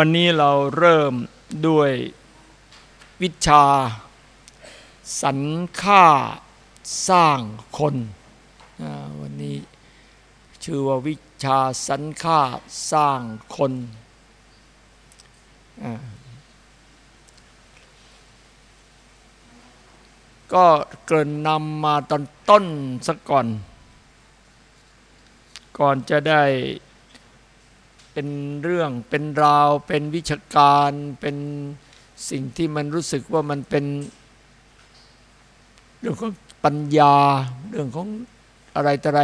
วันนี้เราเริ่มด้วยวิชา สรรค่าสร้างคน วันนี้ชื่อว่าวิชาสรรค่าสร้างคน ก็เกินนำมาตอนต้นสักก่อน ก่อนจะได้ เป็นเรื่องเป็นราว เป็นวิชาการเป็นสิ่งที่มันรู้สึกว่ามันเป็น เรื่องของปัญญา เรื่องของอะไรต่อะไร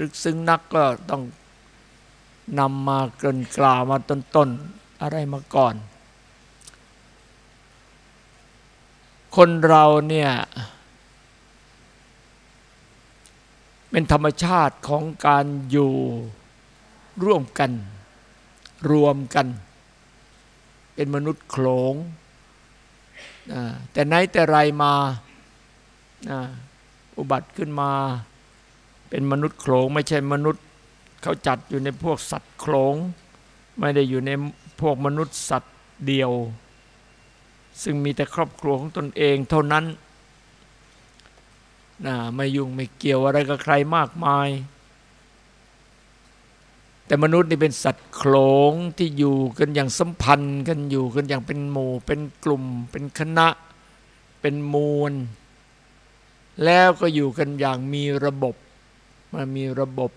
ลึกซึ้งนักก็ต้องนำมาเกริ่นกล่าวมาต้นๆอะไรมาก่อน คนเราเนี่ยเป็นธรรมชาติของการอยู่ร่วมกัน รวมกัน เป็นมนุษย์โขลง แต่ไหนแต่ไรมาอ่าอุบัติขึ้นมา เป็นมนุษย์โขลง ไม่ใช่มนุษย์เขาจัดอยู่ในพวกสัตว์โขลง ไม่ได้อยู่ในพวกมนุษย์สัตว์เดียว ซึ่งมีแต่ครอบครัวของตนเองเท่านั้นนะไม่ยุ่งไม่เกี่ยวอะไรกับใครมากมาย แต่มนุษย์นี่เป็นสัตว์โขลงที่อยู่กันอย่างสัมพันธ์กันอยู่กันอย่างเป็นหมู่ เป็นกลุ่ม เป็นคณะ เป็นมวล แล้วก็อยู่กันอย่างมีระบบมันมีระบบ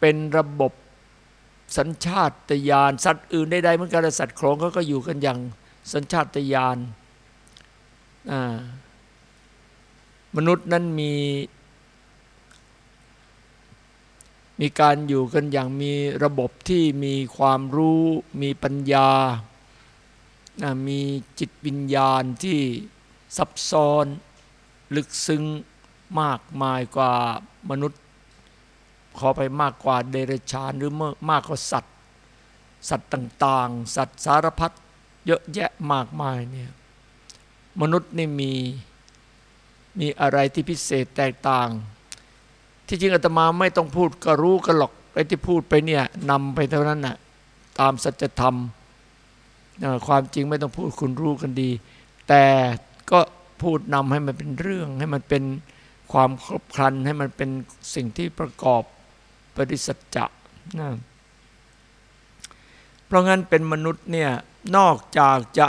เป็นระบบสัญชาตญาณสัตว์อื่นใดๆเหมือนกันสัตว์โขลงเขาก็อยู่กันอย่างสัญชาตญาณมนุษย์นั้นมี มีการอยู่กันอย่างมีระบบที่มีความรู้ มีปัญญา มีจิตวิญญาณที่ซับซ้อน ลึกซึ้งมากมายกว่ามนุษย์ ขอไปมากกว่าเดรัจฉานหรือมากกว่าสัตว์ สัตว์ต่างๆ สัตว์สารพัดเยอะแยะมากมายเนี่ยมนุษย์นี่มีมีอะไรที่พิเศษแตกต่าง ที่จริงอาตมาไม่ต้องพูดก็รู้กันหรอกไอ้ที่พูดไปเนี่ยนำไปเท่านั้นน่ะตามสัจธรรมความจริงไม่ต้องพูดคุณรู้กันดี แต่ก็พูดนำให้มันเป็นเรื่อง ให้มันเป็นความครบครันให้มันเป็นสิ่งที่ประกอบปริสัจจะนะเพราะงั้นเป็นมนุษย์เนี่ยนอกจากจะ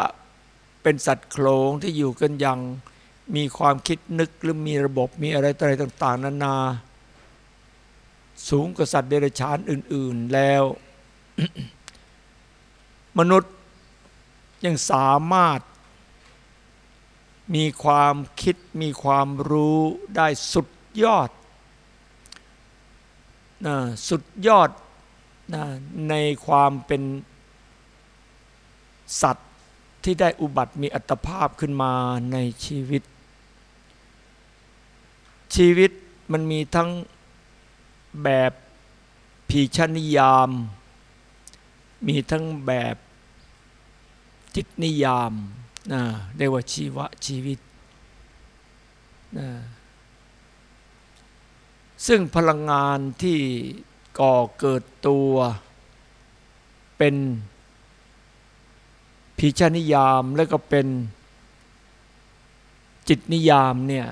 เป็นสัตว์โขลงที่อยู่กันอย่างมีความคิดนึกหรือมีระบบมีอะไรต่ออะไรต่าง ๆ นานา สูงกว่าสัตว์เดรัจฉานอื่น ๆแล้ว มนุษย์ยังสามารถ มีความคิดมีความรู้ได้สุดยอดนะสุดยอดนะในความเป็นสัตว์ที่ได้อุบัติมีอัตภาพขึ้นมาในชีวิต ชีวิตมันมีทั้ง แบบผีชนิยาม มีทั้งแบบจิตนิยามนะเรียกว่าชีวะชีวิตนะซึ่งพลังงานที่ก่อเกิดตัวเป็นผีชนิยามแล้วก็เป็นจิตนิยามเนี่ย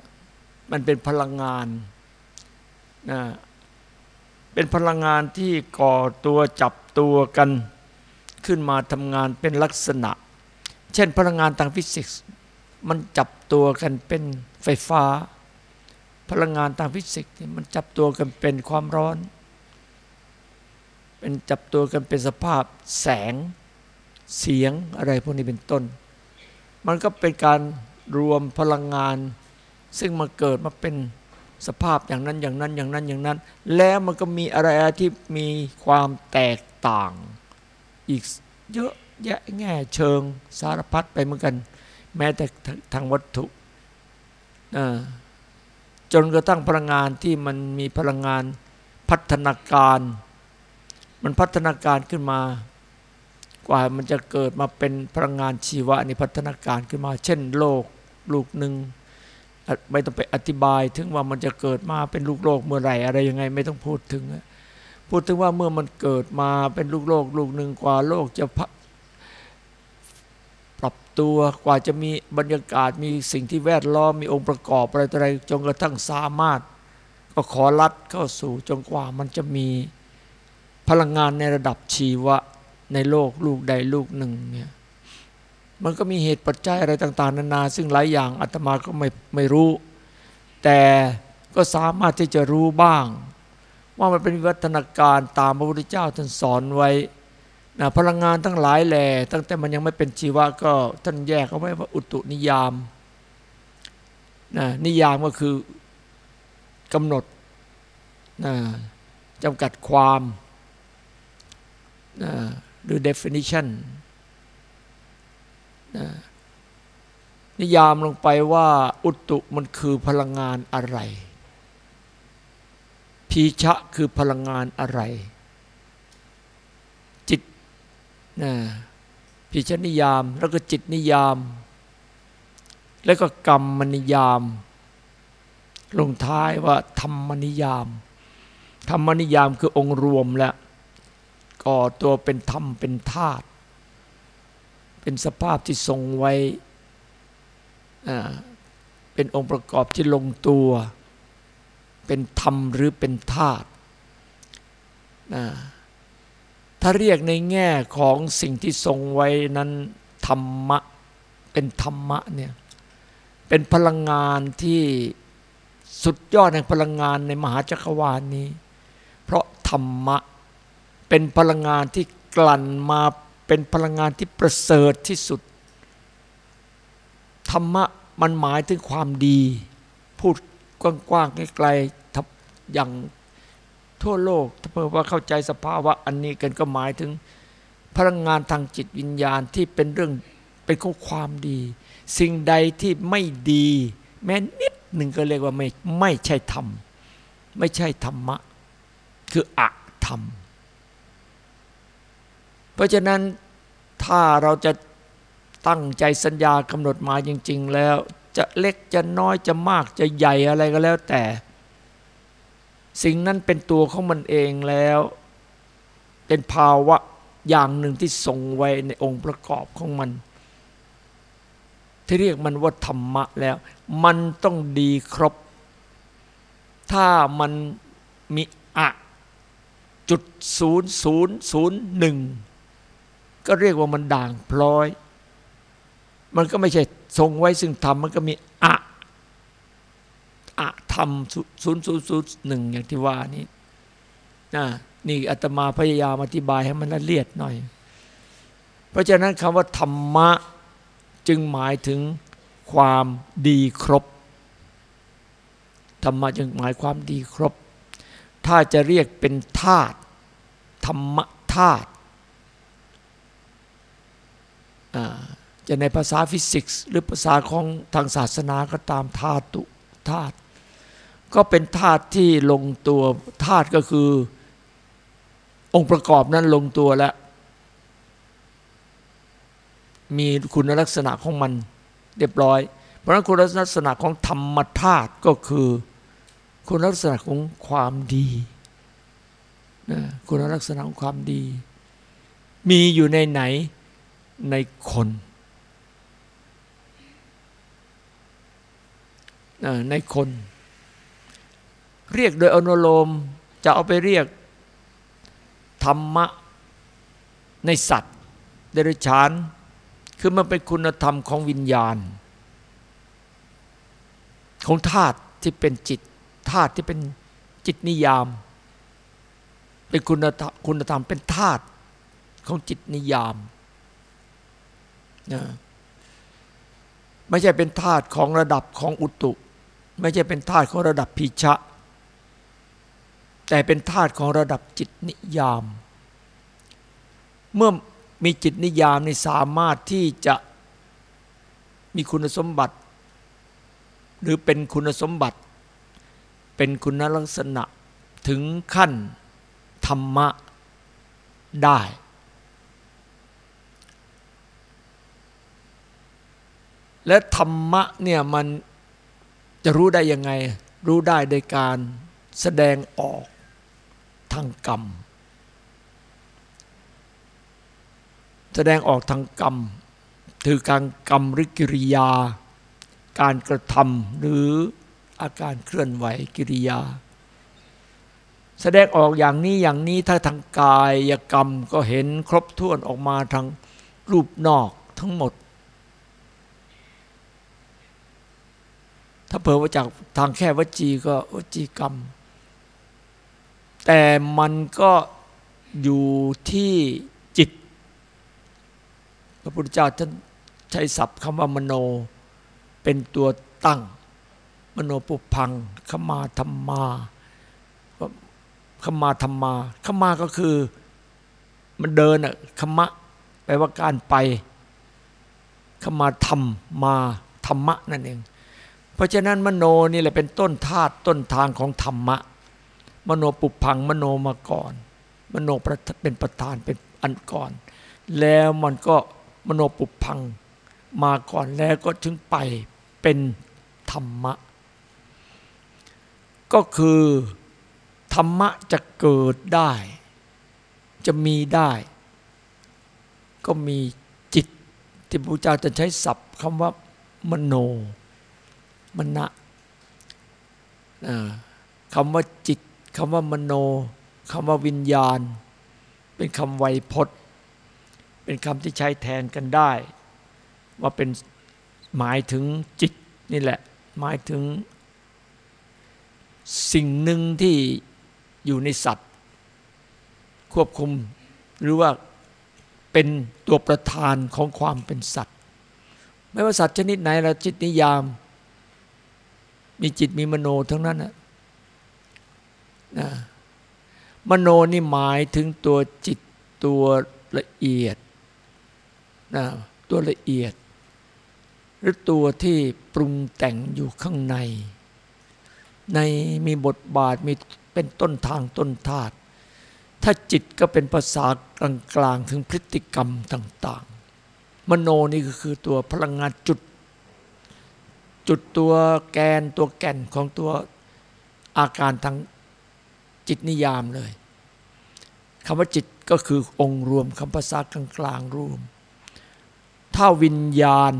มันเป็นพลังงานนะ เป็นพลังงานที่ก่อตัวจับตัวกันขึ้นมาทำงานเป็นลักษณะ เช่นพลังงานทางฟิสิกส์มันจับตัวกันเป็นไฟฟ้า พลังงานทางฟิสิกส์มันจับตัวกันเป็นความร้อน เป็นจับตัวกันเป็นสภาพแสงเสียงอะไรพวกนี้เป็นต้น มันก็เป็นการรวมพลังงาน ซึ่งมาเกิดมาเป็น สภาพอย่างนั้นอย่างนั้นอย่างนั้นอย่างนั้น แล้วมันก็มีอะไรที่มีความแตกต่าง อีกเยอะแยะแง่เชิงสารพัดไปเหมือนกัน แม้แต่ทางวัตถุจนกระทั่งพลังงานที่มันมีพลังงานพัฒนาการ มันพัฒนาการขึ้นมา กว่ามันจะเกิดมาเป็นพลังงานชีวะนี่พัฒนาการขึ้นมา เช่น โลก ลูกหนึ่ง ไม่ต้องไปอธิบายถึงว่ามันจะเกิดมาเป็นลูกโลกเมื่อไหร่อะไรยังไงไม่ต้องพูดถึง พูดถึงว่าเมื่อมันเกิดมาเป็นลูกโลกลูกหนึ่งกว่าโลกจะปรับตัวกว่าจะมีบรรยากาศมีสิ่งที่แวดล้อมมีองค์ประกอบอะไรต่ออะไรจนกระทั่งสามารถ ก็ขอรัดเข้าสู่จนกว่ามันจะมีพลังงานในระดับชีวะในโลกลูกใดลูกหนึ่งเนี่ย มันก็มีเหตุปัจจัยอะไรต่าง ๆ นานา ซึ่งหลายอย่างอาตมาก็ไม่ไม่รู้ แต่ก็สามารถที่จะรู้บ้าง ว่ามันเป็นวิวัฒนาการตามพระพุทธเจ้าท่านสอนไว้นะพลังงานทั้งหลายแหล่ตั้งแต่มันยังไม่เป็นชีวะก็ท่านแยกเอาไว้ว่าอุตุนิยามนะนิยามก็คือกำหนดนะจำกัดความนะหรือ definition นิยามลงไปว่าอุตุมันคือพลังงานอะไรพีชะคือพลังงานอะไร จิตนะพีชนิยาม แล้วก็จิตนิยาม แล้วก็กรรมนิยาม ลงท้ายว่าธรรมนิยามธรรมนิยามคือองค์รวมแล้วก่อตัวเป็นธรรมเป็นธาตุ เป็นสภาพที่ทรงไว้ เป็นองค์ประกอบที่ลงตัว เป็นธรรมหรือเป็นธาตุถ้าเรียกในแง่ของสิ่งที่ทรงไว้นั้นธรรมะ เป็นธรรมะเนี่ยเป็นพลังงานที่สุดยอดแห่งพลังงานในมหาจักรวาลนี้ เพราะธรรมะเป็นพลังงานที่กลั่นมา เป็นพลังงานที่ประเสริฐที่สุด ธรรมะมันหมายถึงความดี พูดกว้างๆไกลๆอย่างทั่วโลก ถ้าเพื่อว่าเข้าใจสภาวะอันนี้กันก็หมายถึงพลังงานทางจิตวิญญาณที่เป็นเรื่องเป็นข้อความดี สิ่งใดที่ไม่ดี แม้นิดหนึ่งก็เรียกว่าไม่ไม่ใช่ธรรม ไม่ใช่ธรรมะ คืออะธรรม เพราะฉะนั้นถ้าเราจะตั้งใจสัญญากำหนดมาจริง ๆ แล้วจะเล็กจะน้อยจะมากจะใหญ่อะไรก็แล้วแต่ สิ่งนั้นเป็นตัวของมันเองแล้ว เป็นภาวะอย่างหนึ่งที่ทรงไว้ในองค์ประกอบของมัน ที่เรียกมันว่าธรรมะแล้ว มันต้องดีครบ ถ้ามันมีอะจุดศูนย์ศูนย์ศูนย์หนึ่ง ก็เรียกว่ามันด่างพลอย มันก็ไม่ใช่ทรงไว้ซึ่งธรรมมันก็มีอะอะธรรมศูนย์ศูนย์ศูนย์หนึ่งอย่างที่ว่านี้นะนี่อาตมาพยายามอธิบายให้มันละเอียดหน่อย เพราะฉะนั้นคำว่าธรรมะจึงหมายถึงความดีครบ ธรรมะจึงหมายความดีครบ ถ้าจะเรียกเป็นธาตุธรรมธาตุ จะในภาษาฟิสิกส์หรือภาษาของทางศาสนาก็ตามธาตุธาตุก็เป็นธาตุที่ลงตัวธาตุก็คือองค์ประกอบนั้นลงตัวแล้ว มีคุณลักษณะของมันเรียบร้อย เพราะนั้นคุณลักษณะของธรรมธาตุก็คือ คุณลักษณะของความดีนะคุณลักษณะของความดี มีอยู่ในไหน ในคนในคน เรียกโดยอนุโลมจะเอาไปเรียก ธรรมะในสัตว์ เดรัจฉาน คือมันเป็นคุณธรรมของวิญญาณ ของธาตุที่เป็นจิตธาตุที่เป็นจิตนิยาม เป็นคุณธรรมคุณธรรมเป็นธาตุของจิตนิยาม ไม่ใช่เป็นธาตุของระดับของอุตุ ไม่ใช่เป็นธาตุของระดับพิชะ แต่เป็นธาตุของระดับจิตนิยาม เมื่อมีจิตนิยามในสามารถที่จะมีคุณสมบัติ หรือเป็นคุณสมบัติ เป็นคุณลักษณะถึงขั้นธรรมะได้ และธรรมะเนี่ยมันจะรู้ได้ยังไง รู้ได้โดยการแสดงออกทางกรรม แสดงออกทางกรรมคือการกรรมหรือกิริยา การกระทำหรืออาการเคลื่อนไหวกิริยา แสดงออกอย่างนี้อย่างนี้ถ้าทางกายกรรมก็เห็นครบถ้วนออกมาทางรูปนอกทั้งหมด ถ้าเผื่อว่าจากทางแค่วจีก็วจีกรรม แต่มันก็อยู่ที่จิต พระพุทธเจ้าท่านใช้ศัพท์คำว่ามโน เป็นตัวตั้ง มโนปุพังขมาธรรมาขมาธรรมาขมาก็คือมันเดินอะขมะแปลว่าการไปขมาธรรมมาธรรมะนั่นเอง เพราะฉะนั้นมโนนี่แหละเป็นต้นธาตุต้นทางของธรรมะ มโนปุพังมโนมาก่อน มโนเป็นประธานเป็นอันก่อน แล้วมันก็มโนปุพังมาก่อนแล้วก็ถึงไปเป็นธรรมะ ก็คือธรรมะจะเกิดได้ จะมีได้ ก็มีจิตที่พระพุทธเจ้าจะใช้ศัพท์คำว่ามโน มณะคำว่าจิตคำว่ามโนคำว่าวิญญาณ เป็นคำไวยพจน์ เป็นคำที่ใช้แทนกันได้ ว่าเป็นหมายถึงจิตนี่แหละ หมายถึง สิ่งหนึ่งที่อยู่ในสัตว์ ควบคุมหรือว่าเป็นตัวประธานของความเป็นสัตว์ ไม่ว่าสัตว์ชนิดไหนเราจิตนิยาม มีจิตมีมโนทั้งนั้นนะมโนนี่หมายถึงตัวจิตตัวละเอียดนะตัวละเอียด หรือตัวที่ปรุงแต่งอยู่ข้างใน ในมีบทบาทมีเป็นต้นทางต้นธาตุถ้าจิตก็เป็นภาษากลางๆถึงพฤติกรรมต่าง ๆ มโนนี่ก็คือตัวพลังงานจุด จุดตัวแกนตัวแก่นของตัวอาการทางจิตนิยามเลยคำว่าจิตก็คือองค์รวมคำภาษากลางๆรวม ถ้าวิญญาณ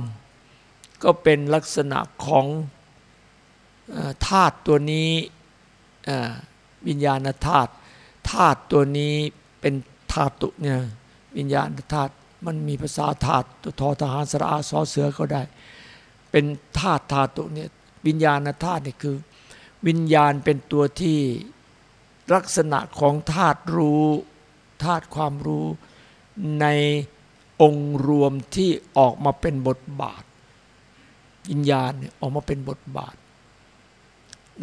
ก็เป็นลักษณะของธาตุตัวนี้วิญญาณธาตุธาตุตัวนี้เป็นธาตุเนี่ยวิญญาณธาตุมันมีภาษาธาตุตัวทอทหารสระอาซอเสือก็ได้ เป็นธาตุธาตุเนี่ยวิญญาณธาตุเนี่ยคือ วิญญาณเป็นตัวที่ลักษณะของธาตุรู้ธาตุความรู้ในองค์รวมที่ออกมาเป็นบทบาท วิญญาณเนี่ยออกมาเป็นบทบาท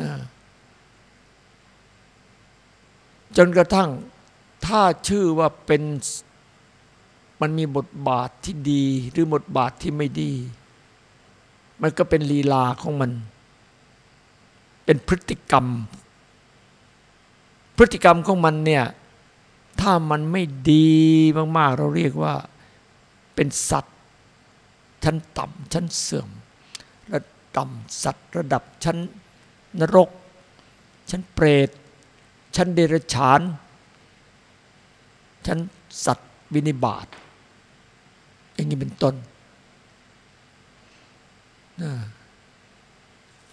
นะจนกระทั่งถ้าชื่อว่าเป็นมันมีบทบาทที่ดีหรือบทบาทที่ไม่ดี มันก็เป็นลีลาของมัน เป็นพฤติกรรม พฤติกรรมของมันเนี่ย ถ้ามันไม่ดีมากๆ เราเรียกว่าเป็นสัตว์ ชั้นต่ำชั้นเสื่อม ระดับสัตว์ระดับชั้นนรก ชั้นเปรต ชั้นเดรัจฉาน ชั้นสัตว์วินิบาตอย่างนี้เป็นต้น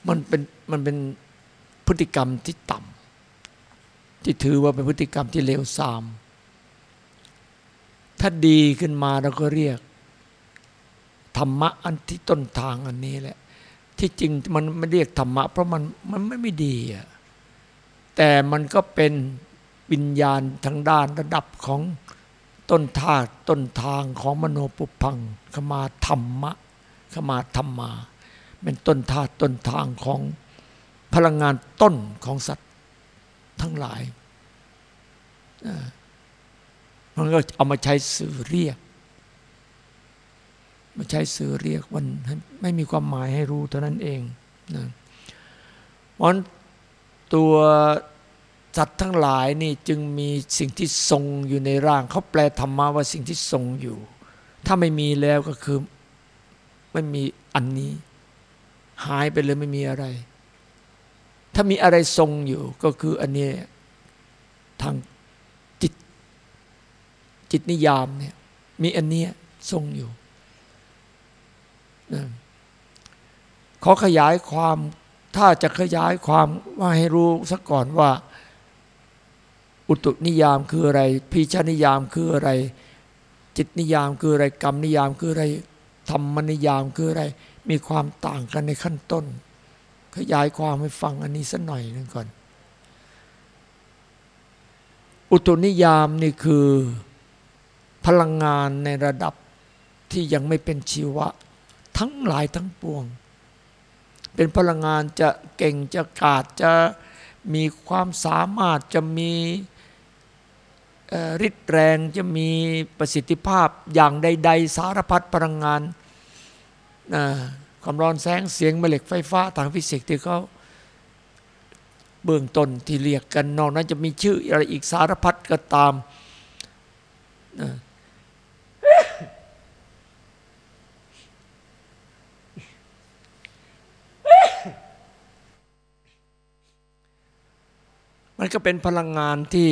มันเป็นมันเป็นพฤติกรรมที่ต่ำที่ถือว่าเป็นพฤติกรรมที่เลวทราม ถ้าดีขึ้นมาเราก็เรียก ธรรมะอันที่ต้นทางอันนี้แหละ ที่จริงมันไม่เรียกธรรมะ เพราะมันมันไม่ไม่ดีอะแต่มันก็เป็นวิญญาณทางด้านระดับของต้นธาตุต้นทางของมโนปุพังขมาธรรมะขมาธรรมา เป็นต้นธาตุต้นทางของพลังงานต้นของสัตว์ทั้งหลายมันก็เอามาใช้สื่อเรียก มาใช้สื่อเรียกมันไม่มีความหมายให้รู้เท่านั้นเองนะวันตัวสัตว์ทั้งหลายนี่จึงมีสิ่งที่ทรงอยู่ในร่าง เขาแปลธรรมะว่าสิ่งที่ทรงอยู่ ถ้าไม่มีแล้วก็คือไม่มีอันนี้ หายไปเลยไม่มีอะไร ถ้ามีอะไรทรงอยู่ก็คืออันนี้ทางจิต จิตนิยามเนี่ยมีอันนี้ทรงอยู่ขอขยายความถ้าจะขยายความว่าให้รู้ซะก่อนว่า อุตุนิยามคืออะไรพีชนิยามคืออะไร จิตนิยามคืออะไร กรรมนิยามคืออะไรธรรมนิยามคืออะไร มีความต่างกันในขั้นต้น ขยายความให้ฟังอันนี้สักหน่อยนึงก่อน อุตุนิยามนี่คือพลังงานในระดับที่ยังไม่เป็นชีวะ ทั้งหลายทั้งปวง เป็นพลังงานจะเก่งจะกาดจะมีความสามารถจะมีฤทธิ์แรงจะมีประสิทธิภาพอย่างใด ๆ สารพัดพลังงาน ความร้อนแสงเสียงแม่เหล็กไฟฟ้าทางฟิสิกส์ที่เขาเบื้องต้นที่เรียกกันนอกนั้นจะมีชื่ออะไรอีกสารพัดก็ตามมันก็เป็นพลังงานที่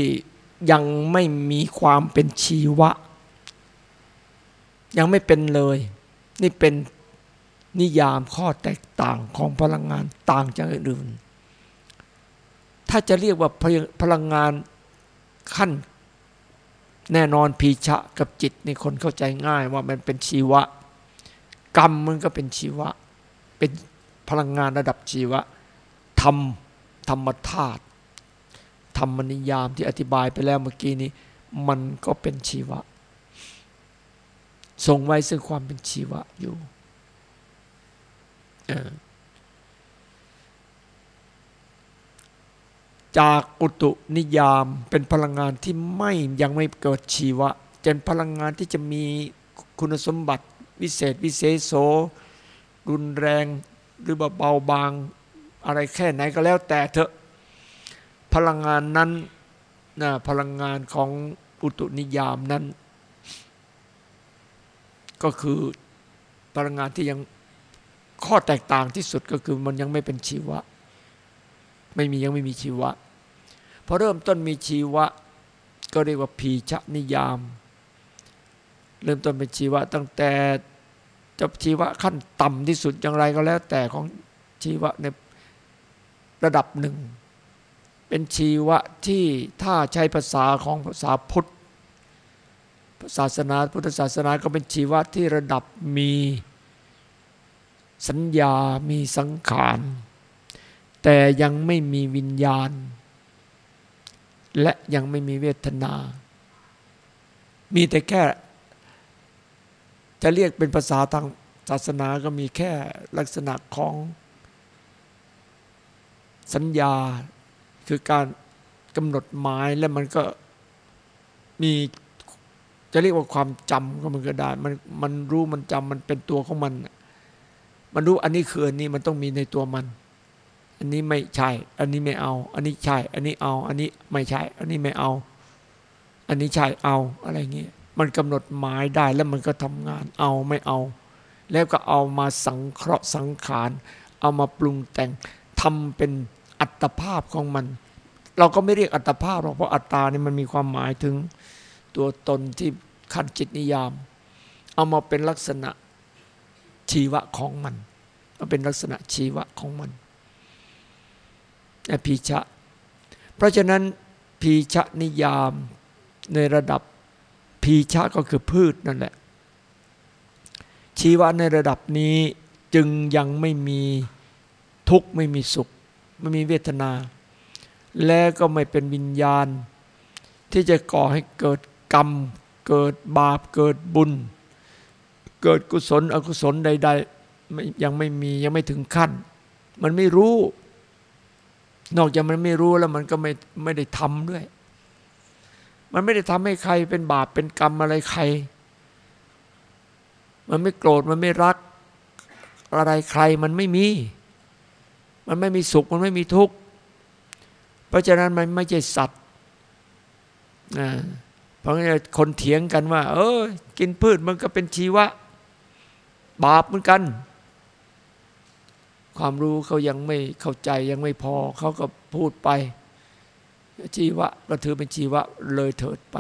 ยังไม่มีความเป็นชีวะ ยังไม่เป็นเลย นี่เป็น นิยามข้อแตกต่างของพลังงานต่างจากอื่น ถ้าจะเรียกว่าพลังงานขั้นแน่นอนพีชะกับจิตนี่คนเข้าใจง่ายว่ามันเป็นชีวะ กรรมมันก็เป็นชีวะ เป็นพลังงานระดับชีวะธรรมธรรมธาตุธรรมนิยามที่อธิบายไปแล้วเมื่อกี้นี้ มันก็เป็นชีวะทรงไว้ซึ่งความเป็นชีวะอยู่ จากอุตุนิยามเป็นพลังงานที่ไม่ยังไม่เกิดชีวะเป็นพลังงานที่จะมีคุณสมบัติวิเศษวิเศษโสรุนแรงหรือเบาบางอะไรแค่ไหนก็แล้วแต่เถอะพลังงานนั้นนะพลังงานของอุตุนิยามนั้น ก็คือพลังงานที่ยัง ข้อแตกต่างที่สุดก็คือมันยังไม่เป็นชีวะ ไม่มียังไม่มีชีวะพอเริ่มต้นมีชีวะ ก็เรียกว่าพีชนิยาม เริ่มต้นเป็นชีวะตั้งแต่จะชีวะขั้นต่ำที่สุดอย่างไรก็แล้ว แต่ของชีวะในระดับหนึ่ง เป็นชีวะที่ถ้าใช้ภาษาของภาษาพุทธศาสนาพุทธศาสนาก็เป็นชีวะที่ระดับมี สัญญามีสังขาร แต่ยังไม่มีวิญญาณ และยังไม่มีเวทนา มีแต่แค่ จะเรียกเป็นภาษาทางศาสนาก็มีแค่ลักษณะของสัญญาคือการกำหนดหมายแล้วมันก็มีจะเรียกว่าความจำก็มันก็ได้มันมันรู้มันจำมันเป็นตัวของมัน มันรู้อันนี้คืออันนี้มันต้องมีในตัวมัน อันนี้ไม่ใช่ อันนี้ไม่เอา อันนี้ใช่ อันนี้เอา อันนี้ไม่ใช่ อันนี้ไม่เอา อันนี้ใช่เอาอะไรเงี้ยมันกำหนดหมายได้แล้วมันก็ทำงานเอาไม่เอา แล้วก็เอามาสังเคราะห์สังขาร เอามาปรุงแต่งทำเป็นอัตภาพของมัน เราก็ไม่เรียกอัตภาพหรอกเพราะอัตตานี่มันมีความหมายถึงตัวตนที่ขันจิตนิยาม เอามาเป็นลักษณะ ชีวะของมันมาเป็นลักษณะชีวะของมันพีชะ เพราะฉะนั้นพีชะนิยามในระดับพีชะก็คือพืชนั่นแหละ ชีวะในระดับนี้จึงยังไม่มีทุกข์ไม่มีสุข ไม่มีเวทนา และก็ไม่เป็นวิญญาณ ที่จะก่อให้เกิดกรรม เกิดบาปเกิดบุญ เกิดกุศลอกุศลใด ๆ ยังไม่มียังไม่ถึงขั้น มันไม่รู้ นอกจากมันไม่รู้แล้วมันก็ไม่ไม่ได้ทำด้วย มันไม่ได้ทำให้ใครเป็นบาปเป็นกรรมอะไรใคร มันไม่โกรธมันไม่รักอะไรใครมันไม่มี มันไม่มีสุขมันไม่มีทุกข์ เพราะฉะนั้นมันไม่ใช่สัตว์เพราะงั้นคนเถียงกันว่า เออ กินพืชมันก็เป็นชีวะ บาปเหมือนกัน ความรู้เขายังไม่เข้าใจยังไม่พอเขาก็พูดไปชีวะก็ถือเป็นชีวะเลยเถิดไป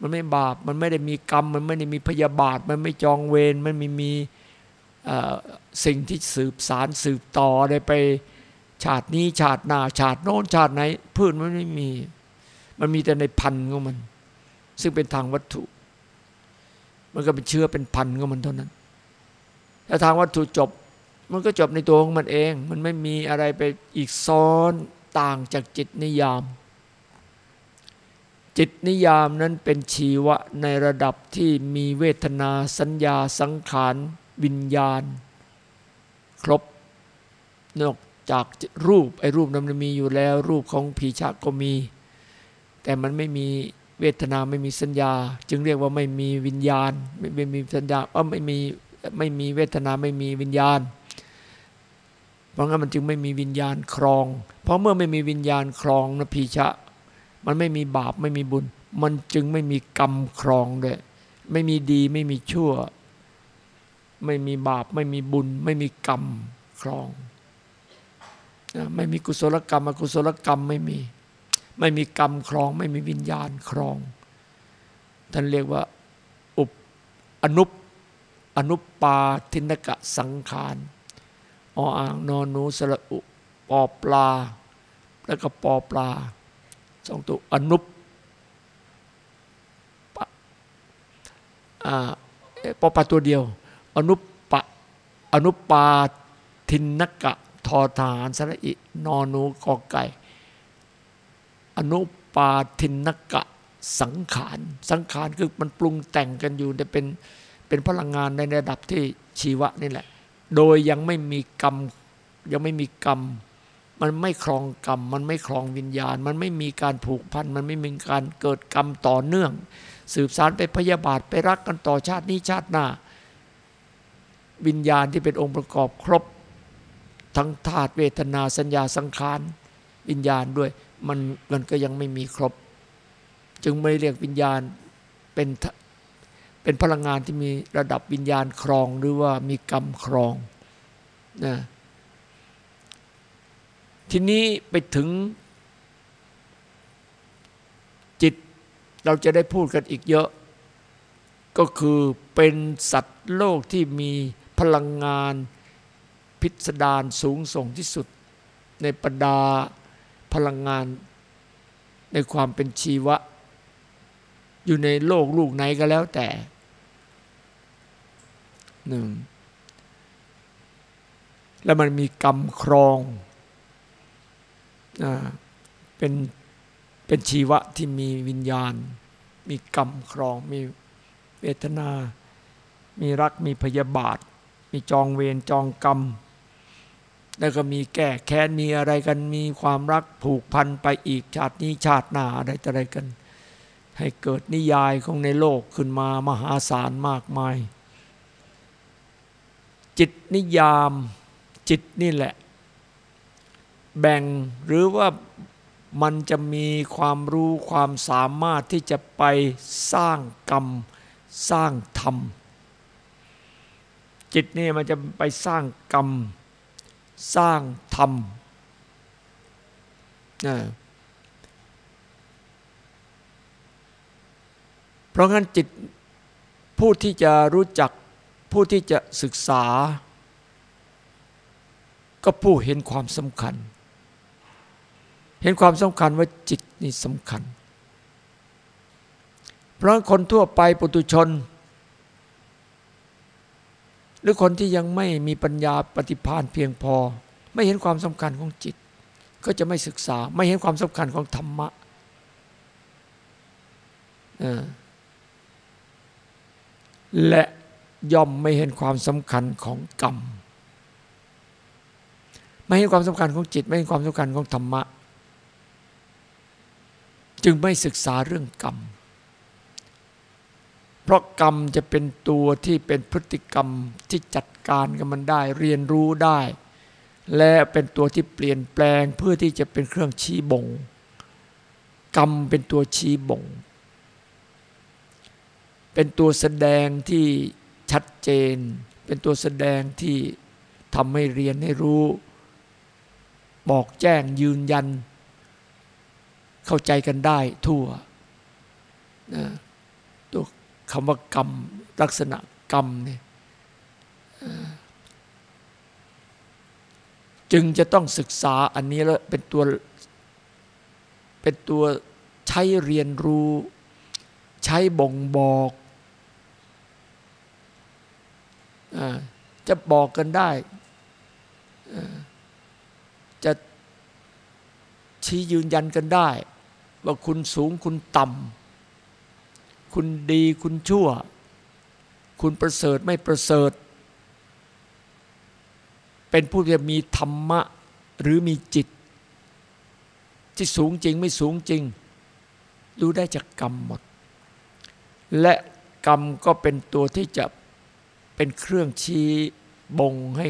มันไม่บาปมันไม่ได้มีกรรม มันไม่ได้มีพยาบาท มันไม่จองเวรมันไม่มีสิ่งที่สืบสารสืบต่อได้ไป ชาตินี้ชาติหน้าชาติโน้นชาติไหนพืชมันไม่มี มันมีแต่ในพันธุ์ของมัน ซึ่งเป็นทางวัตถุ มันก็เป็นเชื้อเป็นพันธุ์ของมันเท่านั้น ถ้าทางวัตถุจบ มันก็จบในตัวของมันเอง มันไม่มีอะไรไปอีกซ้อนต่างจากจิตนิยาม จิตนิยามนั้นเป็นชีวะในระดับที่มีเวทนาสัญญาสังขารวิญญาณ ครบนอกจากรูปไอ้รูปนั้นมีอยู่แล้ว รูปของผีชาก็มี แต่มันไม่มีเวทนาไม่มีสัญญา จึงเรียกว่าไม่มีวิญญาณ ไม่ไม่มีสัญญาเออไม่มี ไม่มีเวทนาไม่มีวิญญาณ เพราะงั้นมันจึงไม่มีวิญญาณครอง เพราะเมื่อไม่มีวิญญาณครองนะพีชะ มันไม่มีบาปไม่มีบุญ มันจึงไม่มีกรรมครองด้วยไม่มีดีไม่มีชั่ว ไม่มีบาปไม่มีบุญ ไม่มีกรรมครองไม่มีกุศลกรรมอกุศลกรรมไม่มี ไม่มีกรรมครอง ไม่มีวิญญาณครอง ท่านเรียกว่าอุปอนุป อนุปาทินกะสังขารออ่างนอนนูสระอุปอปลา แล้วก็ปอปลาสองตัวอนุปปอปลาตัวเดียว อนุปะอนุปาทินกะทอทหารสระอินอนูกอไก่ อนุปาทินกะสังขาร สังขารคือมันปรุงแต่งกันอยู่แต่เป็น เป็นพลังงานในระดับที่ชีวะนี่แหละ โดยยังไม่มีกรรมยังไม่มีกรรม มันไม่ครองกรรม มันไม่ครองวิญญาณ มันไม่มีการผูกพัน มันไม่มีการเกิดกรรมต่อเนื่อง สืบสารไปพยาบาทไปรักกันต่อชาตินี้ชาติหน้า วิญญาณที่เป็นองค์ประกอบครบ ทั้งธาตุเวทนาสัญญาสังขารวิญญาณด้วยมันมันก็ยังไม่มีครบ จึงไม่เรียกวิญญาณเป็น เป็นพลังงานที่มีระดับวิญญาณครองหรือว่ามีกรรมครองนะทีนี้ไปถึงจิตเราจะได้พูดกันอีกเยอะ ก็คือเป็นสัตว์โลกที่มีพลังงานพิสดารสูงส่งที่สุด ในปดาพลังงานในความเป็นชีวะ อยู่ในโลกลูกไหนก็แล้วแต่ หนึ่งแล้วมันมีกรรมครองเป็นเป็นชีวะที่มีวิญญาณ มีกรรมครอง มีเวทนา มีรักมีพยาบาท มีจองเวรจองกรรม แล้วก็มีแก้แค้นมีอะไรกันมีความรักผูกพันไปอีกชาตินี้ชาติหน้าอะไรต่อะไรกัน ให้เกิดนิยายของในโลกขึ้นมามหาศาลมากมาย จิตนิยามจิตนี่แหละ แบ่งหรือว่ามันจะมีความรู้ความสามารถที่จะไปสร้างกรรม สร้างธรรม จิตนี่มันจะไปสร้างกรรม สร้างธรรมนะเพราะงั้นจิตผู้ที่จะรู้จัก ผู้ที่จะศึกษา ก็ผู้เห็นความสำคัญ เห็นความสำคัญว่าจิตนี่สำคัญ เพราะคนทั่วไปปุตุชน หรือคนที่ยังไม่มีปัญญาปฏิภาณเพียงพอ ไม่เห็นความสำคัญของจิต ก็จะไม่ศึกษาไม่เห็นความสำคัญของธรรมะและ ย่อมไม่เห็นความสำคัญของกรรม ไม่เห็นความสำคัญของจิต ไม่เห็นความสำคัญของธรรมะ จึงไม่ศึกษาเรื่องกรรม เพราะกรรมจะเป็นตัวที่เป็นพฤติกรรมที่จัดการกับมันได้ เรียนรู้ได้ และเป็นตัวที่เปลี่ยนแปลงเพื่อที่จะเป็นเครื่องชี้บ่ง กรรมเป็นตัวชี้บ่ง เป็นตัวแสดงที่ ชัดเจน เป็นตัวแสดงที่ทำให้เรียนให้รู้ บอกแจ้งยืนยัน เข้าใจกันได้ทั่วนะคำว่ากรรมลักษณะกรรมเนี่ยจึงจะต้องศึกษาอันนี้แล้วเป็นตัวเป็นตัวใช้เรียนรู้ ใช้บ่งบอกอ จะบอกกันได้ จะชี้ยืนยันกันได้ ว่าคุณสูงคุณต่ำคุณดีคุณชั่ว คุณประเสริฐไม่ประเสริฐ เป็นผู้ที่มีธรรมะหรือมีจิต ที่สูงจริงไม่สูงจริง รู้ได้จากกรรมหมด และกรรมก็เป็นตัวที่จะ เป็นเครื่องชี้บ่งให้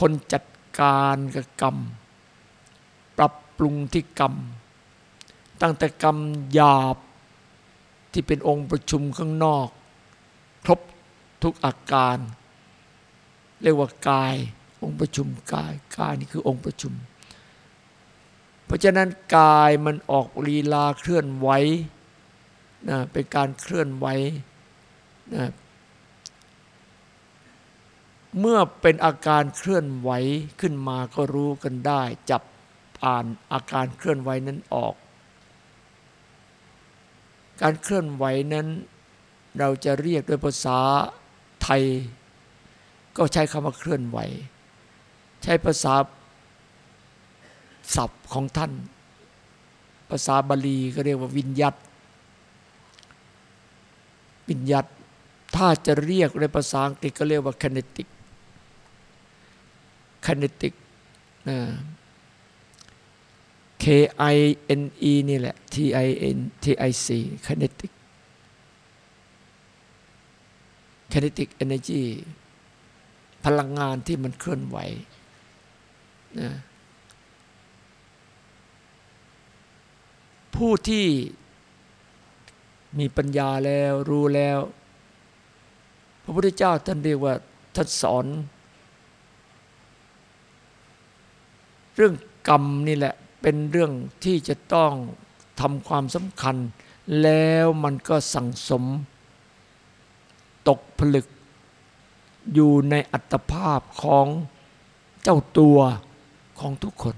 คนจัดการกับกรรม ปรับปรุงที่กรรม ตั้งแต่กรรมหยาบที่เป็นองค์ประชุมข้างนอก ครบทุกอาการ เรียกว่ากาย องค์ประชุมกายกายนี่คือองค์ประชุม เพราะฉะนั้นกายมันออกลีลาเคลื่อนไหวนะเป็นการเคลื่อนไหวนะ เมื่อเป็นอาการเคลื่อนไหวขึ้นมาก็รู้กันได้ จับอ่านอาการเคลื่อนไหวนั้นออก การเคลื่อนไหวนั้น เราจะเรียกด้วยภาษาไทย ก็ใช้คำว่าเคลื่อนไหว ใช้ภาษาศัพท์ของท่าน ภาษาบาลีก็เรียกว่าวิญญัตวิญญัตถ้าจะเรียกในภาษาอังกฤษก็เรียกว่า kinetic kinetic นะ K I N E นี่แหละ T I N T I C kinetic kinetic energy พลังงานที่มันเคลื่อนไหวนะผู้ที่มีปัญญาแล้วรู้แล้ว พระพุทธเจ้าท่านเรียกว่าท่านสอน เรื่องกรรมนี่แหละเป็นเรื่องที่จะต้องทำความสำคัญ แล้วมันก็สั่งสม ตกผลึก อยู่ในอัตภาพของเจ้าตัวของทุกคน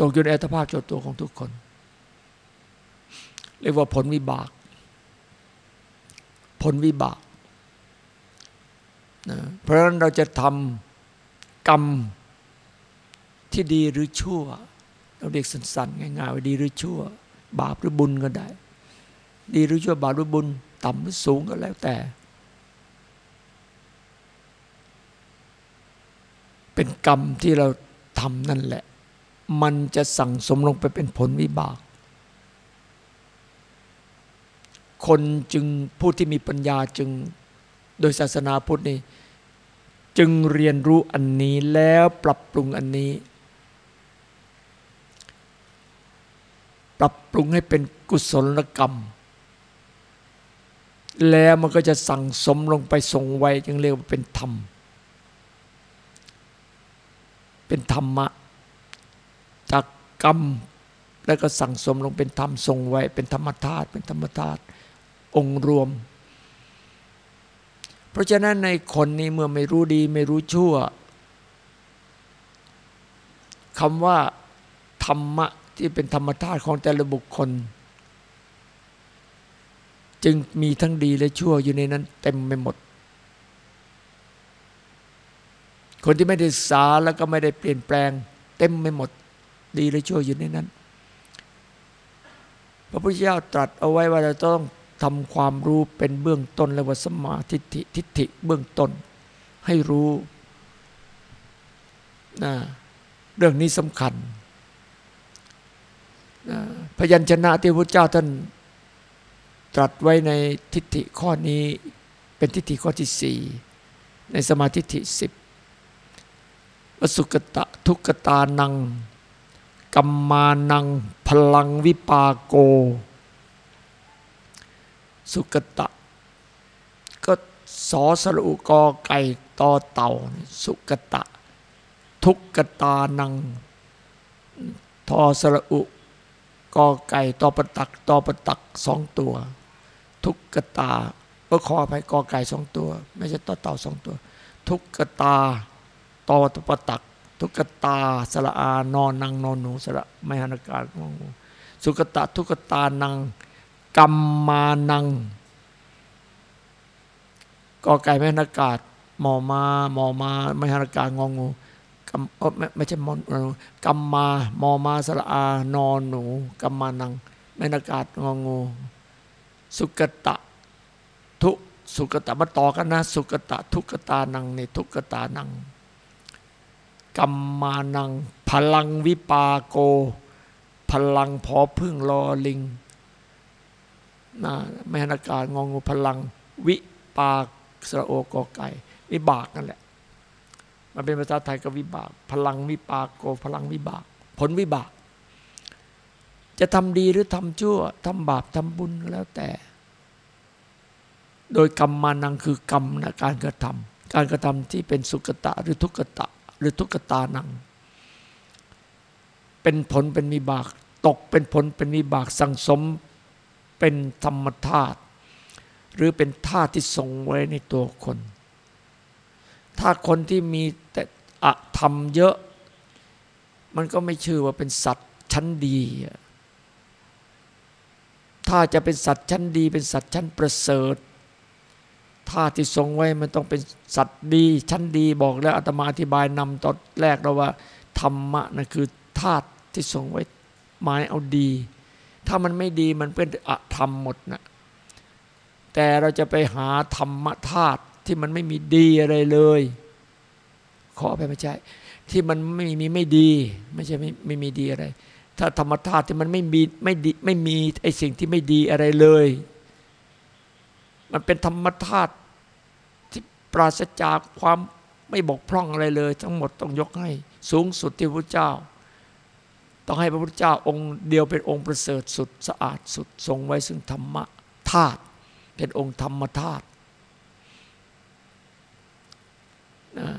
ตกอยู่ในอัตภาพเจ้าตัวของทุกคน เรียกว่าผลวิบาก ผลวิบากนะเพราะฉะนั้นเราจะทำกรรม ที่ดีหรือชั่ว เราเรียกสั้นๆง่ายๆว่าดีหรือชั่ว บาปหรือบุญก็ได้ ดีหรือชั่วบาปหรือบุญ ต่ำหรือสูงก็แล้วแต่ เป็นกรรมที่เราทำนั่นแหละ มันจะสั่งสมลงไปเป็นผลวิบาก คนจึงผู้ที่มีปัญญาจึงโดยศาสนาพุทธนี่จึงเรียนรู้อันนี้แล้วปรับปรุงอันนี้ ปรับปรุงให้เป็นกุศลกรรม แล้วมันก็จะสั่งสมลงไปทรงไว้จึงเรียกว่าเป็นธรรม เป็นธรรมะ จากกรรมแล้วก็สั่งสมลงเป็นธรรมทรงไว้ เป็นธรรมธาตุเป็นธรรมธาตุองค์รวม เพราะฉะนั้นในคนนี้เมื่อไม่รู้ดีไม่รู้ชั่วคำว่าธรรมะ ที่เป็นธรรมธาตุของแต่ละบุคคล จึงมีทั้งดีและชั่วอยู่ในนั้น เต็มไปหมด คนที่ไม่ได้ศึกษาแล้วก็ไม่ได้เปลี่ยนแปลง เต็มไปหมด ดีและชั่วอยู่ในนั้น พระพุทธเจ้าตรัสเอาไว้ว่าเราต้องทำความรู้เป็นเบื้องต้นและว่าสมาธิิทิฏฐิเบื้องต้น ให้รู้นะเรื่องนี้สำคัญ พยัญชนะที่พระเจ้าท่านตรัสไว้ในทิฏฐิข้อนี้เป็นทิฏฐิข้อที่สี่ในสมาธิทิสิบวสุกตะทุกตานังกัมมานัง พลังวิปาโก สุกตะ ก็สอสรุกอไก่ตอเต่า สุกตะ ทุกตานัง ทอสรุ กอไก่ตอประตักตอประตักสองตัว ทุกกตาเออขอไปกอไก่สองตัว ไม่ใช่ต่อเต่าสองตัว ทุกกตาตอตุปตัก ทุกตาสระอานอนนังนอนหนูสระไม่หันกาศงองูสุกตะทุกตานังกัมมานังกอไก่ไม่หันากาศมอมาหมอมาไม่หันากาศงองูกัม ไม่ไม่ใช่มอนกัมมามอมาสระอานอนหนูกัมมานังไม่นากาศงองู สุกตะ ทุสุกตะมาต่อกันนะ สุกตะ ทุกตานังในทุกตานังกัมมานัง พลังวิปาโก พลังพอพึ่งรอลิงนะไม่นากาศงงูพลังวิปากสระโอกอไก่วิบากนั่นแหละ มันเป็นภาษาไทยก็วิบาก พลังวิปากโกพลังวิบาก ผลวิบาก จะทำดีหรือทำชั่วทำบาปทำบุญแล้วแต่ โดยกรรมมานังคือกรรมนะการกระทำการกระทำที่เป็นสุกตะหรือทุกตะ หรือทุกตานัง เป็นผลเป็นมีบาก ตกเป็นผลเป็นมีบากสังสมเป็นธรรมธาตุหรือเป็นธาตุที่ทรงไว้ในตัวคน ถ้าคนที่มีแต่อธรรมเยอะ มันก็ไม่ชื่อว่าเป็นสัตว์ชั้นดี ถ้าจะเป็นสัตว์ชั้นดีเป็นสัตว์ชั้นประเสริฐธาตุที่ทรงไว้มันต้องเป็นสัตว์ดี ชั้นดีบอกแล้วอาตมาอธิบายนำตอนแรกเราว่า ธรรมะนั่นคือธาตุที่ทรงไว้หมายเอาดี ถ้ามันไม่ดีมันเป็นอธรรมหมดนะแต่เราจะไปหาธรรมธาตุ ที่มันไม่มีดีอะไรเลย ขอไปไม่ใช่ ที่มันไม่มีไม่ดี ไม่ใช่ไม่ไม่มีดีอะไร ถ้าธรรมธาตุที่มันไม่มีไม่ดีไม่มีไอสิ่งที่ไม่ดีอะไรเลย มันเป็นธรรมธาตุที่ปราศจากความไม่บกพร่องอะไรเลย ทั้งหมดต้องยกให้ สูงสุดที่พระเจ้า ต้องให้พระพุทธเจ้าองค์เดียวเป็นองค์ประเสริฐสุดสะอาดสุดทรงไว้ซึ่งธรรมธาตุเป็นองค์ธรรมธาตุ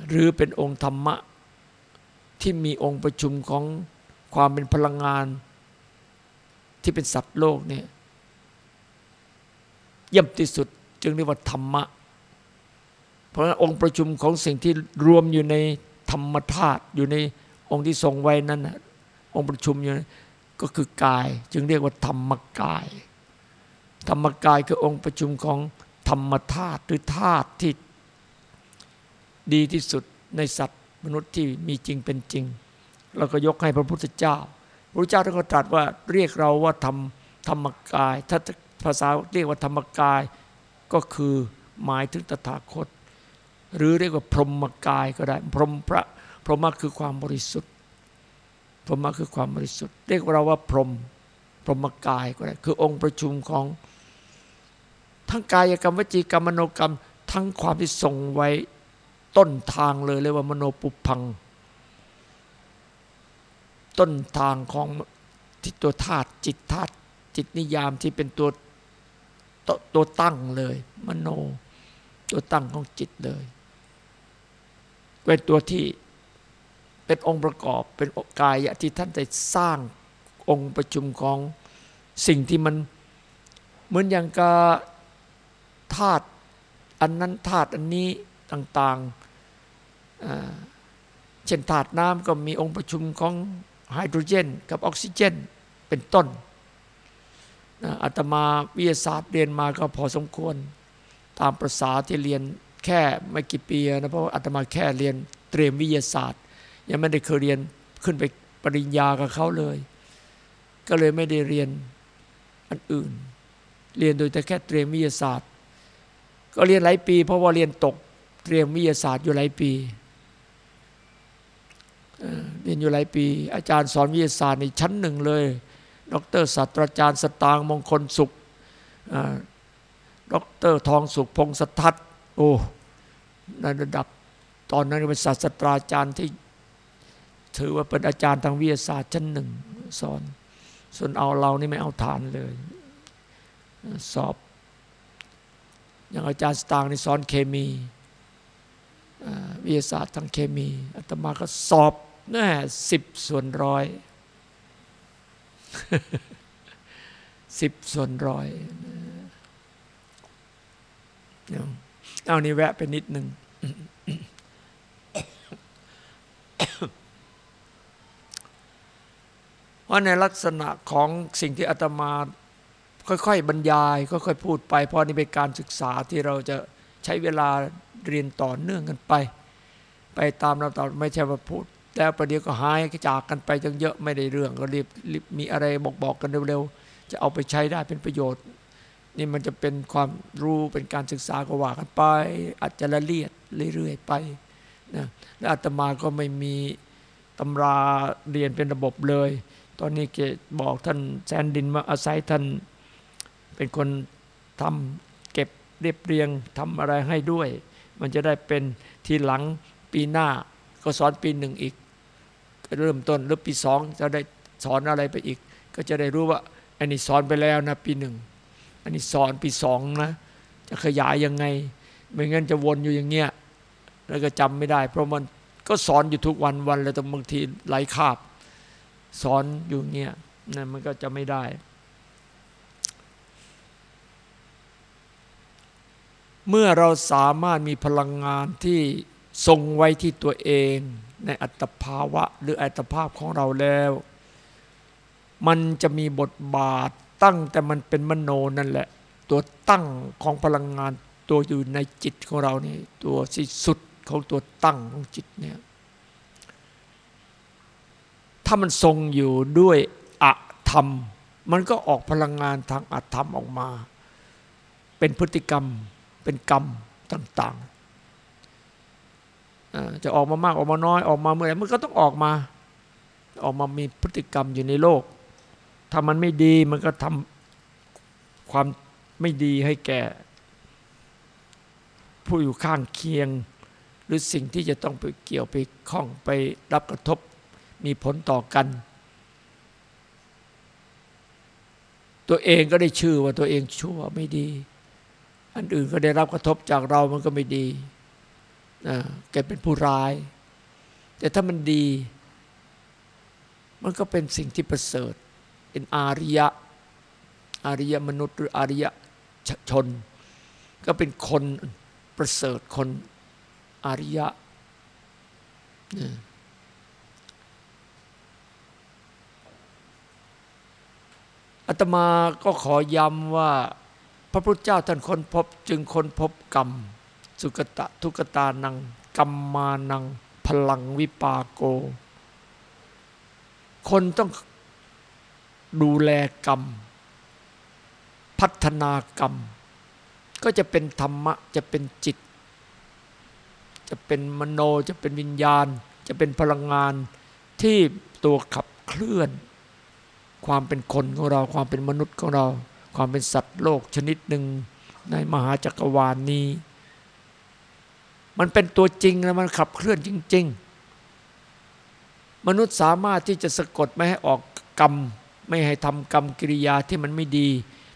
หรือเป็นองค์ธรรมะ ที่มีองค์ประชุมของความเป็นพลังงาน ที่เป็นสัตว์โลกเนี่ยเยี่ยมที่สุดจึงเรียกว่าธรรมะ เพราะฉะนั้นองค์ประชุมของสิ่งที่รวมอยู่ในธรรมธาตุอยู่ในองค์ที่ทรงไว้นั้นนะองค์ประชุมอยู่ก็คือกาย จึงเรียกว่าธรรมกาย ธรรมกายคือองค์ประชุมของธรรมธาตุหรือธาตุที่ ดีที่สุดในสัตว์มนุษย์ที่มีจริงเป็นจริงเราก็ยกให้พระพุทธเจ้า พระพุทธเจ้าท่านก็ตรัสว่าเรียกเราว่าธรรมธรรมกาย ถ้าภาษาเรียกว่าธรรมกายก็คือหมายถึงตถาคต หรือเรียกว่าพรหมกายก็ได้ พรหมพระพรหมคือความบริสุทธิ์ พรหมคือความบริสุทธิ์ เรียกเราว่าพรหมพรหมกายก็ได้ คือองค์ประชุมของทั้งกายกรรมวจีกรรมมโนกรรมทั้งความที่ทรงไว้ ต้นทางเลยเรียกว่ามโนปุพัง ต้นทางของที่ตัวธาตุจิตธาตุจิตนิยามที่เป็นตัวตัวตั้งเลย มโน ตัวตั้งของจิตเลยเป็นตัวที่เป็นองค์ประกอบเป็นกายที่ท่านได้สร้างองค์ประชุมของสิ่งที่มันเหมือนอย่างกับธาตุอันนั้นธาตุอันนี้ต่างๆ เช่นธาตุน้ำก็มีองค์ประชุมของไฮโดรเจน กับออกซิเจนเป็นต้นอาตมาวิทยาศาสตร์เรียนมาก็พอสมควร ตามประษาที่เรียนแค่ไม่กี่ปีนะเพราะอาตมาแค่เรียนเตรียมวิทยาศาสตร์ ยังไม่ได้เคยเรียนขึ้นไปปริญญากับเขาเลย ก็เลยไม่ได้เรียนอันอื่น เรียนโดยแต่แค่เตรียมวิทยาศาสตร์ ก็เรียนหลายปี เพราะว่าเรียนตกเตรียมวิทยาศาสตร์อยู่หลายปี เรียนอยู่หลายปี อาจารย์สอนวิทยาศาสตร์ในชั้นหนึ่งเลย ดรศาสตราจารย์สตางมงคลสุขดรทองสุขพงศทัศน์โอ้ในระดับตอนนั้นเป็นศาสตราจารย์ที่ถือว่าเป็นอาจารย์ทางวิทยาศาสตร์ชั้นหนึ่งสอน ส่วนเอาเรานี่ไม่เอาฐานเลย สอบ อย่างอาจารย์สตางนี่สอนเคมี วิทยาศาสตร์ทางเคมีอาตมาก็สอบแน่สิบส่วนร้อยสิบส่วนร้อยเอานี่แวะไปนิดหนึ่งว่าในลักษณะของสิ่งที่อาตมาค่อยๆบรรยายค่อยๆพูดไป เพราะนี่เป็นการศึกษาที่เราจะใช้เวลา เรียนต่อเนื่องกันไป ไปตามเราต่อไม่ใช่ว่าพูดแล้วประเดี๋ยวก็หายจากกันไปจังเยอะไม่ได้เรื่องก็รีบมีอะไรบอกบอกกันเร็วๆจะเอาไปใช้ได้เป็นประโยชน์ นี่มันจะเป็นความรู้เป็นการศึกษาก็ว่ากันไป อาจจะละเลียดเรื่อยๆไปนะและอาตมาก็ไม่มีตำราเรียนเป็นระบบเลย ตอนนี้เกบอกท่านแซนดินมาอาศัยท่านเป็นคนทำเก็บเรียบเรียงทำอะไรให้ด้วย มันจะได้เป็นทีหลังปีหน้าก็สอนปีหนึ่งอีกเริ่มต้นหรือปีสองจะได้สอนอะไรไปอีก ก็จะได้รู้ว่า อันนี้สอนไปแล้วนะปีหนึ่งอันนี้สอนปีสองนะ จะขยายยังไง ไม่งั้นจะวนอยู่อย่างเงี้ยแล้วก็จำไม่ได้ เพราะมันก็สอนอยู่ทุกวันวันแล้วแต่บางทีไหลคาบ สอนอยู่เงี้ยนั่นมันก็จะไม่ได้ เมื่อเราสามารถมีพลังงานที่ทรงไว้ที่ตัวเอง ในอัตภาวะหรืออัตภาพของเราแล้ว มันจะมีบทบาทตั้งแต่มันเป็นมโนนั่นแหละ ตัวตั้งของพลังงานตัวอยู่ในจิตของเรานี่ตัวที่สุดของตัวตั้งของจิตเนี่ยถ้ามันทรงอยู่ด้วยอะธรรม มันก็ออกพลังงานทางอะธรรมออกมา เป็นพฤติกรรม เป็นกรรมต่างๆ จะออกมามากออกมาน้อยออกมาเมื่อไหร่มันก็ต้องออกมา ออกมามีพฤติกรรมอยู่ในโลก ถ้ามันไม่ดีมันก็ทำความไม่ดีให้แก่ ผู้อยู่ข้างเคียง หรือสิ่งที่จะต้องไปเกี่ยวไปข้องไปรับกระทบมีผลต่อกัน ตัวเองก็ได้ชื่อว่าตัวเองชั่วไม่ดี อันอื่นก็ได้รับกระทบจากเรามันก็ไม่ดีนะแกเป็นผู้ร้าย แต่ถ้ามันดี มันก็เป็นสิ่งที่ประเสริฐ เป็นอาริยะ อาริยมนุษย์หรืออาริยชน ก็เป็นคนประเสริฐคนอาริยะอาตมาก็ขอย้ำว่า ระพุทธเจ้าท่านค้นพบจึงค้นพบกรรม สุกตะทุกตานังกรรมมานัง พลังวิปาโก คนต้องดูแลกรรม พัฒนากรรม ก็จะเป็นธรรมะ จะเป็นจิต จะเป็นมโนจะเป็นวิญญาณ จะเป็นพลังงานที่ตัวขับเคลื่อน ความเป็นคนของเราความเป็นมนุษย์ของเรา ความเป็นสัตว์โลกชนิดหนึ่งในมหาจักรวาลนนี้ มันเป็นตัวจริงแล้วมันขับเคลื่อนจริง ๆ มนุษย์สามารถที่จะสะกดไม่ให้ออกกรรม ไม่ให้ทำกรรมกิริยาที่มันไม่ดี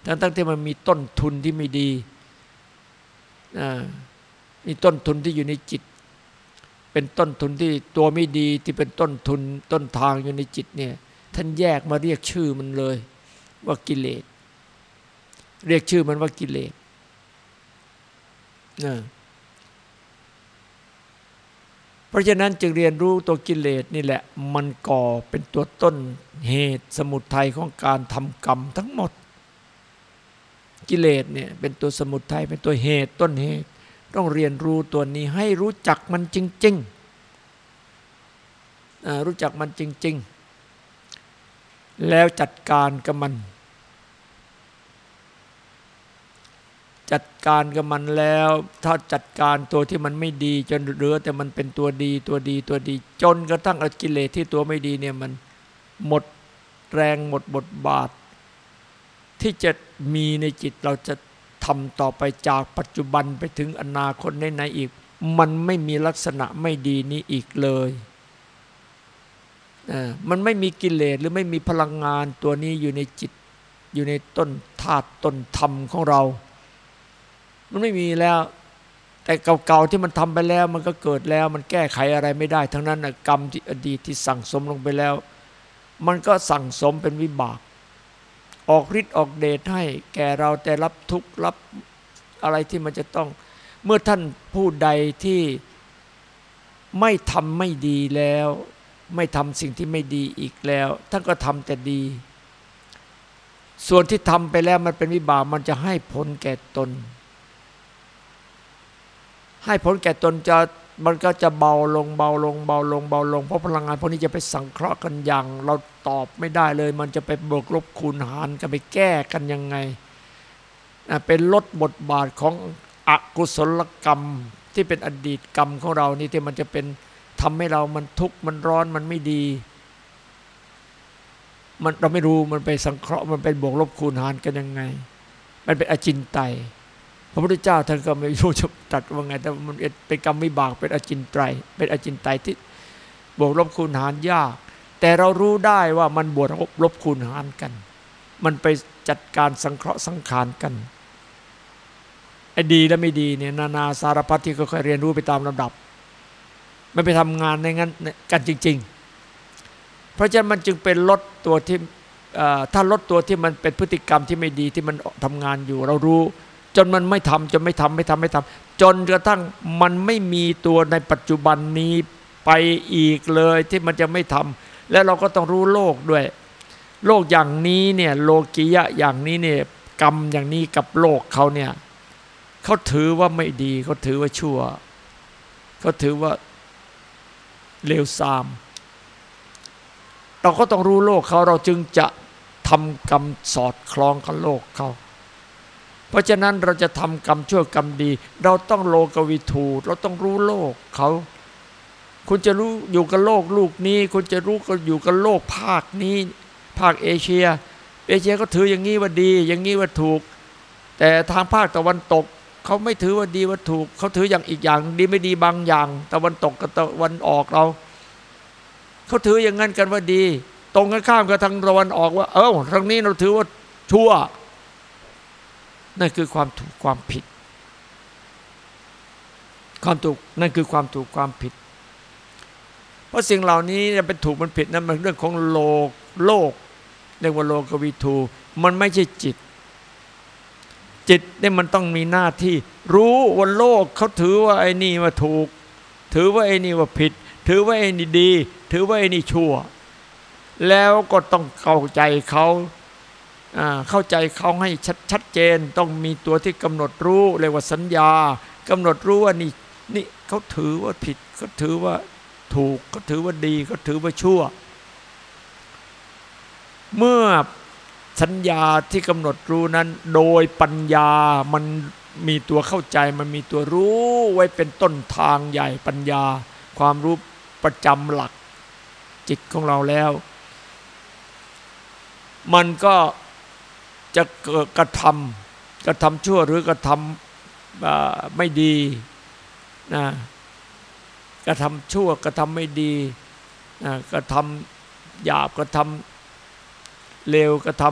ทั้งทั้งที่มันมีต้นทุนที่ไม่ดีมีต้นทุนที่อยู่ในจิต เป็นต้นทุนที่ตัวไม่ดีที่เป็นต้นทุนต้นทางอยู่ในจิตเนี่ยท่านแยกมาเรียกชื่อมันเลย ว่ากิเลส เรียกชื่อมันว่ากิเลสนะเพราะฉะนั้นจึงเรียนรู้ตัวกิเลสนี่แหละ มันก่อเป็นตัวต้นเหตุสมุทัยของการทำกรรมทั้งหมด กิเลสเนี่ยเป็นตัวสมุทัยเป็นตัวเหตุต้นเหตุ ต้องเรียนรู้ตัวนี้ให้รู้จักมันจริงๆรู้จักมันจริง ๆ แล้วจัดการกับมัน จัดการกับมันแล้ว ถ้าจัดการตัวที่มันไม่ดีจนเหลือแต่มันเป็นตัวดีตัวดีตัวดี จนกระทั่งอกิเลสที่ตัวไม่ดีเนี่ยมันหมดแรงหมดบทบาท ที่จะมีในจิตเราจะทำต่อไปจากปัจจุบันไปถึงอนาคตในไหนอีก มันไม่มีลักษณะไม่ดีนี้อีกเลยมันไม่มีกิเลสหรือไม่มีพลังงานตัวนี้อยู่ในจิตอยู่ในต้นธาตุต้นธรรมของเรา มันไม่มีแล้ว แต่เก่าๆที่มันทำไปแล้ว มันก็เกิดแล้ว มันแก้ไขอะไรไม่ได้ ทั้งนั้นกรรมที่อดีตที่สั่งสมลงไปแล้ว มันก็สั่งสมเป็นวิบาก ออกฤทธิ์ออกเดชให้แก่เราแต่รับทุกข์รับอะไรที่มันจะต้อง เมื่อท่านผู้ใดที่ไม่ทำไม่ดีแล้ว ไม่ทำสิ่งที่ไม่ดีอีกแล้ว ท่านก็ทำแต่ดี ส่วนที่ทำไปแล้วมันเป็นวิบากมันจะให้ผลแก่ตน ให้ผลแก่ตนจะมันก็จะเบาลงเบาลงเบาลงเบาลง เพราะพลังงานพวกนี้จะไปสังเคราะห์กันอย่าง เราตอบไม่ได้เลย มันจะไปบวกลบคูณหารกันไปแก้กันยังไงเป็นลดบทบาทของอกุศลกรรมที่เป็นอดีตกรรมของเรานี่ที่มันจะเป็นทำให้เรามันทุกข์มันร้อนมันไม่ดี มันเราไม่รู้มันไปสังเคราะห์มันเป็นบวกลบคูณหารกันยังไง มันเป็นอจินไตย พระพุทธเจ้าท่านก็ไม่รู้จะตัดว่าไง แต่มันเป็นกรรมวิบากเป็นอจินไตยเป็นอจินไตยที่บวกลบคูณหารยาก แต่เรารู้ได้ว่ามันบวกลบคูณหารกัน มันไปจัดการสังเคราะห์สังขารกันไอ้ดีและไม่ดีเนี่ยนานาสารพัดที่ค่อยเรียนรู้ไปตามลำดับไม่ไปทำงานในงั้นกันจริง ๆ เพราะฉะนั้นมันจึงเป็นลดตัวที่ถ้าลดตัวที่มันเป็นพฤติกรรมที่ไม่ดีที่มันทำงานอยู่ เรารู้ จนมันไม่ทำจนไม่ทำไม่ทำไม่ทำจนกระทั่งมันไม่มีตัวในปัจจุบันนี้ไปอีกเลยที่มันจะไม่ทำและเราก็ต้องรู้โลกด้วย โลกอย่างนี้เนี่ยโลกิยะอย่างนี้เนี่ยกรรมอย่างนี้กับโลกเขาเนี่ยเขาถือว่าไม่ดีเขาถือว่าชั่วเขาถือว่าเลวทราม เราก็ต้องรู้โลกเขาเราจึงจะทำกรรมสอดคล้องกับโลกเขา เพราะฉะนั้นเราจะทำกรรมชั่วกรรมดี เราต้องโลกวิทูเราต้องรู้โลกเขา คุณจะรู้อยู่กับโลกลูกนี้ คุณจะรู้ก็อยู่กับโลกภาคนี้ ภาคเอเชีย เอเชียก็ถืออย่างนี้ว่าดี อย่างนี้ว่าถูก แต่ทางภาคตะวันตกเขาไม่ถือว่าดีว่าถูก เขาถืออย่างอีกอย่างดีไม่ดีบางอย่าง ตะวันตกกับตะวันออกเราเขาถืออย่างนั้นกันว่าดี ตรงกันข้ามกับทางตะวันออกว่า เออทางนี้เราถือว่าชั่ว นั่นคือความถูกความผิด ความถูกนั่นคือความถูกความผิด เพราะสิ่งเหล่านี้จะเป็นถูกมันผิดนั้นมันเรื่องของโลกโลกเรียกว่าโลกวิทูมันไม่ใช่จิต จิตเนี่ยมันต้องมีหน้าที่ รู้ว่าโลกเขาถือว่าไอ้นี่ว่าถูก ถือว่าไอ้นี่ว่าผิด ถือว่าไอ้นี่ดี ถือว่าไอ้นี่ชั่ว แล้วก็ต้องเข้าใจเขา เข้าใจเขาให้ชัดชัดเจน ต้องมีตัวที่กำหนดรู้เรียกว่าสัญญากำหนดรู้ว่านี่นี่เขาถือว่าผิดเขาถือว่าถูกเขาถือว่าดีเขาถือว่าชั่ว เมื่อสัญญาที่กำหนดรู้นั้น โดยปัญญามันมีตัวเข้าใจมันมีตัวรู้ไว้เป็นต้นทางใหญ่ปัญญา ความรู้ประจำหลักจิตของเราแล้ว มันก็ จะเกิดกระทำกระทำชั่วหรือกระทำไม่ดีนะกระทำชั่วกระทำไม่ดีนะกระทำหยาบกระทำเลวกระท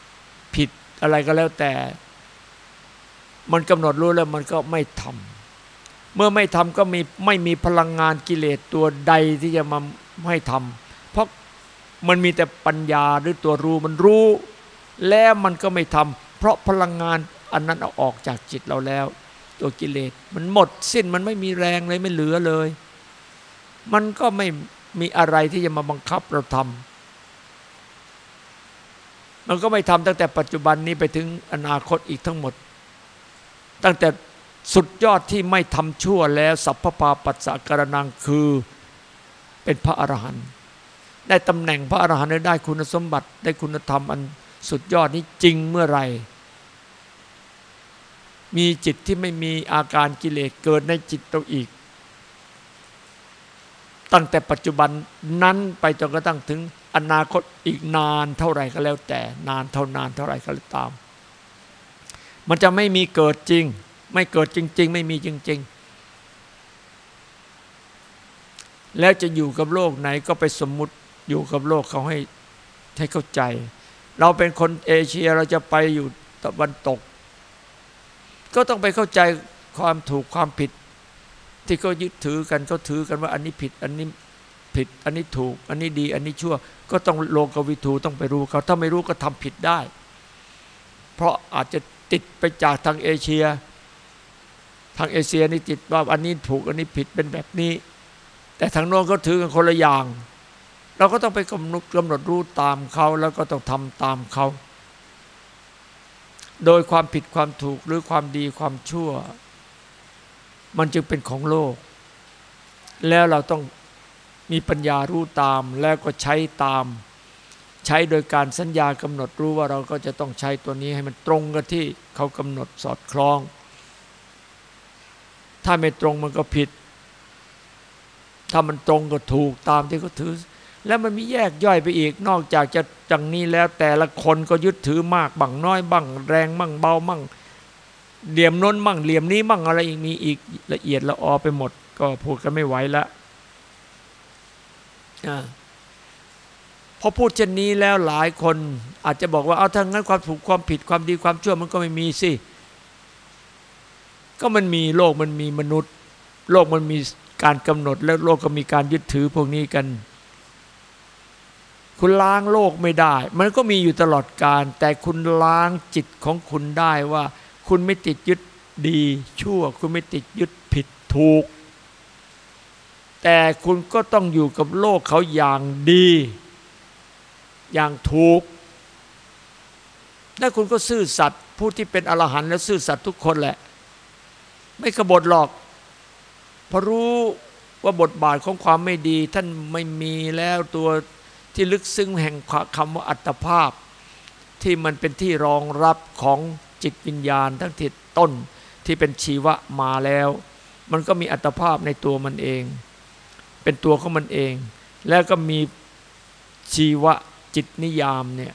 ำผิดอะไรก็แล้วแต่ มันกำหนดรู้แล้วมันก็ไม่ทำเมื่อไม่ทำก็มีไม่มีพลังงานกิเลสตัวใดที่จะมาให้ทำเพราะมันมีแต่ปัญญาหรือตัวรู้มันรู้ แล้วมันก็ไม่ทำเพราะพลังงานอันนั้นเอาออกจากจิตเราแล้ว ตัวกิเลสมันหมดสิ้นมันไม่มีแรงเลยไม่เหลือเลย มันก็ไม่มีอะไรที่จะมาบังคับเราทำมันก็ไม่ทำตั้งแต่ปัจจุบันนี้ไปถึงอนาคตอีกทั้งหมด ตั้งแต่สุดยอดที่ไม่ทำชั่วแล้วสัพพปาปัสสะกรนังคือเป็นพระอรหันต์ได้ตำแหน่งพระอรหันต์ได้คุณสมบัติได้คุณธรรมอัน สุดยอดนี้จริงเมื่อไรมีจิตที่ไม่มีอาการกิเลสเกิดในจิตเราอีก ตั้งแต่ปัจจุบันนั้นไปจนกระทั่งถึงอนาคตอีกนานเท่าไหร่ก็แล้วแต่นานเท่านานเท่าไหร่ก็ตาม มันจะไม่มีเกิดจริง ไม่เกิดจริง ๆ ไม่มีจริง ๆ แล้วจะอยู่กับโลกไหนก็ไปสมมุติอยู่กับโลกเขาให้ให้เข้าใจ เราเป็นคนเอเชียเราจะไปอยู่ตะวันตก ก็ต้องไปเข้าใจความถูกความผิด ที่เขายึดถือกันเขาถือกันว่าอันนี้ผิดอันนี้ผิดอันนี้ถูก อันนี้ดี อันนี้ชั่ว ก็ต้องโลกวิทูต้องไปรู้เขาถ้าไม่รู้ก็ทำผิดได้ เพราะอาจจะติดไปจากทางเอเชีย ทางเอเชียนี่ติดว่าอันนี้ถูกอันนี้ผิดเป็นแบบนี้ แต่ทางโน้นเขาถือกันคนละอย่าง เราก็ต้องไปกำหนดกำหนดรู้ตามเขาแล้วก็ต้องทำตามเขา โดยความผิดความถูกหรือความดีความชั่ว มันจึงเป็นของโลก แล้วเราต้องมีปัญญารู้ตามแล้วก็ใช้ตาม ใช้โดยการสัญญากำหนดรู้ว่าเราก็จะต้องใช้ตัวนี้ให้มันตรงกับที่เขากำหนดสอดคล้อง ถ้าไม่ตรงมันก็ผิด ถ้ามันตรงก็ถูกตามที่เขาถือ แล้วมันมีแยกย่อยไปอีกนอกจากจะจังนี้แล้วแต่ละคนก็ยึดถือมากบังน้อยบังแรงมั่งเบามั่งเหลี่ยมน้นมั่งเหลี่ยมนี้มั่งอะไรอีกมีอีกละเอียดละออไปหมด ก็พูดกันไม่ไหวล้วพอพูดเช่นนี้แล้วหลายคนอาจจะบอกว่าเอาทั้งนั้นความถูกความผิดความดีความชั่วมันก็ไม่มีสิก็มันมีโลกมันมีมนุษย์ โลกมันมีการกำหนด แล้วโลกก็มีการยึดถือพวกนี้กัน คุณล้างโลกไม่ได้ มันก็มีอยู่ตลอดการ แต่คุณล้างจิตของคุณได้ว่า คุณไม่ติดยึดดีชั่ว คุณไม่ติดยึดผิดถูก แต่คุณก็ต้องอยู่กับโลกเขาอย่างดี อย่างถูกถ้าคุณก็ซื่อสัตย์ผู้ที่เป็นอรหันต์แล้วซื่อสัตย์ทุกคนแหละ ไม่กบฏหรอกเพราะรู้ว่าบทบาทของความไม่ดี ท่านไม่มีแล้วตัว ที่ลึกซึ้งแห่งคำว่าอัตภาพ ที่มันเป็นที่รองรับของจิตวิญญาณทั้งทิศต้นที่เป็นชีวะมาแล้ว มันก็มีอัตภาพในตัวมันเอง เป็นตัวของมันเอง แล้วก็มีชีวะจิตนิยามเนี่ย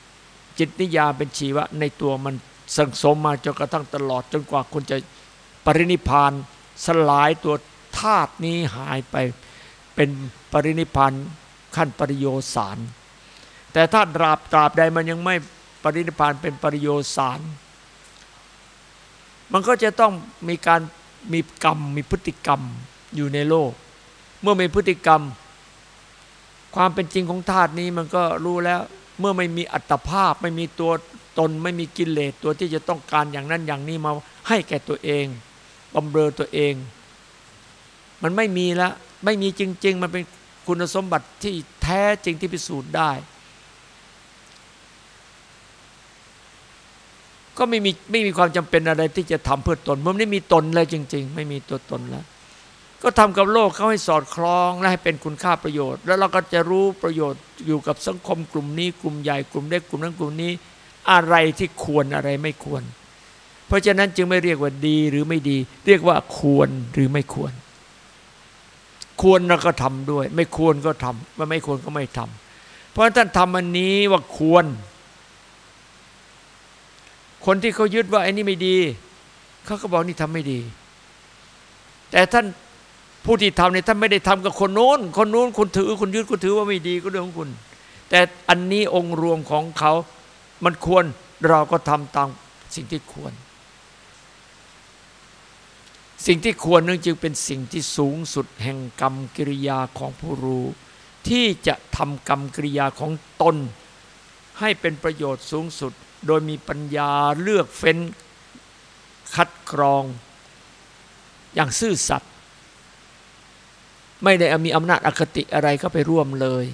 จิตนิยามเป็นชีวะในตัวมันสังสมมาจนกระทั่งตลอดจนกว่าคุณจะปรินิพานสลายตัวธาตุนี้หายไปเป็นปรินิพาน ขั้นปริโยสาร แต่ถ้าตราบตราบใดมันยังไม่ปรินิพานเป็นปริโยสาร มันก็จะต้องมีการมีกรรมมีพฤติกรรมอยู่ในโลก เมื่อมีพฤติกรรม ความเป็นจริงของธาตุนี้มันก็รู้แล้ว เมื่อไม่มีอัตภาพไม่มีตัวตนไม่มีกิเลสตัวที่จะต้องการอย่างนั้นอย่างนี้มาให้แก่ตัวเองบำเรอตัวเอง มันไม่มีแล้วไม่มีจริง ๆ มันเป็น คุณสมบัติที่แท้จริงที่พิสูจน์ได้ ก็ไม่มีไม่มีความจำเป็นอะไรที่จะทำเพื่อตนมันไม่มีตนเลยจริง ๆ ไม่มีตัวตนแล้ว ก็ทำกับโลกเขาให้สอดคล้องและให้เป็นคุณค่าประโยชน์ แล้วเราก็จะรู้ประโยชน์อยู่กับสังคมกลุ่มนี้กลุ่มใหญ่กลุ่มเล็กกลุ่มนั้นกลุ่มนี้ อะไรที่ควรอะไรไม่ควร เพราะฉะนั้นจึงไม่เรียกว่าดีหรือไม่ดี เรียกว่าควรหรือไม่ควร ควรเราก็ทำด้วย ไม่ควรก็ทำว่าไม่ควรก็ไม่ทำเพราะท่านทำอันนี้ว่าควร คนที่เขายึดว่าไอ้นี่ไม่ดีเขาก็บอกนี่ทำไม่ดี แต่ท่านผู้ที่ทำเนี่ยท่านไม่ได้ทำกับคนโน้น คนโน้นคุณถือคุณยึดคุณถือว่าไม่ดีก็เรื่องของคุณ แต่อันนี้องค์รวมของเขา มันควรเราก็ทำตามสิ่งที่ควร สิ่งที่ควรนั่นจึงเป็นสิ่งที่สูงสุดแห่งกรรมกิริยาของผู้รู้ ที่จะทำกรรมกิริยาของตน ให้เป็นประโยชน์สูงสุด โดยมีปัญญาเลือกเฟ้น คัดกรอง อย่างซื่อสัตย์ไม่ได้มีอำนาจอคติอะไรเข้าไปร่วมเลย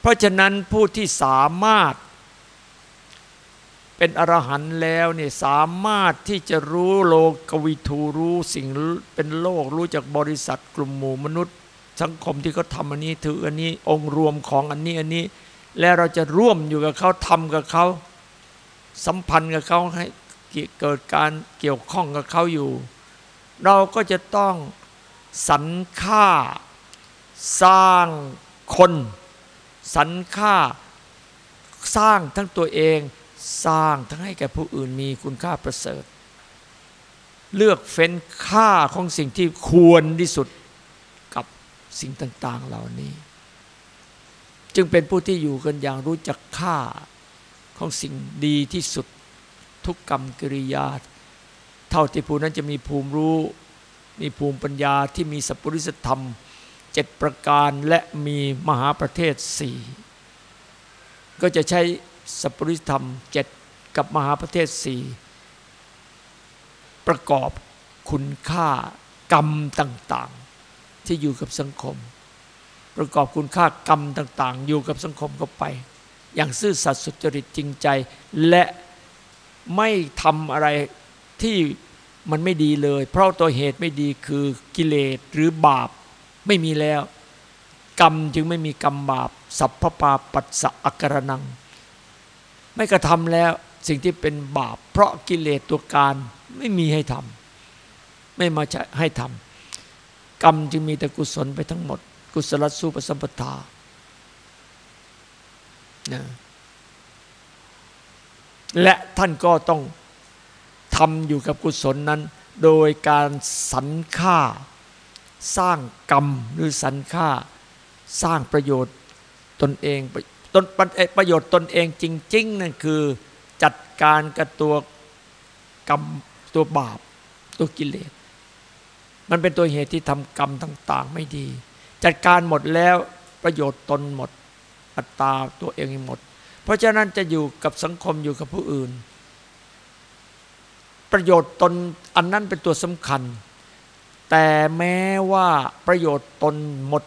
เพราะฉะนั้นผู้ที่สามารถ เป็นอรหันต์แล้วเนี่ยสามารถที่จะรู้โลกวิทูรู้สิ่งเป็นโลกรู้จากบริษัทกลุ่มหมู่มนุษย์ สังคมที่เขาทำอันนี้ถืออันนี้องค์รวมของอันนี้อันนี้ แล้วเราจะร่วมอยู่กับเขาทำกับเขา สัมพันธ์กับเขาให้เกิดการเกี่ยวข้องกับเขาอยู่ เราก็จะต้องสรรค่าสร้างคนสรรค่าสร้างทั้งตัวเอง สร้างทั้งให้แก่ผู้อื่นมีคุณค่าประเสริฐ เลือกเฟ้นค่าของสิ่งที่ควรที่สุดกับสิ่งต่าง ๆ เหล่านี้ จึงเป็นผู้ที่อยู่กันอย่างรู้จักค่าของสิ่งดีที่สุดทุกกรรมกิริยา เท่าที่ผู้นั้นจะมีภูมิรู้ มีภูมิปัญญาที่มีสัพพุริสธรรมเจ็ดประการและมีมหาประเทศสี่ก็จะใช้ สัพพุริธรรมเจ็ดกับมหาประเทศสี่ประกอบคุณค่ากรรมต่างๆ ที่อยู่กับสังคม ประกอบคุณค่ากรรมต่าง ๆ อยู่กับสังคมก็ไป อย่างซื่อสัตย์สุจริตจริงใจ และไม่ทำอะไรที่มันไม่ดีเลย เพราะตัวเหตุไม่ดีคือกิเลสหรือบาปไม่มีแล้ว กรรมจึงไม่มีกรรมบาป สัพพปาปัสสะอักรนัง ไม่กระทำแล้วสิ่งที่เป็นบาป เพราะกิเลสตัวการไม่มีให้ทำไม่มาให้ทำกรรมจึงมีแต่กุศลไปทั้งหมด กุศลสุปสัมปทานะและท่านก็ต้องทำอยู่กับกุศลนั้น โดยการสรรค่า สร้างกรรมหรือสรรค่า สร้างประโยชน์ตนเอง ตนประโยชน์ตนเองจริงๆนั่นคือจัดการกับตัวกรรมตัวบาปตัวกิเลส มันเป็นตัวเหตุที่ทำกรรมต่าง ๆ ไม่ดี จัดการหมดแล้วประโยชน์ตนหมด อัตตาตัวเองหมด เพราะฉะนั้นจะอยู่กับสังคมอยู่กับผู้อื่น ประโยชน์ตนอันนั้นเป็นตัวสำคัญ แต่แม้ว่าประโยชน์ตนหมด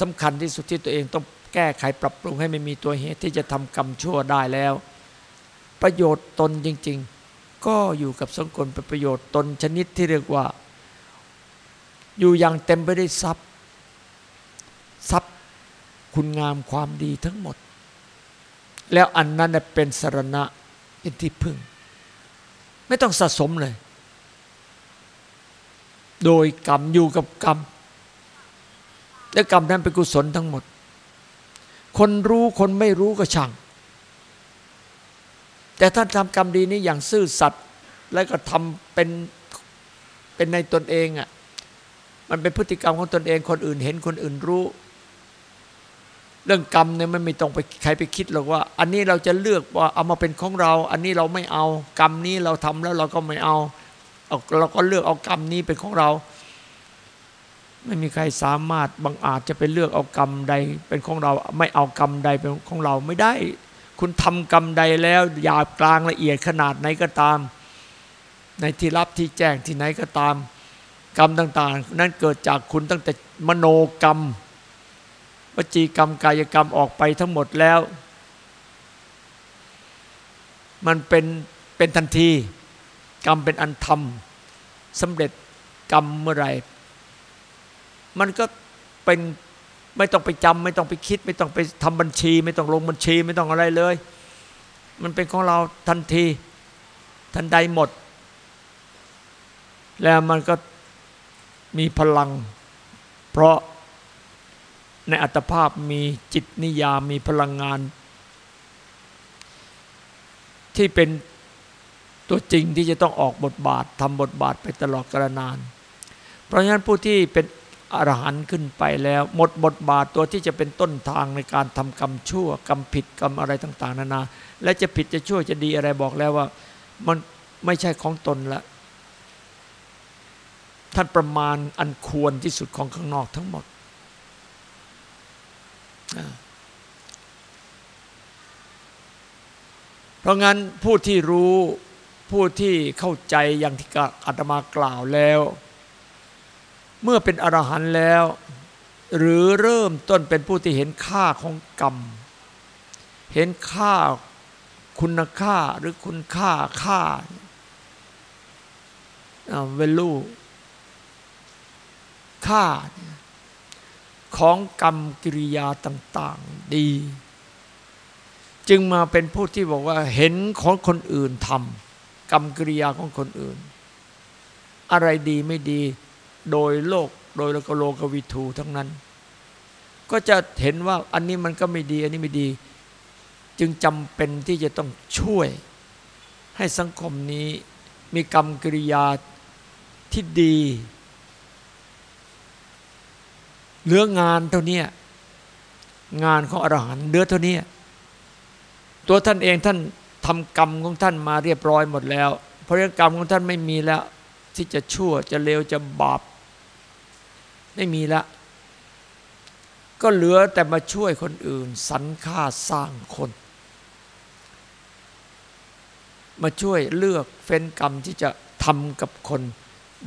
สำคัญที่สุดที่ตัวเองต้อง แก้ไขปรับปรุงให้ไม่มีตัวเหตุที่จะทำกรรมชั่วได้แล้ว ประโยชน์ตนจริง ๆ ก็อยู่กับสังคมเป็นประโยชน์ตนชนิดที่เรียกว่า อยู่อย่างเต็มไปด้วยทรัพย์ทรัพย์คุณงามความดีทั้งหมด แล้วอันนั้นเป็นสรณะเป็นที่พึ่ง ไม่ต้องสะสมเลย โดยกรรมอยู่กับกรรมและกรรมนั้นเป็นกุศลทั้งหมด คนรู้คนไม่รู้ก็ช่าง แต่ท่านทำกรรมดีนี้อย่างซื่อสัตย์แล้วก็ทำเป็นเป็นในตนเองอะ่ะมันเป็นพฤติกรรมของตนเอง คนอื่นเห็นคนอื่นรู้ เรื่องกรรมเนี่ยมันไม่ต้องไปใครไปคิดหรอกว่า อันนี้เราจะเลือกว่าเอามาเป็นของเรา อันนี้เราไม่เอา กรรมนี้เราทำแล้วเราก็ไม่เอาเราก็เลือกเอากรรมนี้เป็นของเรา ไม่มีใครสามารถบังอาจจะไปเลือกเอากรรมใด เป็นของเราไม่เอากรรมใดเป็นของเราไม่ได้ คุณทำกรรมใดแล้วหยาบกลางละเอียดขนาดไหนก็ตาม ในที่รับที่แจ้งที่ไหนก็ตาม กรรมต่าง ๆ นั้นเกิดจากคุณตั้งแต่มโนกรรม วจีกรรมกายกรรมออกไปทั้งหมดแล้ว มันเป็นเป็นทันที กรรมเป็นอันทำสำเร็จกรรมเมื่อไหร่ มันก็เป็นไม่ต้องไปจำไม่ต้องไปคิด ไม่ต้องไปทำบัญชี ไม่ต้องลงบัญชี ไม่ต้องอะไรเลย มันเป็นของเราทันที ทันใดหมด แล้วมันก็มีพลัง เพราะในอัตภาพมีจิตนิยามมีพลังงาน ที่เป็นตัวจริงที่จะต้องออกบทบาททำบทบาทไปตลอดกาลนาน เพราะฉะนั้นผู้ที่เป็น อรหันต์ขึ้นไปแล้ว หมดบทบาทตัวที่จะเป็นต้นทางในการทำกรรมชั่วกรรมผิดกรรมอะไรต่าง ๆ นานา และจะผิดจะชั่วจะดีอะไรบอกแล้วว่า มันไม่ใช่ของตนละท่านประมาณอันควรที่สุดของข้างนอกทั้งหมด เพราะงั้นผู้ที่รู้ผู้ที่เข้าใจอย่างที่อาตมากล่าวแล้ว เมื่อเป็นอรหันต์แล้ว หรือเริ่มต้นเป็นผู้ที่เห็นค่าของกรรม เห็นค่าคุณค่าหรือคุณค่าค่าเวลูค่าของกรรมกิริยาต่าง ๆ ดี จึงมาเป็นผู้ที่บอกว่าเห็นของคนอื่นทำกรรมกิริยาของคนอื่น อะไรดีไม่ดี โดยโลกโดยโลกวิถูทั้งนั้น ก็จะเห็นว่าอันนี้มันก็ไม่ดี อันนี้ไม่ดี จึงจำเป็นที่จะต้องช่วย ให้สังคมนี้มีกรรมกิริยาที่ดี เหลืองานเท่านี้งานของอรหันต์เหลือเท่านี้ตัวท่านเองท่านทำกรรมของท่านมาเรียบร้อยหมดแล้ว เพราะกรรมของท่านไม่มีแล้ว ที่จะชั่วจะเลวจะบาป ไม่มีละ ก็เหลือแต่มาช่วยคนอื่นสรรค่าสร้างคน มาช่วยเลือกเฟ้นกรรมที่จะทำกับคน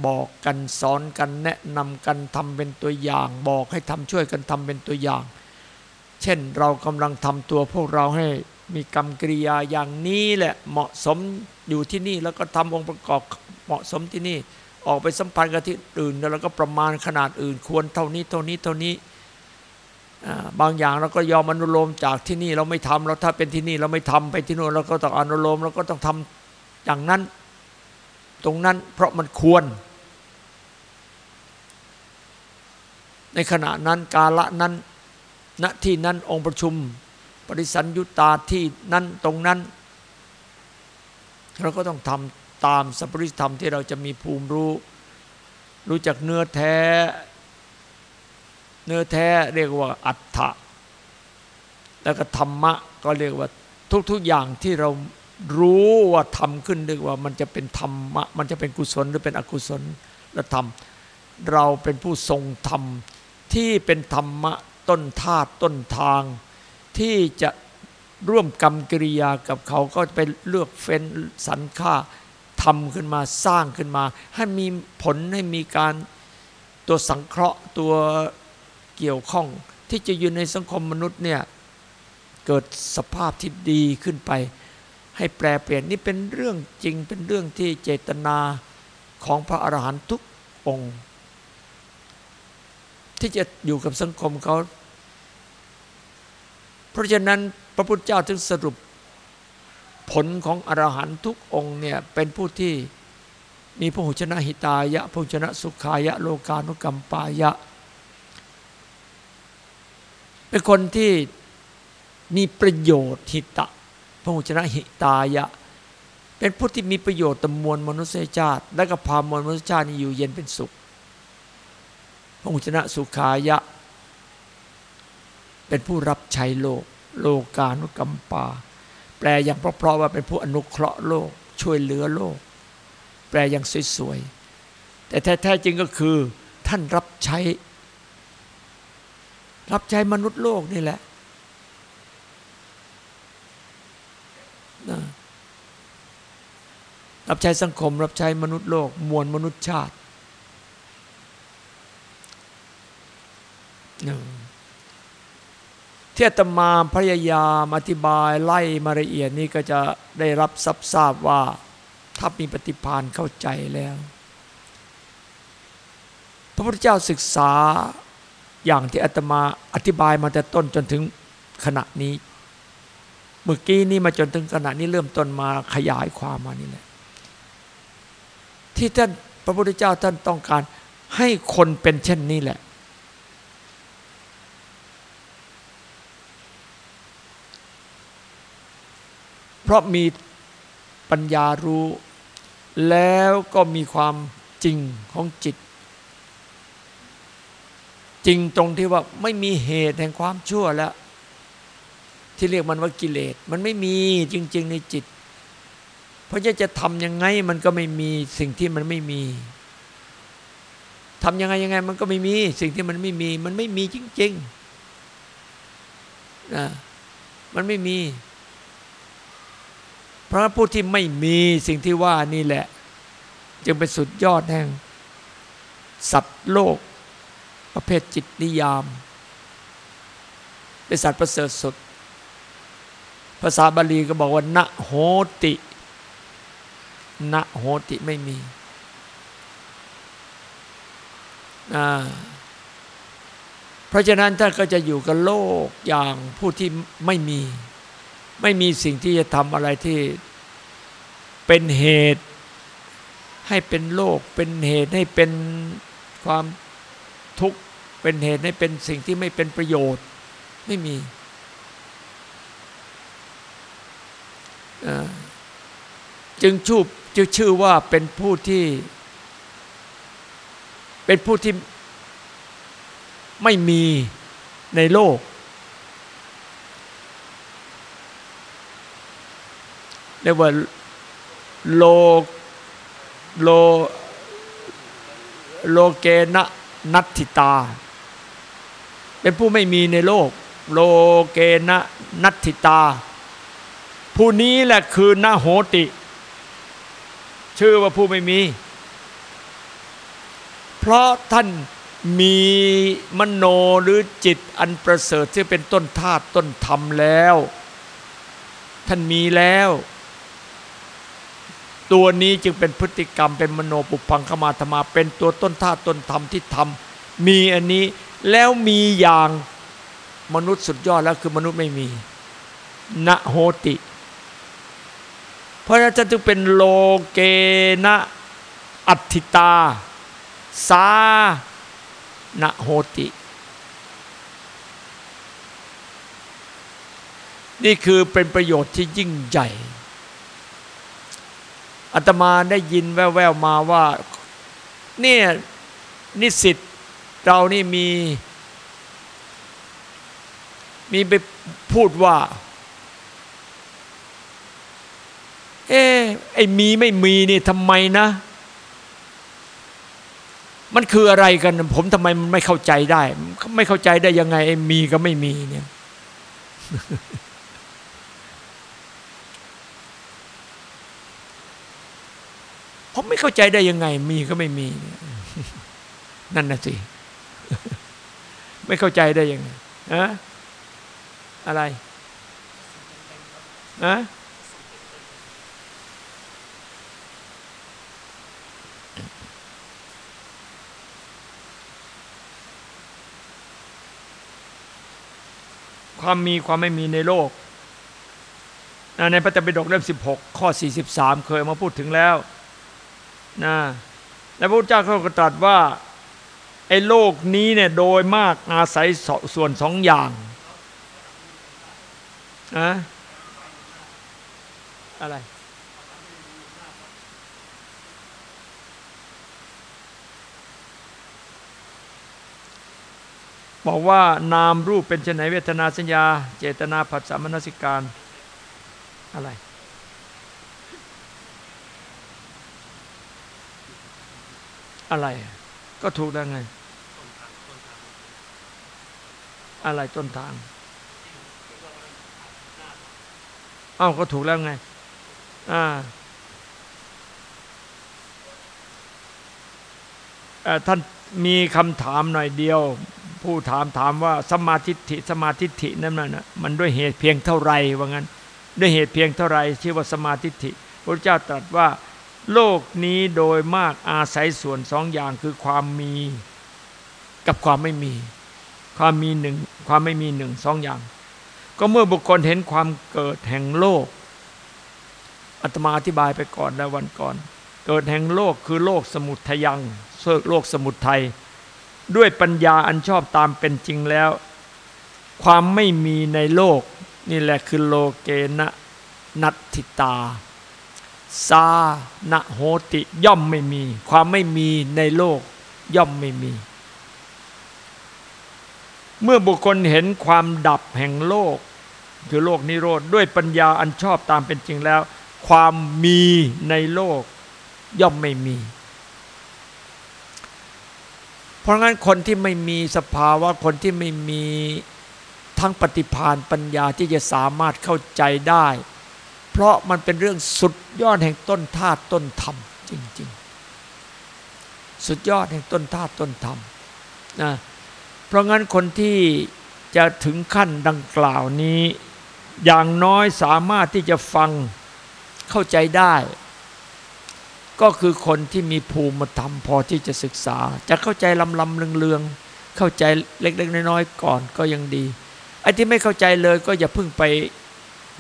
บอกกันสอนกันแนะนำกันทำเป็นตัวอย่าง บอกให้ทำช่วยกันทำเป็นตัวอย่าง เช่นเรากำลังทำตัวพวกเราให้มีกรรมกริยาอย่างนี้แหละเหมาะสมอยู่ที่นี่แล้วก็ทำองค์ประกอบเหมาะสมที่นี่ ออกไปสัมพันธ์กับที่อื่น แล้วก็ประมาณขนาดอื่น ควรเท่านี้เท่านี้เท่านี้บางอย่างเราก็ยอมอนุโลมจากที่นี่เราไม่ทำเราถ้าเป็นที่นี่เราไม่ทำไปที่โน่นเราก็ต้องอนุโลมเราก็ต้องทำอย่างนั้น ตรงนั้นเพราะมันควร ในขณะนั้นกาละนั้นณที่นั้นองค์ประชุม ปริสันยุตาที่นั้นตรงนั้น เราก็ต้องทำ ตามสัพพิธรรมที่เราจะมีภูมิรู้ รู้จักเนื้อแท้ เนื้อแท้เรียกว่าอัฏฐะแล้วก็ธรรมะก็เรียกว่าทุกๆอย่างที่เรารู้ว่าทำขึ้นเรียกว่ามันจะเป็นธรรมะ มันจะเป็นกุศลหรือเป็นอกุศลและธรรม เราเป็นผู้ทรงธรรมที่เป็นธรรมะต้นธาตุต้นทาง ที่จะร่วมกรรมกิริยากับเขาก็ไปเลือกเฟ้นสรรค่า ทำขึ้นมาสร้างขึ้นมา ให้มีผลให้มีการตัวสังเคราะห์ตัวเกี่ยวข้อง ที่จะอยู่ในสังคมมนุษย์เนี่ยเกิดสภาพที่ดีขึ้นไป ให้แปลเปลี่ยนนี่เป็นเรื่องจริงเป็นเรื่องที่เจตนาของพระอรหันต์ทุกองค์ ที่จะอยู่กับสังคมเขา เพราะฉะนั้นพระพุทธเจ้าถึงสรุป ผลของอรหันต์ทุกองเนี่ยเป็นผู้ที่มีพระหุชนะหิตายะพระหุชนะสุขายะโลกานุกรรมปายะ เป็นคนที่มีประโยชน์หิตะพระหุชนะหิตายะ เป็นผู้ที่มีประโยชน์ต่อมวลมนุษยชาติ และก็พามวลมนุษยชาตินี้อยู่เย็นเป็นสุข พระหุชนะสุขายะ เป็นผู้รับใช้โลก โลกานุกรรมปา แปลอย่างเพราะๆว่าเป็นผู้อนุเคราะห์โลก ช่วยเหลือโลก แปลอย่างสวยๆ แต่แท้ๆจริงก็คือ ท่านรับใช้ รับใช้มนุษย์โลกนี่แหละนะรับใช้สังคม รับใช้มนุษย์โลก มวลมนุษยชาติ ที่อาตมาพยายามอธิบายไล่มาละเอียดนี้ก็จะได้รับทราบทราบว่า ถ้ามีปฏิพานเข้าใจแล้ว พระพุทธเจ้าศึกษาอย่างที่อาตมาอธิบายมาแต่ต้นจนถึงขณะนี้ เมื่อกี้นี้มาจนถึงขณะนี้เริ่มต้นมาขยายความมานี่แหละที่ท่านพระพุทธเจ้าท่านต้องการให้คนเป็นเช่นนี้แหละ เพราะมีปัญญารู้ แล้วก็มีความจริงของจิต จริงตรงที่ว่าไม่มีเหตุแห่งความชั่วแล้ว ที่เรียกมันว่ากิเลส มันไม่มีจริง ๆ ในจิต เพราะจะจะทำยังไงมันก็ไม่มีสิ่งที่มันไม่มีทำยังไงยังไง มันก็ไม่มี สิ่งที่มันไม่มี มันไม่มีจริงๆนะมันไม่มี เพราะผู้ที่ไม่มีสิ่งที่ว่านี่แหละ จึงเป็นสุดยอดแห่ง สัตว์โลก ประเภทจิตนิยาม เป็นสัตว์ประเสริฐสุด ภาษาบาลีก็บอกว่าณโหติณโหติไม่มีเพราะฉะนั้นท่านก็จะอยู่กับโลกอย่างผู้ที่ไม่มี ไม่มีสิ่งที่จะทำอะไรที่เป็นเหตุ ให้เป็นโลก เป็นเหตุให้เป็นความทุกข์เป็นเหตุให้เป็นสิ่งที่ไม่เป็นประโยชน์ ไม่มีจึงชูบจึงชื่อว่าเป็นผู้ที่ เป็นผู้ที่ไม่มีในโลก รียกว่าโลโลโลเกนะนัตถิตา เป็นผู้ไม่มีในโลก โลเกนะนัตถิตา ผู้นี้แหละคือนาโหติ ชื่อว่าผู้ไม่มี เพราะท่านมีมโนหรือจิตอันประเสริฐที่เป็นต้นธาตุต้นธรรมแล้ว ท่านมีแล้ว ตัวนี้จึงเป็นพฤติกรรมเป็นมโนปุพังขมาธรรมา เป็นตัวต้นธาต้นธรรมที่ทำมีอันนี้แล้วมีอย่างมนุษย์สุดยอดแล้วคือมนุษย์ไม่มีนะโหติ เพราะฉะนั้นจึงเป็นโลเกนะอัตถิตา สานะโหติ นี่คือเป็นประโยชน์ที่ยิ่งใหญ่ อาตมาได้ยินแว่วๆมาว่าเนี่ยนิสิตเรานี่มี มีไปพูดว่า เอ๊ไอ้มีไม่มีนี่ทำไมนะ มันคืออะไรกัน ผมทำไมมันไม่เข้าใจได้ ไม่เข้าใจได้ยังไงไอ้มีก็ไม่มีเนี่ย ผมไม่เข้าใจได้ยังไง มีก็ไม่มี นั่นน่ะสิ ไม่เข้าใจได้ยังไงอะอะไรอะความมีความไม่มีในโลก ในพระธรรมปิฎกเล่ม 16 ข้อ 43 เคยมาพูดถึงแล้ว นะและพระพุทธเจ้าเขาก็ตรัสว่าไอ้โลกนี้เนี่ยโดยมากอาศัยส่วนสองอย่างอะอะไรบอกว่านามรูปเป็นชนไหนเวทนาสัญญา เจตนาผัสสะมนสิการอะไร อะไร ก็ถูกแล้วไง อะไรต้นทางอ้าวก็ถูกแล้วไง อ่าท่านมีคำถามหน่อยเดียว ผู้ถามถามว่าสมาธิิสมาธิินั้นมันมันด้วยเหตุเพียงเท่าไรว่างั้น ด้วยเหตุเพียงเท่าไรชื่อว่าสมาธิิพระเจ้าตรัสว่า โลกนี้โดยมากอาศัยส่วนสองอย่างคือความมีกับความไม่มี ความมีหนึ่งความไม่มีหนึ่งสองอย่าง ก็เมื่อบุคคลเห็นความเกิดแห่งโลกอาตมาอธิบายไปก่อนแล้ววันก่อน เกิดแห่งโลกคือโลกสมุทยังโลกสมุทัยด้วยปัญญาอันชอบตามเป็นจริงแล้ว ความไม่มีในโลก นี่แหละคือโลเกนะนัตถิตา ซาณโหติ ย่อมไม่มี ความไม่มีในโลก ย่อมไม่มี เมื่อบุคคลเห็นความดับแห่งโลก คือโลกนิโรธด้วยปัญญาอันชอบตามเป็นจริงแล้ว ความมีในโลก ย่อมไม่มี เพราะงั้นคนที่ไม่มีสภาวะคนที่ไม่มีทั้งปฏิภาณปัญญาที่จะสามารถเข้าใจได้ เพราะมันเป็นเรื่องสุดยอดแห่งต้นธาตุต้นธรรมจริง ๆ สุดยอดแห่งต้นธาตุต้นธรรมนะเพราะงั้นคนที่จะถึงขั้นดังกล่าวนี้ อย่างน้อยสามารถที่จะฟังเข้าใจได้ ก็คือคนที่มีภูมิธรรมพอที่จะศึกษา จะเข้าใจลำลำเลืองๆเข้าใจเล็กๆน้อยๆก่อนก็ยังดีไอ้ที่ไม่เข้าใจเลยก็อย่าเพิ่งไป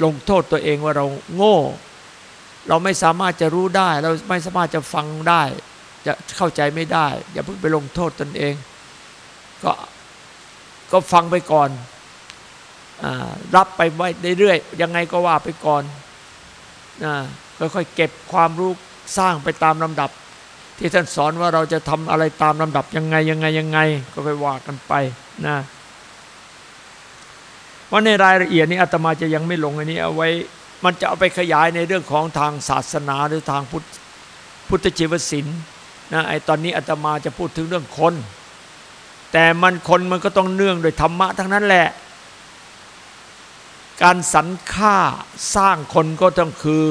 ลงโทษตัวเองว่าเราโง่ เราไม่สามารถจะรู้ได้ เราไม่สามารถจะฟังได้ จะเข้าใจไม่ได้ อย่าเพิ่งไปลงโทษตนเอง ก็ก็ฟังไปก่อนอรับไปไว้เรื่อยๆยังไงก็ว่าไปก่อนค่อยๆเก็บความรู้สร้างไปตามลำดับ ที่ท่านสอนว่าเราจะทำอะไรตามลำดับยังไงยังไงยังไง ก็ไปว่ากันไปนะ ว่าในรายละเอียดนี้อาตมาจะยังไม่ลงอันนี้เอาไว้ มันจะเอาไปขยายในเรื่องของทางศาสนาหรือทางพุทธพุทธชีวศิลป์นะไอตอนนี้อาตมาจะพูดถึงเรื่องคน แต่มันคนมันก็ต้องเนื่องโดยธรรมะทั้งนั้นแหละ การสรรค่าสร้างคนก็ต้องคือ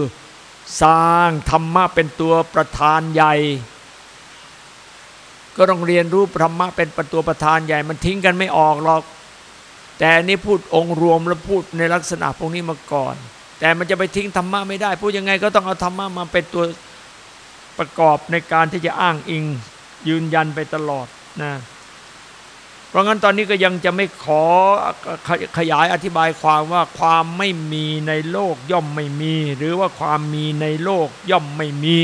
สร้างธรรมะเป็นตัวประธานใหญ่ ก็ต้องเรียนรู้ธรรมะเป็นประตูประธานใหญ่ มันทิ้งกันไม่ออกหรอก แต่นี่พูดองค์รวมแล้วพูดในลักษณะพวกนี้มาก่อน แต่มันจะไปทิ้งธรรมะไม่ได้ พูดยังไงก็ต้องเอาธรรมะมาเป็นตัวประกอบในการที่จะอ้างอิงยืนยันไปตลอดนะเพราะงั้นตอนนี้ก็ยังจะไม่ขอขยายอธิบายความว่าความไม่มีในโลกย่อมไม่มี หรือว่าความมีในโลกย่อมไม่มี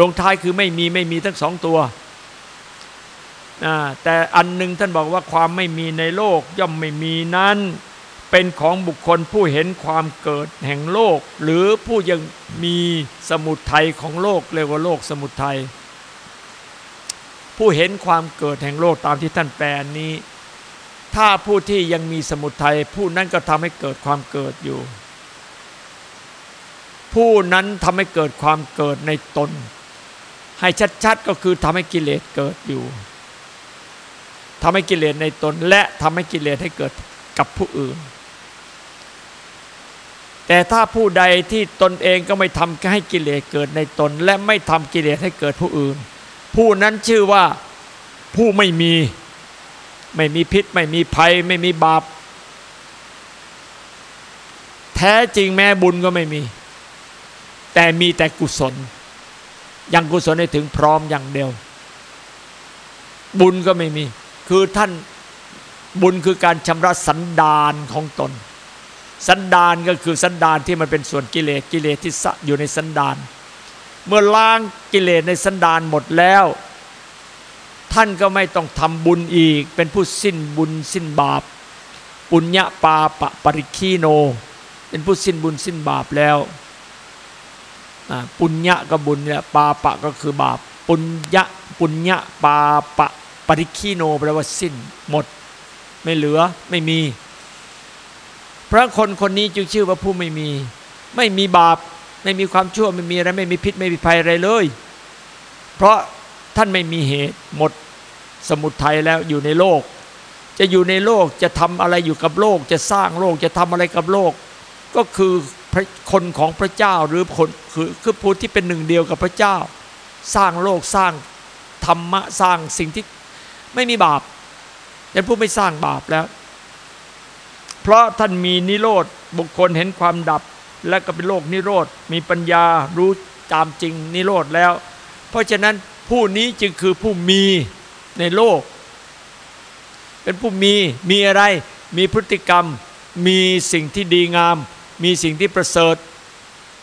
ลงท้ายคือไม่มีไม่มีทั้งสองตัว แต่อันหนึ่งท่านบอกว่าความไม่มีในโลกย่อมไม่มีนั้น เป็นของบุคคลผู้เห็นความเกิดแห่งโลก หรือผู้ยังมีสมุทัยของโลกเรียกว่าโลกสมุทัยผู้เห็นความเกิดแห่งโลกตามที่ท่านแปลนี้ ถ้าผู้ที่ยังมีสมุทัยผู้นั้นก็ทำให้เกิดความเกิดอยู่ ผู้นั้นทำให้เกิดความเกิดในตน ให้ชัดๆก็คือทำให้กิเลสเกิดอยู่ ทำให้กิเลสในตนและทำให้กิเลสให้เกิดกับผู้อื่น แต่ถ้าผู้ใดที่ตนเองก็ไม่ทำให้กิเลสเกิดในตน และไม่ทำกิเลสให้เกิดผู้อื่น ผู้นั้นชื่อว่าผู้ไม่มี ไม่มีพิษ ไม่มีภัย ไม่มีบาป แท้จริงแม้บุญก็ไม่มี แต่มีแต่กุศลยังกุศลให้ถึงพร้อมอย่างเดียว บุญก็ไม่มี คือท่านบุญคือการชำระสันดานของตน สันดานก็คือสันดานที่มันเป็นส่วนกิเลสกิเลสที่สะอยู่ในสันดาน เมื่อล้างกิเลสในสันดานหมดแล้ว ท่านก็ไม่ต้องทำบุญอีก เป็นผู้สิ้นบุญสิ้นบาป ปุญญาปาปะปริคีโน เป็นผู้สิ้นบุญสิ้นบาปแล้วปุญญะก็บุญเนี่ยปาปะก็คือบาป ปุญญะปุญญะปาปะ ปริคีโนแปลว่าสิ้น หมด ไม่เหลือไม่มี พระคนคนนี้จึงชื่อว่าผู้ไม่มี ไม่มีบาป ไม่มีความชั่วไม่มีอะไรไม่มีพิษไม่มีภัยอะไรเลย เพราะท่านไม่มีเหตุหมดสมุทัยแล้วอยู่ในโลก จะอยู่ในโลกจะทำอะไรอยู่กับโลก จะสร้างโลกจะทำอะไรกับโลก ก็คือคนของพระเจ้าหรือคนคือคือผู้ที่เป็นหนึ่งเดียวกับพระเจ้า สร้างโลกสร้างธรรมะสร้างสิ่งที่ ไม่มีบาปเป็นผู้ไม่สร้างบาปแล้ว เพราะท่านมีนิโรธบุคคลเห็นความดับ และก็เป็นโลกนิโรธมีปัญญารู้ตามจริงนิโรธแล้ว เพราะฉะนั้นผู้นี้จึงคือผู้มีในโลก เป็นผู้มีมีอะไร มีพฤติกรรม มีสิ่งที่ดีงาม มีสิ่งที่ประเสริฐ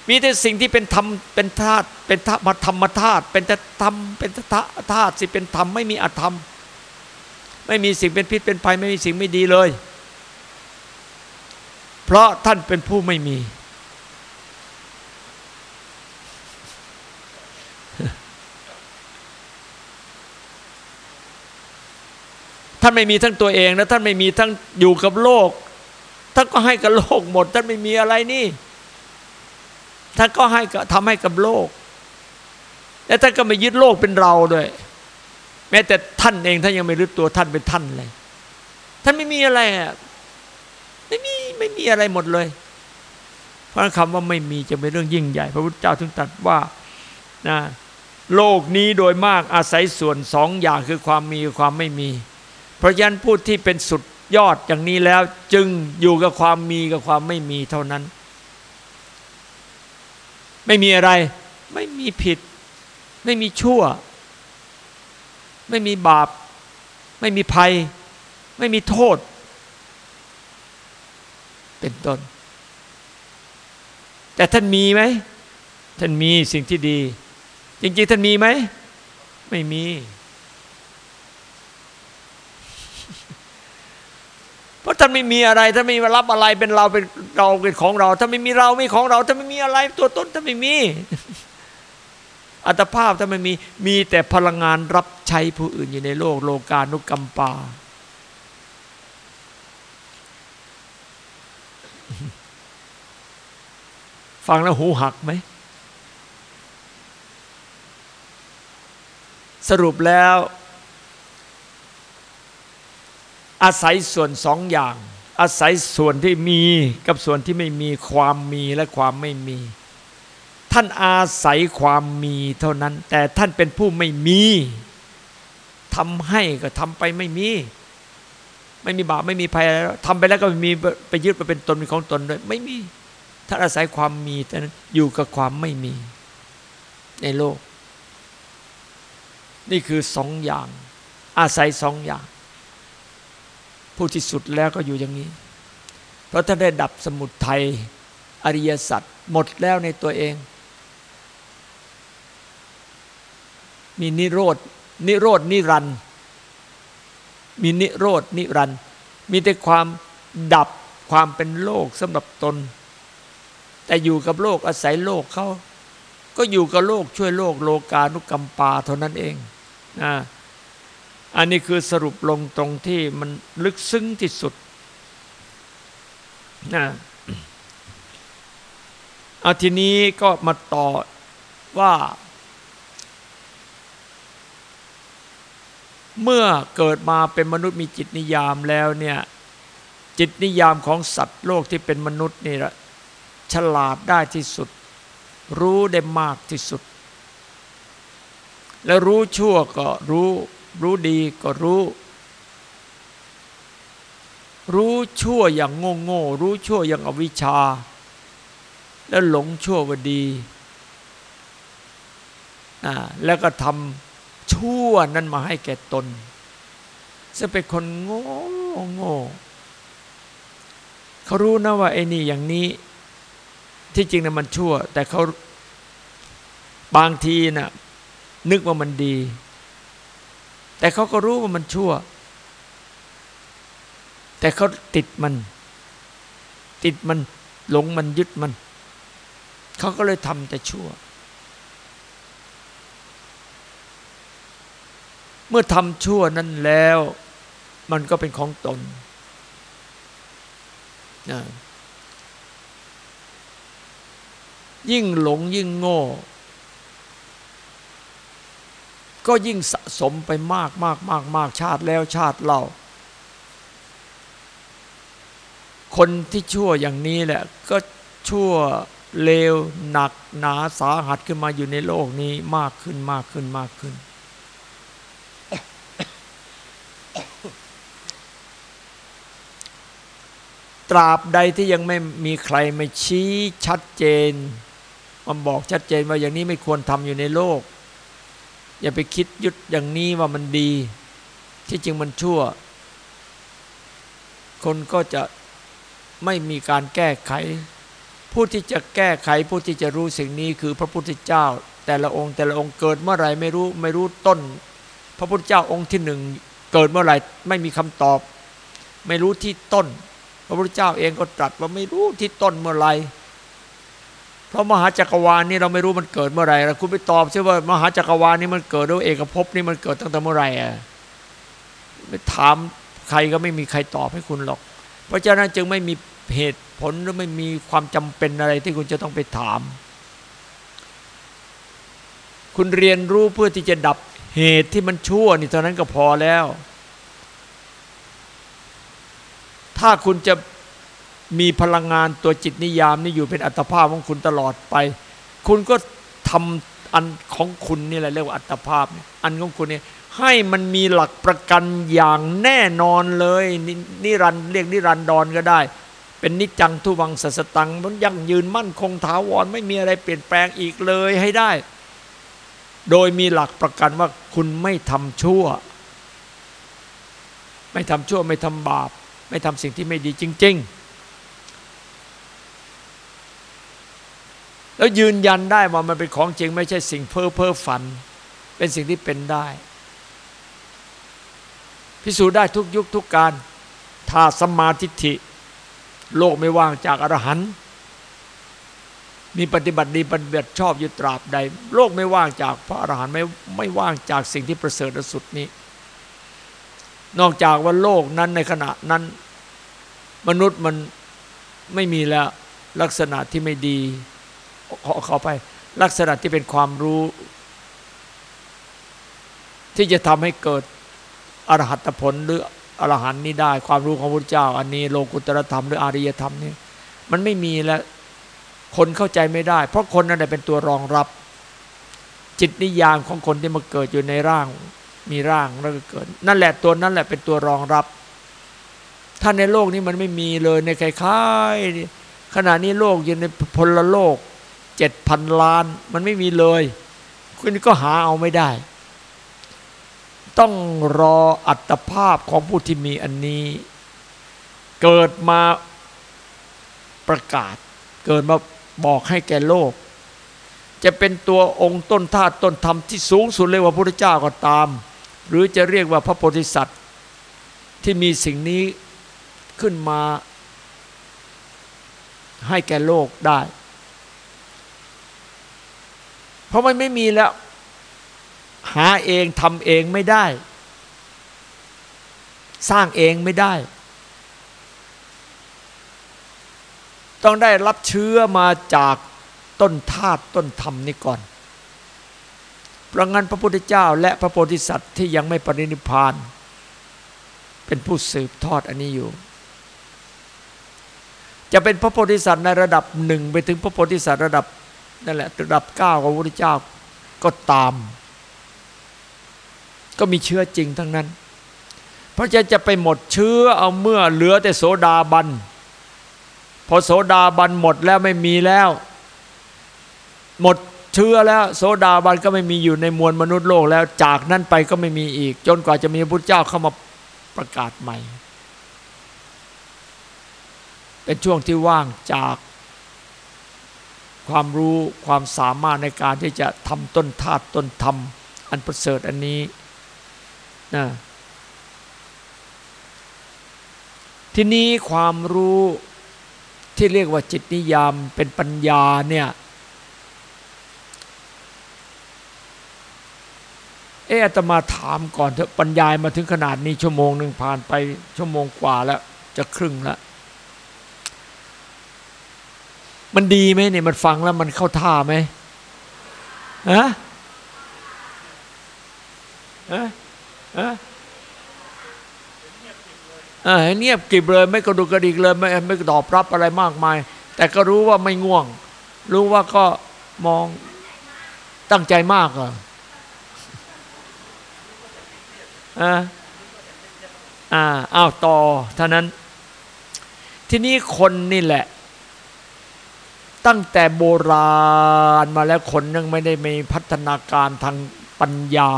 มีแต่สิ่งที่เป็นธรรมเป็นธาตุเป็นธรรมธรรมธาตุเป็นธรรมเป็นธาตุสิเป็นธรรมไม่มีอธรรม ไม่มีสิ่งเป็นพิษเป็นภัยไม่มีสิ่งไม่ดีเลย เพราะท่านเป็นผู้ไม่มี ท่านไม่มีทั้งตัวเองและท่านไม่มีทั้งอยู่กับโลก ท่านก็ให้กับโลกหมด ท่านไม่มีอะไรนี่ ท่านก็ให้ทำให้กับโลก และท่านก็ไม่ยึดโลกเป็นเราด้วย แม้แต่ท่านเองท่านยังไม่รู้ตัวท่านเป็นท่านเลย ท่านไม่มีอะไรอะไม่มีไม่มีอะไรหมดเลย เพราะคำว่าไม่มีจะเป็นเรื่องยิ่งใหญ่ พระพุทธเจ้าถึงตรัสว่านะโลกนี้โดยมากอาศัยส่วนสองอย่างคือความมีความไม่มี เพราะฉะนั้นผู้ที่เป็นสุดยอดอย่างนี้แล้วจึงอยู่กับความมีกับความไม่มีเท่านั้น ไม่มีอะไร ไม่มีผิด ไม่มีชั่ว ไม่มีบาป ไม่มีภัย ไม่มีโทษ เป็นต้น แต่ท่านมีไหม ท่านมีสิ่งที่ดี จริงๆ ท่านมีไหม ไม่มี เพราะท่านไม่มีอะไร ท่านไม่รับอะไรเป็นเราเป็นเราเป็นของเราถ้านไม่มีเราไม่ของเราถ้านไม่มีอะไร ตัวตนท่านไม่มี อัตภาพถ้าไม่มีมีแต่พลังงานรับใช้ผู้อื่นอยู่ในโลกโลกานุกรรมปา ฟังแล้วหูหักไหม สรุปแล้ว อาศัยส่วนสองอย่าง อาศัยส่วนที่มีกับส่วนที่ไม่มีความมีและความไม่มี ท่านอาศัยความมีเท่านั้น แต่ท่านเป็นผู้ไม่มีทำให้ก็ทำไปไม่มี ไม่มีบาปไม่มีภัยอะไรแล้วทำไปแล้วก็ไม่มีไปยึดไปเป็นตนเป็นของตนด้วยไม่มีถ้านอาศัยความมีแต่นั้นอยู่กับความไม่มี ในโลก นี่คือสองอย่าง อาศัยสองอย่าง ผู้ที่สุดแล้วก็อยู่อย่างนี้ เพราะท่านได้ดับสมุทัยอริยสัจหมดแล้วในตัวเอง มีนิโรธนิโรธนิรันมีนิโรธนิรันมีแต่ความดับความเป็นโลกสำหรับตน แต่อยู่กับโลกอาศัยโลกเขาก็อยู่กับโลกช่วยโลกโลกานุกรรมปาเท่านั้นเองนะอันนี้คือสรุปลงตรงที่มันลึกซึ้งที่สุดนะเอาทีนี้ก็มาต่อว่า เมื่อเกิดมาเป็นมนุษย์มีจิตนิยามแล้วเนี่ยจิตนิยามของสัตว์โลกที่เป็นมนุษย์นี่แหละฉลาดได้ที่สุด รู้ได้มากที่สุด แล้วรู้ชั่วก็รู้ รู้ดีก็รู้ รู้ชั่วอย่างโง่โง่รู้ชั่วอย่างอวิชชา แล้วหลงชั่ววดีอ่าแล้วก็ทำ ชั่วนั้นมาให้แก่ตนจะเป็นคนโง่โง่เขารู้นะว่าไอ้นี่อย่างนี้ ที่จริงนะมันชั่ว แต่เขาบางทีนะ่ะนึกว่ามันดี แต่เขาก็รู้ว่ามันชั่ว แต่เขาติดมัน ติดมันหลงมันยึดมัน เขาก็เลยทำแต่ชั่ว เมื่อทำชั่วนั้นแล้ว มันก็เป็นของตนยิ่งหลงยิ่งโง่ ก็ยิ่งสะสมไปมากมากมากมากชาติแล้วชาติเล่า คนที่ชั่วอย่างนี้แหละ ก็ชั่วเลวหนักหนาสาหัสขึ้นมาอยู่ในโลกนี้มากขึ้นมากขึ้นมากขึ้น ตราบใดที่ยังไม่มีใครมาชี้ชัดเจนมาบอกชัดเจนว่าอย่างนี้ไม่ควรทำอยู่ในโลก อย่าไปคิดยึดอย่างนี้ว่ามันดี ที่จริงมันชั่ว คนก็จะไม่มีการแก้ไข ผู้ที่จะแก้ไขผู้ที่จะรู้สิ่งนี้คือพระพุทธเจ้า แต่ละองค์แต่ละองค์เกิดเมื่อไรไม่รู้ไม่รู้ต้น พระพุทธเจ้าองค์ที่หนึ่งเกิดเมื่อไรไม่มีคำตอบ ไม่รู้ที่ต้น ระพุทธเจ้าเองก็ตรัสว่าไม่รู้ที่ต้นเมื่อไรเพราะมหาจักรวาลนี่เราไม่รู้มันเกิดเมื่อไรแล้วคุณไปตอบใช่ว่ามหาจักรวาลนี่มันเกิดด้วยเอกภพนี่มันเกิดตั้งแต่เมื่อไรอะไปถามใครก็ไม่มีใครตอบให้คุณหรอก เพราะฉะนั้นจึงไม่มีเหตุผลหรือไม่มีความจำเป็นอะไรที่คุณจะต้องไปถาม คุณเรียนรู้เพื่อที่จะดับเหตุที่มันชั่วนี่เท่านั้นก็พอแล้ว ถ้าคุณจะมีพลังงานตัวจิตนิยามนี่อยู่เป็นอัตภาพของคุณตลอดไป คุณก็ทำอันของคุณนี่แหละเรียกว่าอัตภาพ อันของคุณเนี่ยให้มันมีหลักประกันอย่างแน่นอนเลยนิรันเรียกนิรันดรก็ได้ เป็นนิจังทุวังสัสตังมันยั่งยืนมั่นคงถาวรไม่มีอะไรเปลี่ยนแปลงอีกเลยให้ได้ โดยมีหลักประกันว่าคุณไม่ทำชั่ว ไม่ทำชั่วไม่ทำบาป ไม่ทำสิ่งที่ไม่ดีจริง ๆ แล้วยืนยันได้ว่ามันเป็นของจริง ไม่ใช่สิ่งเพ้อเพ้อฝัน เป็นสิ่งที่เป็นได้ พิสูจน์ได้ทุกยุคทุกการถ้าสมาธิิโลกไม่ว่างจากอรหันต์มีปฏิบัติดีปฏิบัติชอบอยู่ตราบใด โลกไม่ว่างจากพระอรหันต์ไม่ไม่ว่างจากสิ่งที่ประเสริฐสุดนี้ นอกจากว่าโลกนั้นในขณะนั้น มนุษย์มันไม่มีแล้วลักษณะที่ไม่ดีขอข้าไป ลักษณะที่เป็นความรู้ ที่จะทำให้เกิดอรหัตผลหรืออรหันต์นี้ได้ ความรู้ของพระเจ้า อันนี้โลกุตรธรรมหรืออริยธรรมนี่มันไม่มีแล้วคนเข้าใจไม่ได้ เพราะคนนั้นเป็นตัวรองรับ จิตนิยามของคนที่มาเกิดอยู่ในร่าง มีร่างแล้วก็เกิด นั่นแหละตัวนั้นแหละเป็นตัวรองรับ ถ้าในโลกนี้มันไม่มีเลยในคล้ายๆขณะนี้โลกอยู่ในพลโลกเจ็ดพันล้าน มันไม่มีเลย คุณก็หาเอาไม่ได้ ต้องรออัตภาพของผู้ที่มีอันนี้ เกิดมาประกาศ เกิดมาบอกให้แก่โลกจะเป็นตัวองค์ต้นธาตุต้นธรรมที่สูงสุดเลยว่าพระพุทธเจ้าก็ตาม หรือจะเรียกว่าพระโพธิสัตว์ที่มีสิ่งนี้ขึ้นมาให้แก่โลกได้ เพราะมันไม่มีแล้ว หาเองทำเองไม่ได้ สร้างเองไม่ได้ ต้องได้รับเชื้อมาจากต้นธาตุต้นธรรมนี้ก่อน เพราะงั้นพระพุทธเจ้า และพระโพธิสัตว์ที่ยังไม่ปรินิพาน เป็นผู้สืบทอดอันนี้อยู่ จะเป็นพระโพธิสัตว์ในระดับหนึ่งไปถึงพระโพธิสัตว์ระดับนั่นแหละระดับเก้าของพระพุทธเจ้าก็ตาม ก็มีเชื้อจริงทั้งนั้น เพราะจะจะไปหมดเชื้อเอาเมื่อเหลือแต่โสดาบันพอโสดาบันหมดแล้วไม่มีแล้ว หมด เชื้อแล้วโสดาบันก็ไม่มีอยู่ในมวลมนุษย์โลกแล้วจากนั้นไปก็ไม่มีอีก จนกว่าจะมีพระพุทธเจ้าเข้ามาประกาศใหม่ เป็นช่วงที่ว่างจากความรู้ความสามารถในการที่จะทำต้นธาตุต้นธรรม อันประเสริฐอันนี้นะทีนี้ความรู้ที่เรียกว่าจิตนิยามเป็นปัญญาเนี่ย เอออาตมาถามก่อนเถอะบรรยายมาถึงขนาดนี้ชั่วโมงหนึ่งผ่านไปชั่วโมงกว่าแล้ว จะครึ่งแล้วมันดีไหมเนี่ยมันฟังแล้วมันเข้าท่าไหมฮะฮะฮะอ่าเงียบกริบเลย ไม่กระดุกกระดิกเลยไม่ไม่ตอบรับอะไรมากมาย แต่ก็รู้ว่าไม่ง่วง รู้ว่าก็มองตั้งใจมากอะ อ่าอ่าอ้าวต่อท่านั้น ทีนี้คนนี่แหละ ตั้งแต่โบราณมาแล้วคนยังไม่ได้มีพัฒนาการทางปัญญา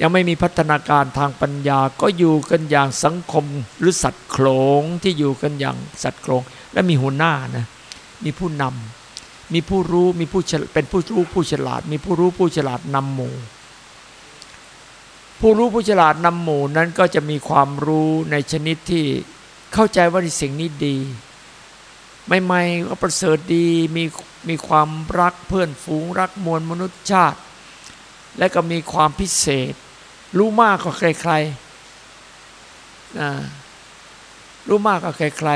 ยังไม่มีพัฒนาการทางปัญญา ก็อยู่กันอย่างสังคมหรือสัตว์โขลงที่อยู่กันอย่างสัตว์โขลงและมีหัวหน้านะมีผู้นำมีผู้รู้มีผู้เป็นผู้รู้ผู้ฉลาด มีผู้รู้ผู้ฉลาดนำหมู่ ผู้รู้ผู้ฉลาดนำหมู่นั้นก็จะมีความรู้ในชนิดที่เข้าใจว่าสิ่งนี้ดีใหม่ๆก็ประเสริฐดีมีมีความรักเพื่อนฝูงรักมวลมนุษยชาติ และก็มีความพิเศษ รู้มากกว่าใครๆนะรู้มากกว่าใคร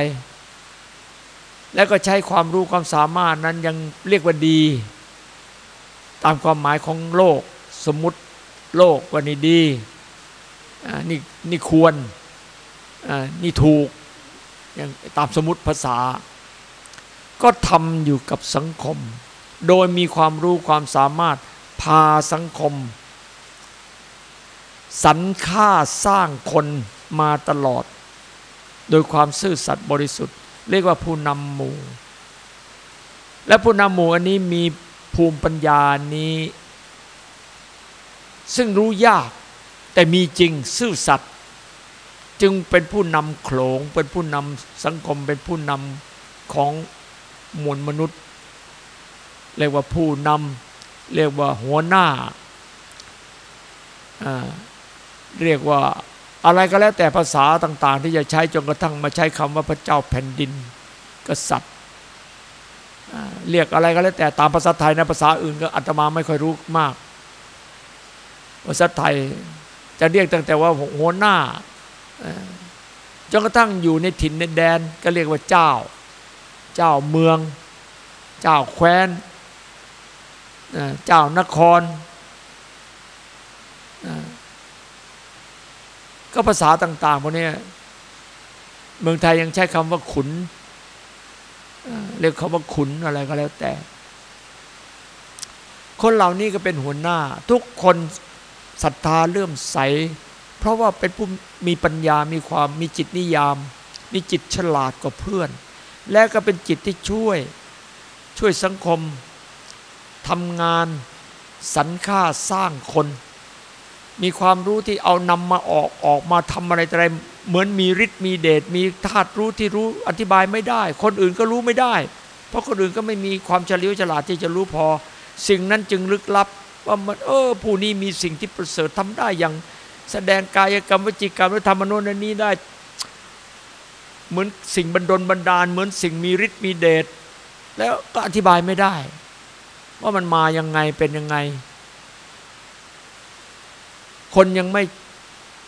ๆแล้วก็ใช้ความรู้ความสามารถนั้นยังเรียกว่าดี ตามความหมายของโลกสมมติ โลกว่านี่ดีนี่นี่ควรนี่ถูกอย่างตามสมมติภาษา ก็ทำอยู่กับสังคม โดยมีความรู้ความสามารถพาสังคมสรรค่าสร้างคนมาตลอด โดยความซื่อสัตย์บริสุทธิ์ เรียกว่าผู้นำหมู่ และผู้นำหมู่อันนี้มีภูมิปัญญานี้ ซึ่งรู้ยาก แต่มีจริงซื่อสัตย์จึงเป็นผู้นำโขลงเป็นผู้นำสังคมเป็นผู้นำของมวลมนุษย์ เรียกว่าผู้นำเรียกว่าหัวหน้า เรียกว่าอะไรก็แล้วแต่ภาษาต่าง ๆ ที่จะใช้จนกระทั่งมาใช้คำว่าพระเจ้าแผ่นดินกษัตริย์เรียกอะไรก็แล้วแต่ตามภาษาไทยนะภาษาอื่นก็อาตมาไม่ค่อยรู้มาก ภาษาไทยจะเรียกตั้งแต่ว่าหัวหน้าจนกระทั่งอยู่ในถิ่นในแดนก็เรียกว่าเจ้า เจ้าเมือง เจ้าแคว้น เจ้านคร ก็ภาษาต่างๆพวกนี้เมืองไทยยังใช้คำว่าขุน เรียกคำว่าขุนอะไรก็แล้วแต่ คนเหล่านี้ก็เป็นหัวหน้า ทุกคน ศรัทธาเลื่อมใส เพราะว่าเป็นผู้มีปัญญามีความมีจิตนิยาม มีจิตฉลาดกว่าเพื่อน และก็เป็นจิตที่ช่วย ช่วยสังคมทำงานสรรค่าสร้างคน มีความรู้ที่เอานำมาออกออกมาทำอะไรอะไรเหมือนมีฤทธิ์มีเดชมีธาตุรู้ที่รู้อธิบายไม่ได้ คนอื่นก็รู้ไม่ได้ เพราะคนอื่นก็ไม่มีความเฉลียวฉลาดที่จะรู้พอ สิ่งนั้นจึงลึกลับ ว่ามันเออผู้นี้มีสิ่งที่ประเสริฐทำได้อย่าง แสดงกายกรรมวจิกรรมและธรรมโนนนี้ได้ เหมือนสิ่งบันดลบันดาล เหมือนสิ่งมีฤทธิ์มีเดชแล้วก็อธิบายไม่ได้ ว่ามันมายังไงเป็นยังไง คนยังไม่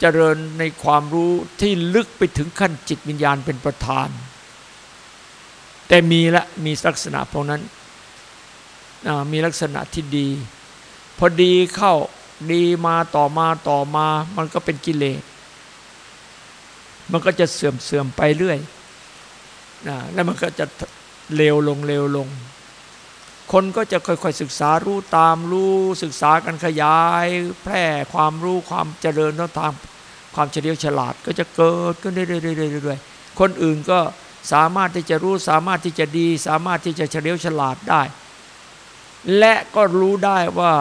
เจริญในความรู้ที่ลึกไปถึงขั้นจิตวิญญาณเป็นประธาน แต่มีละมีลักษณะพวกนั้นมีลักษณะที่ดี พอดีเข้าดีมาต่อมาต่อมา มันก็เป็นกิเลส มันก็จะเสื่อมเสื่อมไปเรื่อยนะแล้วมันก็จะเลวลงเลวลง คนก็จะค่อยๆศึกษารู้ตามรู้ศึกษากันขยาย แพร่ความรู้ความเจริญทางความเฉลียวฉลาดก็จะเกิดขึ้นเรื่อยๆคนอื่นก็สามารถที่จะรู้สามารถที่จะดี สามารถที่จะเฉลียวฉลาดได้ และก็รู้ได้ว่า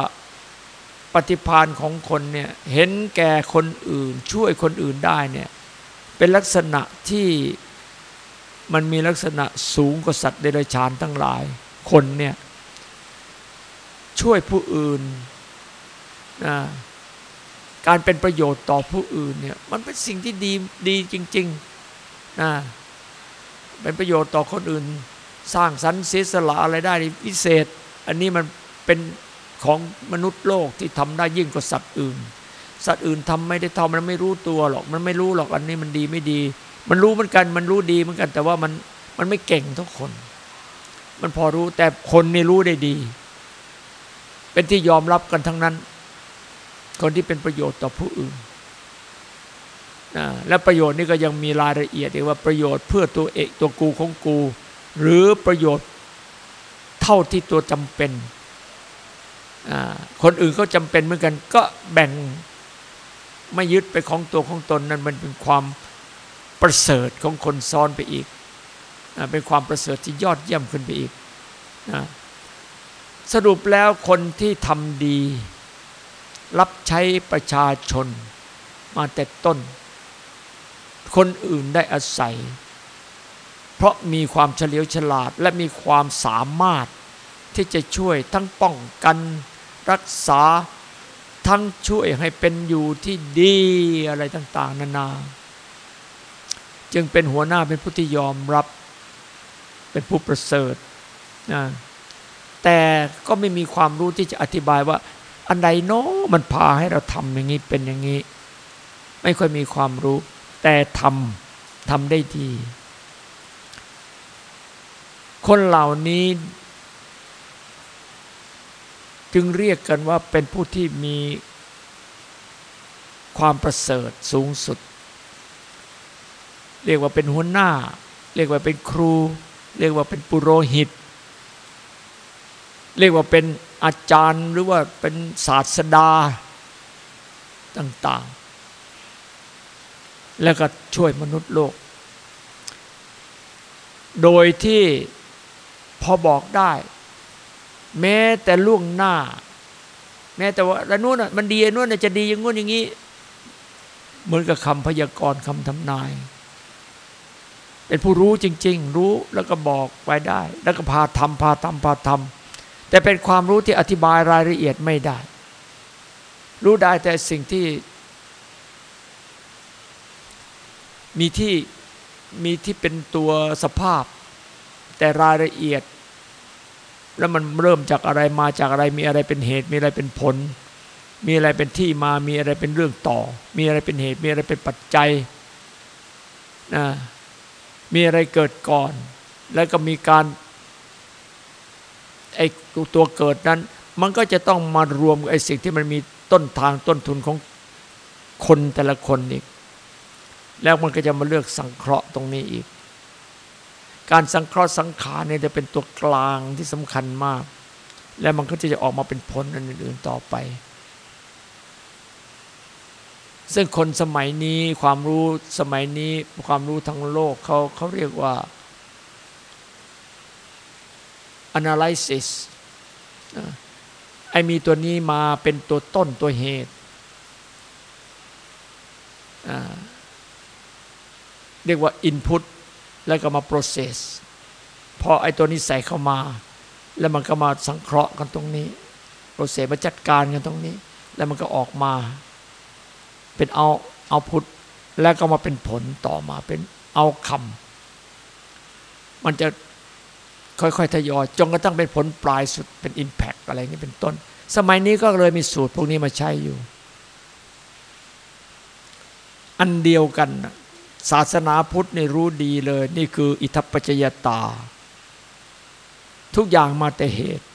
ฏิพานของคนเนี่ยเห็นแก่คนอื่น ช่วยคนอื่นได้เนี่ยเป็นลักษณะที่มันมีลักษณะสูงกว่าสัตว์เดรัจฉานทั้งหลายคนเนี่ยช่วยผู้อื่นนะการเป็นประโยชน์ต่อผู้อื่นเนี่ยมันเป็นสิ่งที่ดีดีจริงๆนะเป็นประโยชน์ต่อคนอื่น สร้างสรรค์เสียสละอะไรได้พิเศษ อันนี้มันเป็น ของมนุษย์โลกที่ทำได้ยิ่งกว่าสัตว์อื่น สัตว์อื่นทำไม่ได้เทำมันไม่รู้ตัวหรอก มันไม่รู้หรอกอันนี้มันดีไม่ดี มันรู้เหมือนกัน มันรู้ดีเหมือนกัน แต่ว่ามันมันไม่เก่งทุกคน มันพอรู้แต่คนนี่รู้ได้ดี เป็นที่ยอมรับกันทั้งนั้น คนที่เป็นประโยชน์ต่อผู้อื่นนะและประโยชน์นี่ก็ยังมีรายละเอียดอีกว่าประโยชน์เพื่อตัวเอกตัวกูของกู หรือประโยชน์เท่าที่ตัวจำเป็น คนอื่นก็จำเป็นเหมือนกัน ก็แบ่งไม่ยึดไปของตัวของตนนั้นมันเป็นความประเสริฐของคนซ้อนไปอีก เป็นความประเสริฐที่ยอดเยี่ยมขึ้นไปอีก สรุปแล้วคนที่ทำดี รับใช้ประชาชนมาแต่ต้น คนอื่นได้อาศัย เพราะมีความเฉลียวฉลาดและมีความสามารถที่จะช่วยทั้งป้องกัน รักษาทั้งช่วยให้เป็นอยู่ที่ดีอะไรต่าง ๆ นานา จึงเป็นหัวหน้าเป็นผู้ที่ยอมรับเป็นผู้ประเสริฐนะแต่ก็ไม่มีความรู้ที่จะอธิบายว่า อันใดโน้มันพาให้เราทำอย่างนี้เป็นอย่างนี้ ไม่ค่อยมีความรู้ แต่ทำทำได้ดี คนเหล่านี้ จึงเรียกกันว่าเป็นผู้ที่มีความประเสริฐสูงสุด เรียกว่าเป็นหัวหน้า เรียกว่าเป็นครู เรียกว่าเป็นปุโรหิต เรียกว่าเป็นอาจารย์หรือว่าเป็นศาสดาต่าง ๆ แล้วก็ช่วยมนุษย์โลก โดยที่พอบอกได้ แม้แต่ล่วงหน้า แม้แต่ว่าละนู้นมันดีนู้นจะดีอย่างงู้นอย่างนี้ เหมือนกับคำพยากรณ์คำทำนาย เป็นผู้รู้จริง ๆ รู้แล้วก็บอกไปได้ แล้วก็พาทำพาทำพาทำแต่เป็นความรู้ที่อธิบายรายละเอียดไม่ได้ รู้ได้แต่สิ่งที่ มีที่มีที่เป็นตัวสภาพ แต่รายละเอียด แล้วมันเริ่มจากอะไรมาจากอะไรมีอะไรเป็นเหตุ มีอะไรเป็นผล มีอะไรเป็นที่มามีอะไรเป็นเรื่องต่อ มีอะไรเป็นเหตุ มีอะไรเป็นปัจจัยนะมีอะไรเกิดก่อน แล้วก็มีการไอ้ตัวเกิดนั้น มันก็จะต้องมารวมไอ้สิ่งที่มันมีต้นทางต้นทุนของคนแต่ละคนอีก แล้วมันก็จะมาเลือกสังเคราะห์ตรงนี้อีก การสังเคราะห์สังขารเนี่ยจะเป็นตัวกลางที่สำคัญมาก และมันก็จะออกมาเป็นผลอื่นๆต่อไป ซึ่งคนสมัยนี้ความรู้สมัยนี้ความรู้ทั้งโลกเขาเขาเรียกว่า analysis ไอ้มีตัวนี้มาเป็นตัวต้นตัวเหตุเรียกว่า input แล้วก็มา process พอไอ้ตัวนี้ใส่เข้ามา แล้วมันก็มาสังเคราะห์กันตรงนี้ process มาจัดการกันตรงนี้ แล้วมันก็ออกมา เป็นเอาเอาพุทแล้วก็มาเป็นผลต่อมาเป็นเอาคำมันจะค่อยๆ ทยอยจนกระทั่งเป็นผลปลายสุดเป็น Impact อะไรนี้เป็นต้น สมัยนี้ก็เลยมีสูตรพวกนี้มาใช้อยู่ อันเดียวกัน ศาสนาพุทธนี่รู้ดีเลย นี่คืออิทัปปัจจยตา ทุกอย่างมาแต่เหตุ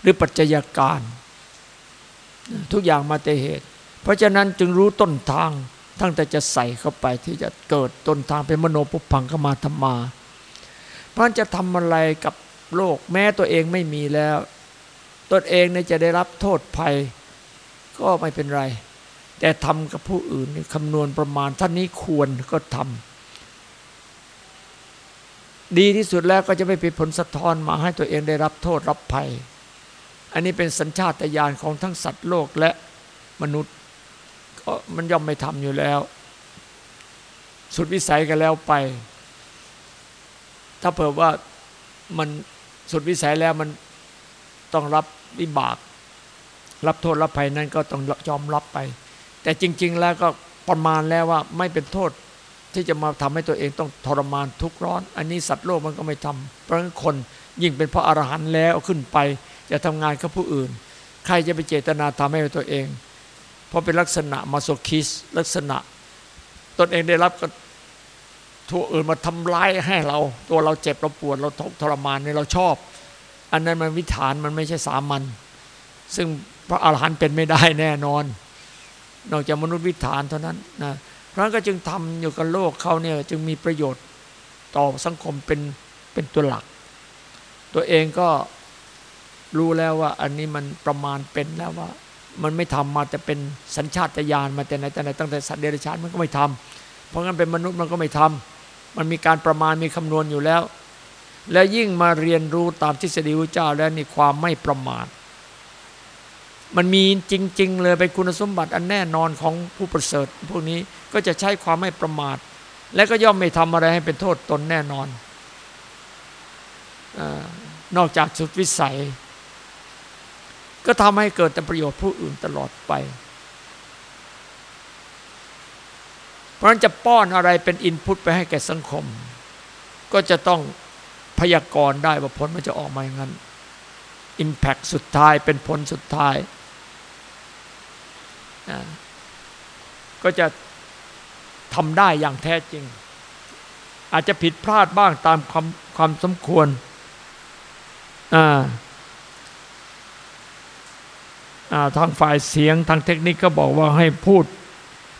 หรือปัจจัยการ ทุกอย่างมาแต่เหตุ เพราะฉะนั้นจึงรู้ต้นทางตั้งแต่จะใส่เข้าไปที่จะเกิดต้นทางเป็นมโนปุพังขมาธรรมา เพราะจะทำอะไรกับโลกแม้ตัวเองไม่มีแล้ว ตนเองเนี่ยจะได้รับโทษภัย ก็ไม่เป็นไร แต่ทำกับผู้อื่นคำนวณประมาณท่านนี้ควรก็ทำดีที่สุดแล้วก็จะไม่เป็นผลสะท้อนมาให้ตัวเองได้รับโทษรับภัย อันนี้เป็นสัญชาตญาณของทั้งสัตว์โลกและมนุษย์ก็มันย่อมไม่ทำอยู่แล้ว สุดวิสัยกันแล้วไป ถ้าเผื่อว่ามันสุดวิสัยแล้วมันต้องรับวิบาก รับโทษรับภัยนั้นก็ต้องยอมรับไป แต่จริง ๆ แล้วก็ประมาณแล้วว่าไม่เป็นโทษที่จะมาทำให้ตัวเองต้องทรมานทุกข์ร้อน อันนี้สัตว์โลกมันก็ไม่ทำเพราะคนยิ่งเป็นพระอรหันต์แล้วขึ้นไป จะทำงานกับผู้อื่น ใครจะไปเจตนาทำให้ตัวเองราะเป็นลักษณะมาโซคิสลักษณะ ตนเองได้รับก็ทั่วอื่นมาทำร้ายให้เรา ตัวเราเจ็บเราปวดเราทรมานเนี่ยเราชอบ อันนั้นมันวิถานมันไม่ใช่สามัญซึ่งพระอรหันต์เป็นไม่ได้แน่นอน นอกจากมนุษย์วิถานเท่านั้นนะพระก็จึงทำอยู่กับโลกเขาเนี่ยจึงมีประโยชน์ต่อสังคมเป็นเป็นตัวหลัก ตัวเองก็รู้แล้วว่า อันนี้มันประมาณเป็นแล้วว่า มันไม่ทำมาแต่เป็นสัญชาตญาณมาแต่ไหนแต่ไหนตั้งแต่สัตว์เดรัจฉานมันก็ไม่ทำเพราะงั้นเป็นมนุษย์มันก็ไม่ทำมันมีการประมาณมีคำนวณอยู่แล้ว และยิ่งมาเรียนรู้ตามทฤษฎีพระเจ้าแล้วนี่ความไม่ประมาท มันมีจริง ๆ เลยเป็นคุณสมบัติอันแน่นอนของผู้ประเสริฐ พวกนี้ก็จะใช้ความไม่ประมาท และก็ย่อมไม่ทำอะไรให้เป็นโทษตนแน่นอนอนอกจากสุดวิสัย ก็ทำให้เกิดแต่ประโยชน์ผู้อื่นตลอดไป เพราะฉะนั้นจะป้อนอะไรเป็นอินพุตไปให้แก่สังคม ก็จะต้องพยากรณ์ได้ว่าผลมันจะออกมาอย่างนั้นอิมแพคสุดท้ายเป็นผลสุดท้าย ก็จะทำได้อย่างแท้จริง อาจจะผิดพลาดบ้างตามความความสมควรทางฝ่ายเสียงทางเทคนิคก็บอกว่าให้พูด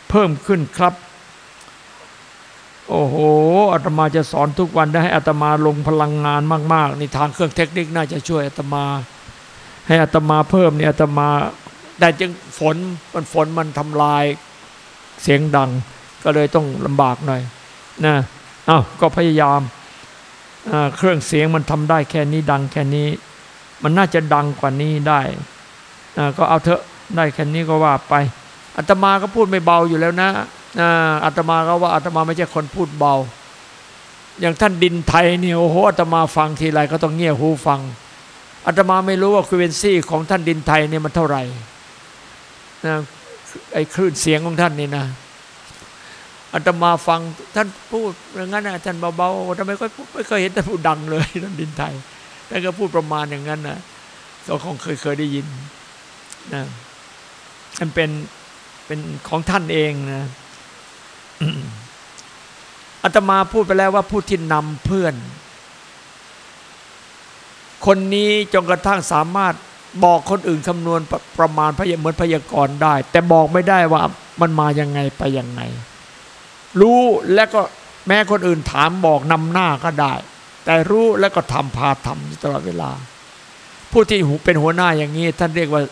เพิ่มขึ้นครับ โอ้โหอาตมาจะสอนทุกวันได้ให้อาตมาลงพลังงานมากๆในทางเครื่องเทคนิคน่าจะช่วยอาตมา ให้อาตมาเพิ่มเนี่ยอาตมา แต่จึงฝนมันฝนมันทำลายเสียงดัง ก็เลยต้องลำบากหน่อยนะอ้าวก็พยายามเครื่องเสียงมันทำได้แค่นี้ดังแค่นี้ มันน่าจะดังกว่านี้ได้ก็เอาเถอะได้แค่นี้ก็ว่าไปอาตมาก็พูดไม่เบาอยู่แล้วนะอาตมาก็ว่าอาตมาไม่ใช่คนพูดเบา อย่างท่านดินไทยเนี่ยโอ้โหอาตมาฟังทีไรก็ต้องเงี่ยหูฟังอาตมาไม่รู้ว่าคูเวนซี่ของท่านดินไทยเนี่ยมันเท่าไหร่ นะไอ้คลื่นเสียงของท่านนี่นะอาตมาฟังท่านพูดอย่างนั้นนะท่านเบาๆทำไมก็ไม่เคยเห็นท่านพูดดังเลยท่านดินไทยท่านก็พูดประมาณอย่างนั้นนะก็คงเคยเคยได้ยินนะมันเป็นเป็นของท่านเองนะอาตมาพูดไปแล้วว่าผู้ที่นำเพื่อน คนนี้จนกระทั่งสามารถ บอกคนอื่นคำนวณประประมาณพยเหมือนพยากรณ์ได้ แต่บอกไม่ได้ว่ามันมายังไงไปยังไง รู้แล้วก็แม้คนอื่นถามบอกนำหน้าก็ได้ แต่รู้แล้วก็ทำพาทำตลอดเวลา ผู้ที่หูเป็นหัวหน้าอย่างนี้ท่านเรียกว่า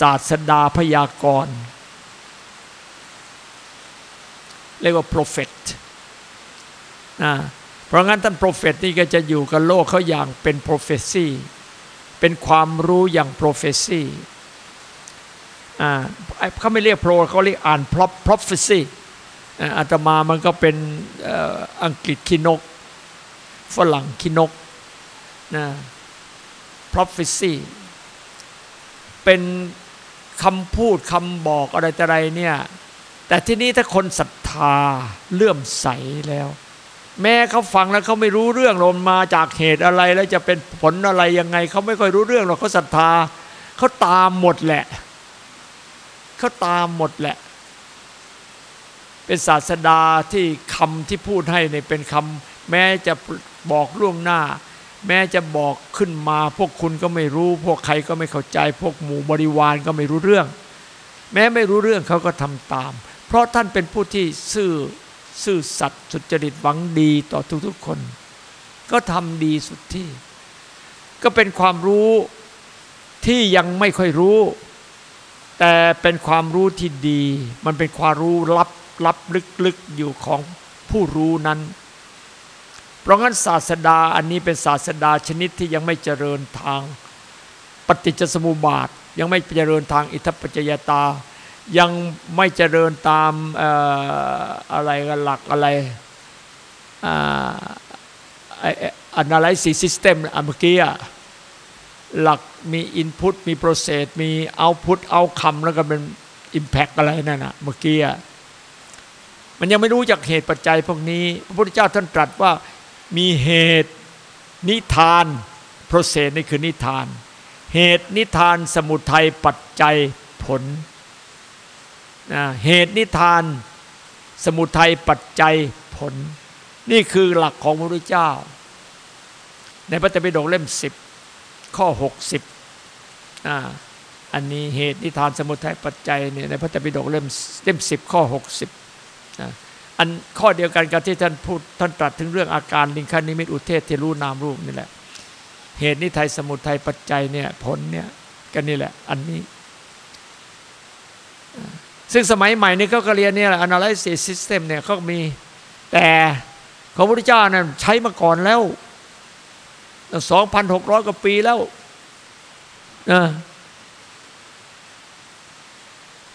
ศาสดาพยากรณ์เรียกว่า prophet นะเพราะงั้นท่าน prophet นี่ก็จะอยู่กับโลกเขาอย่างเป็น prophecy เป็นความรู้อย่าง prophecy อ่เขาไม่เรียก pro เขาเรียกอ่าน prophecy อาตมามันก็เป็นอังกฤษคินก ฝรั่งคินกนะ prophecy เป็นคำพูดคำบอกอะไรแต่ไรเนี่ยแต่ที่นี้ถ้าคนศรัทธาเลื่อมใสแล้ว แม้เขาฟังแล้วเขาไม่รู้เรื่องลมมาจากเหตุอะไรแล้วจะเป็นผลอะไรยังไงเขาไม่ค่อยรู้เรื่องหรอกเขาศรัทธาเขาตามหมดแหละเขาตามหมดแหละ เป็นศาสดาที่คำที่พูดให้เนี่ยเป็นคำแม้จะบอกล่วงหน้า แม้จะบอกขึ้นมา พวกคุณก็ไม่รู้ พวกใครก็ไม่เข้าใจ พวกหมู่บริวารก็ไม่รู้เรื่อง แม้ไม่รู้เรื่องเขาก็ทำตาม เพราะท่านเป็นผู้ที่ซื่อ ซื่อสัตย์สุจริตหวังดีต่อทุกๆคน ก็ทำดีสุดที่ ก็เป็นความรู้ที่ยังไม่ค่อยรู้ แต่เป็นความรู้ที่ดี มันเป็นความรู้ลับลับลึกๆอยู่ของผู้รู้นั้น เพราะงั้นศาสดาอันนี้เป็นศาสดาชนิดที่ยังไม่เจริญทางปฏิจจสมุปบาท ยังไม่เจริญทางอิทัปปัจจยตา ยังไม่เจริญตามอะไรกันหลักอะไรอ analysis system เมื่อกี้หลักมีอินพุตมีโปรเซสมีเอาพุตเอาคำแล้วก็เป็นอิมแพกอะไรนั่นนะเมื่อกี้มันยังไม่รู้จากเหตุปัจจัยพวกนี้ พระพุทธเจ้าท่านตรัสว่ามีเหตุนิทานโปรเซสนี่คือนิทาน เหตุนิทานสมุทัยปัจจัยผล เหตุนิทาน สมุทัยปัจจัยผล นี่คือหลักของพระพุทธเจ้า ในพระธรรมปิฎกเล่มสิบข้อ60อ่าอันนี้เหตุนิทานสมุทัยปัจจัยเนี่ยในพระธรรมปิฎกเล่มเล่มสิบข้อ60นะอันข้อเดียวกันกับที่ท่านพูดท่านตรัสถึงเรื่องอาการลิงคานิมิตอุเทศที่รู้นามรูปนี่แหละ เหตุนิทัยสมุทัยปัจจัยเนี่ยผลเนี่ยกันนี่แหละ อันนี้ ซึ่งสมัยใหม่นี่เขาก็เรียนเนี่ย analysis system เนี่ยเขามี แต่พระพุทธเจ้านั้นใช้มาก่อนแล้วสองพันหกร้อยกว่าปีแล้วนะ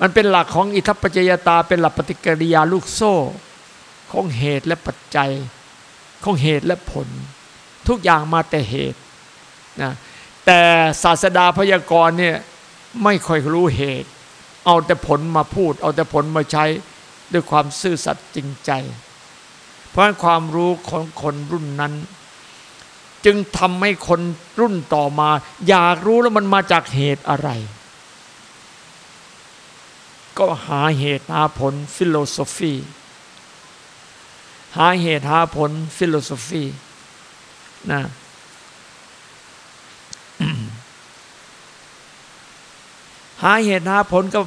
มันเป็นหลักของอิทัปปัจจยตา เป็นหลักปฏิกิริยาลูกโซ่ ของเหตุและปัจจัย ของเหตุและผล ทุกอย่างมาแต่เหตุนะแต่ศาสดาพยากรณ์เนี่ยไม่ค่อยรู้เหตุ เอาแต่ผลมาพูด เอาแต่ผลมาใช้ด้วยความซื่อสัตย์จริงใจ เพราะความรู้ของคนรุ่นนั้น จึงทำให้คนรุ่นต่อมา อยากรู้แล้วมันมาจากเหตุอะไร ก็หาเหตุหาผล philosophy หาเหตุหาผล philosophy นะ หาเหตุหาผลก็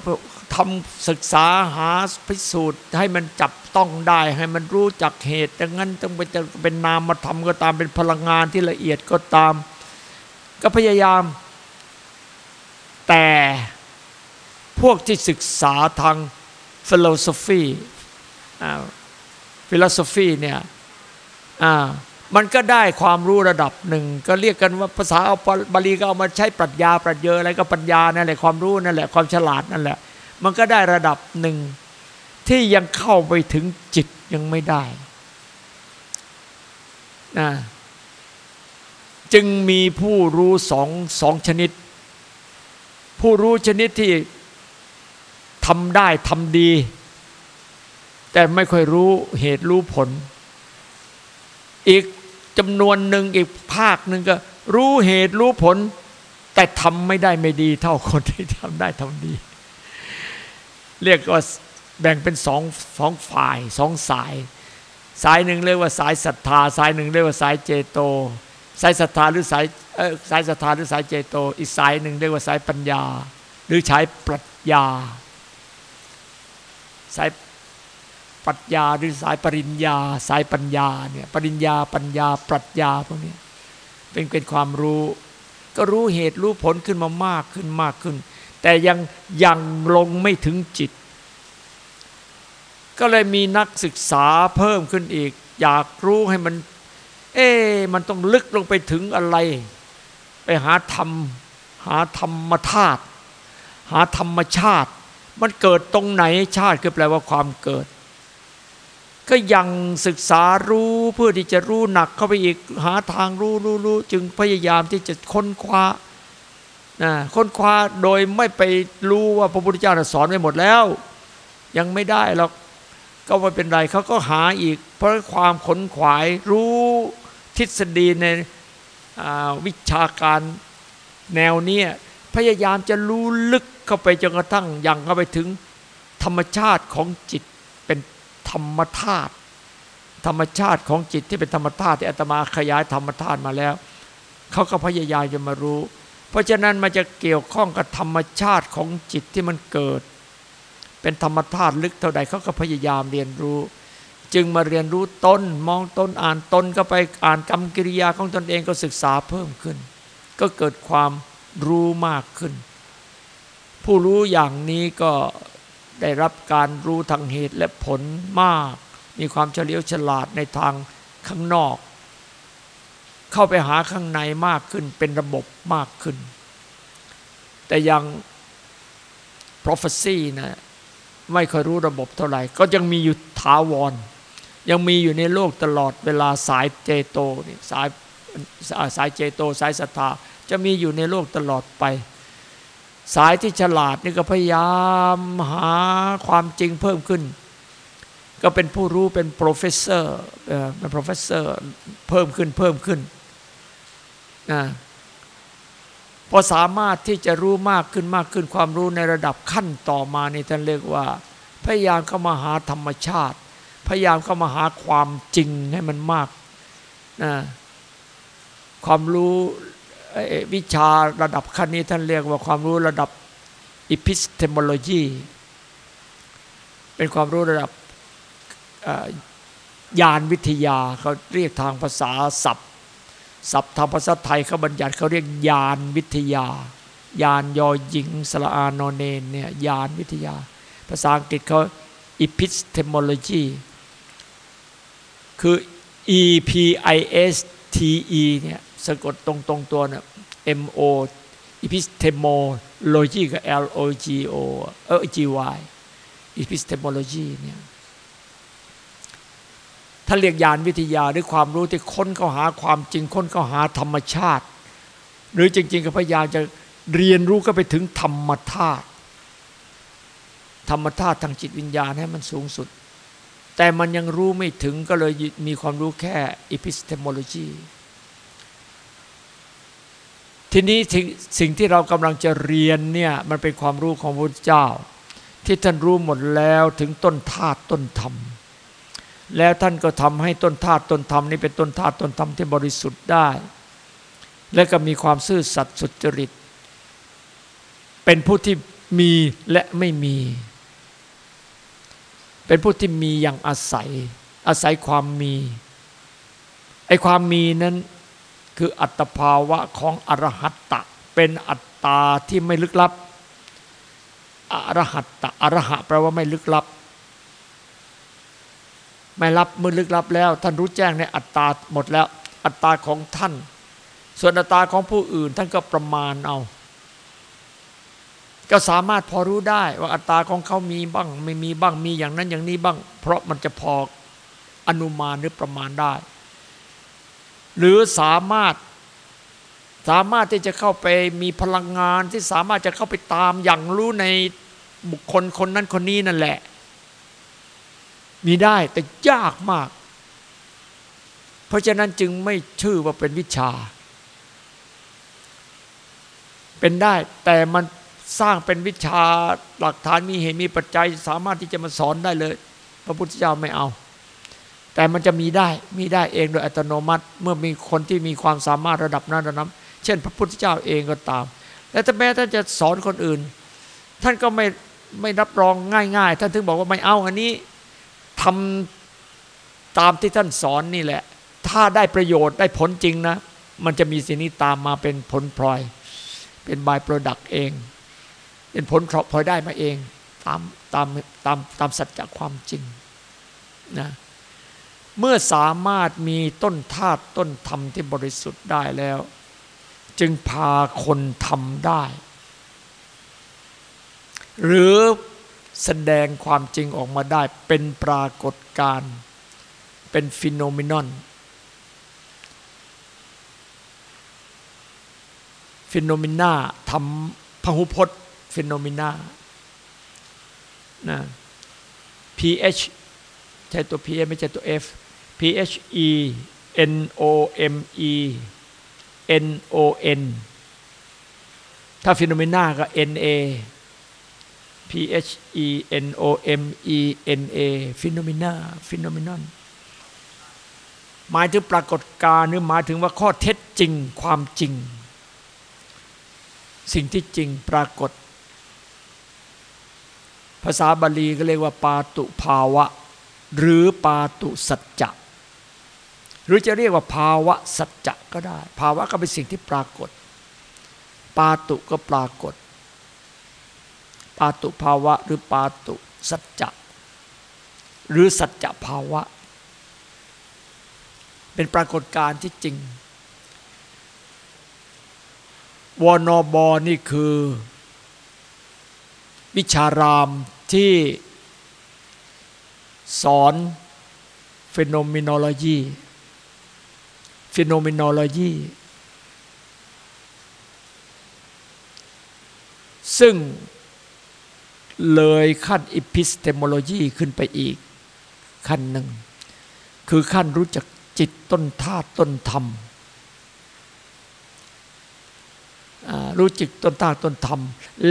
ทำศึกษาหาพิสูจน์ให้มันจับต้องได้ให้มันรู้จักเหตุดังนั้นต้องเป็นจะเป็นนามธรรมก็ตามเป็นพลังงานที่ละเอียดก็ตาม ก็พยายาม แต่พวกที่ศึกษาทาง philosophy philosophy เนี่ย มันก็ได้ความรู้ระดับหนึ่ง ก็เรียกกันว่าภาษาเอาบาลีก็เอามาใช้ปรัชญาปรัชญาอะไรก็ปัญญานั่นแหละความรู้นั่นแหละความฉลาดนั่นแหละ มันก็ได้ระดับหนึ่งที่ยังเข้าไปถึงจิตยังไม่ได้นะจึงมีผู้รู้สองสองชนิด ผู้รู้ชนิดที่ทำได้ทำดี แต่ไม่ค่อยรู้เหตุรู้ผล อีก จำนวนหนึ่งอีกภาคหนึ่งก็ รู้เหตุรู้ผล แต่ทำไม่ได้ไม่ดี เท่าคนที่ทำได้ทำดี เรียกว่าแบ่งเป็นสองสองฝ่ายสองสาย สายหนึ่งเรียกว่าสายศรัทธา สายหนึ่งเรียกว่าสายเจโต สายศรัทธาหรือสายสายศรัทธาหรือสายเจโต อีกสายหนึ่งเรียกว่าสายปัญญา หรือใช้ปรัชญา สาย ปรัชญาหรือสายปริญญา สายปัญญาเนี่ยปริญญาปัญญา ปรัชญาพวกนี้เป็นเป็นความรู้ ก็รู้เหตุรู้ผลขึ้นมามากขึ้นมากขึ้น แต่ยังยังลงไม่ถึงจิต ก็เลยมีนักศึกษาเพิ่มขึ้นอีก อยากรู้ให้มัน เอ๊มันต้องลึกลงไปถึงอะไร ไปหาธรรม หาธรรมธาตุหาธรรมชาติ มันเกิดตรงไหนชาติคือแปลว่าความเกิด ก็ยังศึกษารู้เพื่อที่จะรู้หนักเข้าไปอีกหาทางรู้รู้รู้จึงพยายามที่จะค้นคว้านะค้นคว้าโดยไม่ไปรู้ว่าพระพุทธเจ้าสอนไว้หมดแล้ว ยังไม่ได้หรอกก็ไม่เป็นไรเขาก็หาอีก เพราะความขนขวายรู้ทฤษฎีในวิชาการแนวเนี้ยพยายามจะรู้ลึกเข้าไปจนกระทั่งยังเข้าไปถึงธรรมชาติของจิต ธรรมธาตุธรรมชาติของจิตที่เป็นธรรมธาตุที่อาตมาขยายธรรมธาตุมาแล้วเขาก็พยายามจะมารู้ เพราะฉะนั้นมันจะเกี่ยวข้องกับธรรมชาติของจิตที่มันเกิด เป็นธรรมธาตุลึกเท่าใดเขาก็พยายามเรียนรู้ จึงมาเรียนรู้ตนมองตนอ่านตนก็ไปอ่านกรรมกิริยาของตนเองก็ศึกษาเพิ่มขึ้น ก็เกิดความรู้มากขึ้น ผู้รู้อย่างนี้ก็ ได้รับการรู้ทางเหตุและผลมาก มีความเฉลียวฉลาดในทางข้างนอก เข้าไปหาข้างในมากขึ้นเป็นระบบมากขึ้น แต่ยัง prophecy นะไม่ค่อยรู้ระบบเท่าไหร่ ก็ยังมีอยู่ถาวร ยังมีอยู่ในโลกตลอดเวลาสายเจโตนี่สายสายเจโตสายศรัทธาจะมีอยู่ในโลกตลอดไป สายที่ฉลาดนี่ก็พยายามหาความจริงเพิ่มขึ้น ก็เป็นผู้รู้เป็น professor เป็น professor เพิ่มขึ้นเพิ่มขึ้นนะพอสามารถที่จะรู้มากขึ้นมากขึ้นความรู้ในระดับขั้นต่อมานี่ท่านเรียกว่า พยายามเข้ามาหาธรรมชาติ พยายามเข้ามาหาความจริงให้มันมากนะความรู้ วิชาระดับขั้นนี้ท่านเรียกว่าความรู้ระดับ epistemology เป็นความรู้ระดับยานวิทยาเขาเรียกทางภาษาศัพท์ศัพท์ทางภาษาไทยเขาบัญญัติเขาเรียกยานวิทยา ยานยอหญิงสละอานอนเนนเนี่ยยานวิทยา ภาษาอังกฤษเขา epistemology คือ e p i s t e เนี่ย สะกดตรงตรงตัวเนี่ย M O epistemology กับ L O G O เออ G Y epistemology เนี่ยถ้าเรียกยานวิทยาหรือความรู้ที่ค้นเข้าหาความจริงค้นเข้าหาธรรมชาติ หรือจริง ๆ ก็พยายามจะเรียนรู้ก็ไปถึงธรรมธาตุธรรมธาตุทางจิตวิญญาณให้มันสูงสุด แต่มันยังรู้ไม่ถึงก็เลยมีความรู้แค่ epistemology ทีนี้สิ่งที่เรากำลังจะเรียนเนี่ยมันเป็นความรู้ของพระเจ้า ที่ท่านรู้หมดแล้วถึงต้นธาตุต้นธรรม แล้วท่านก็ทำให้ต้นธาตุต้นธรรมนี้เป็นต้นธาตุต้นธรรมที่บริสุทธิ์ได้ และก็มีความซื่อสัตย์สุจริต เป็นผู้ที่มีและไม่มี เป็นผู้ที่มีอย่างอาศัย อาศัยความมีไอ้ความมีนั้น คืออัตภาวะของอรหัตตะ เป็นอัตตาที่ไม่ลึกลับอรหัตตะอรหะแปลว่าไม่ลึกลับ ไม่รับมือลึกลับแล้ว ท่านรู้แจ้งในอัตตาหมดแล้ว อัตตาของท่าน ส่วนอัตตาของผู้อื่น ท่านก็ประมาณเอา ก็สามารถพอรู้ได้ว่าอัตตาของเขามีบ้าง ไม่มีบ้างมีอย่างนั้นอย่างนี้บ้าง เพราะมันจะพออนุมานหรือประมาณได้ หรือสามารถสามารถที่จะเข้าไปมีพลังงานที่สามารถจะเข้าไปตามอย่างรู้ในบุคคลคนนั้นคนนี้นั่นแหละ มีได้แต่ยากมาก เพราะฉะนั้นจึงไม่ชื่อว่าเป็นวิชา เป็นได้แต่มันสร้างเป็นวิชาหลักฐานมีเหตุมีปัจจัย สามารถที่จะมาสอนได้เลย พระพุทธเจ้าไม่เอา แต่มันจะมีได้มีได้เองโดยอัตโนมัติ เมื่อมีคนที่มีความสามารถระดับนั้นระดับนั้นเช่น พระพุทธเจ้าเองก็ตาม และถ้าแม้ท่านจะสอนคนอื่น ท่านก็ไม่ไม่รับรองง่าย ๆ ท่านถึงบอกว่าไม่เอาอันนี้ทำตามที่ท่านสอนนี่แหละ ถ้าได้ประโยชน์ได้ผลจริงนะ มันจะมีสิ่งนี้ตามมาเป็นผลพลอย เป็น by-product เอง เป็นผลพลอยได้มาเอง ตามตามตามตามสัจจะความจริงนะ เมื่อสามารถมีต้นธาตุต้นธรรมที่บริสุทธิ์ได้แล้ว จึงพาคนทำได้ หรือแสดงความจริงออกมาได้เป็นปรากฏการณ์เป็น phenomenon phenomena ทำพหุพจน์ phenomena นะ P H ใช่ตัว P H ไม่ใช่ตัว F P H E N O M E N O N ถ้า phenomena ก็ N A P H E N O M E N A phenomena phenomenon หมายถึงปรากฏการณ์หรือหมายถึงว่าข้อเท็จจริงความจริง สิ่งที่จริงปรากฏ ภาษาบาลีก็เรียกว่าปาตุภาวะ หรือปาตุสัจจะ หรือจะเรียกว่าภาวะสัจจะก็ได้ ภาวะก็เป็นสิ่งที่ปรากฏ ปาตุก็ปรากฏ ปาตุภาวะหรือปาตุสัจจะหรือสัจจะภาวะ เป็นปรากฏการณ์ที่จริง วนบนี่คือ วิชารามที่สอนฟิโนมิโนโลยี phenomenology ซึ่งเลยขั้น epistemology ขึ้นไปอีก ขั้นหนึ่ง คือขั้นรู้จักจิตต้นธาตุต้นธรรม รู้จิตต้นธาตุต้นธรรม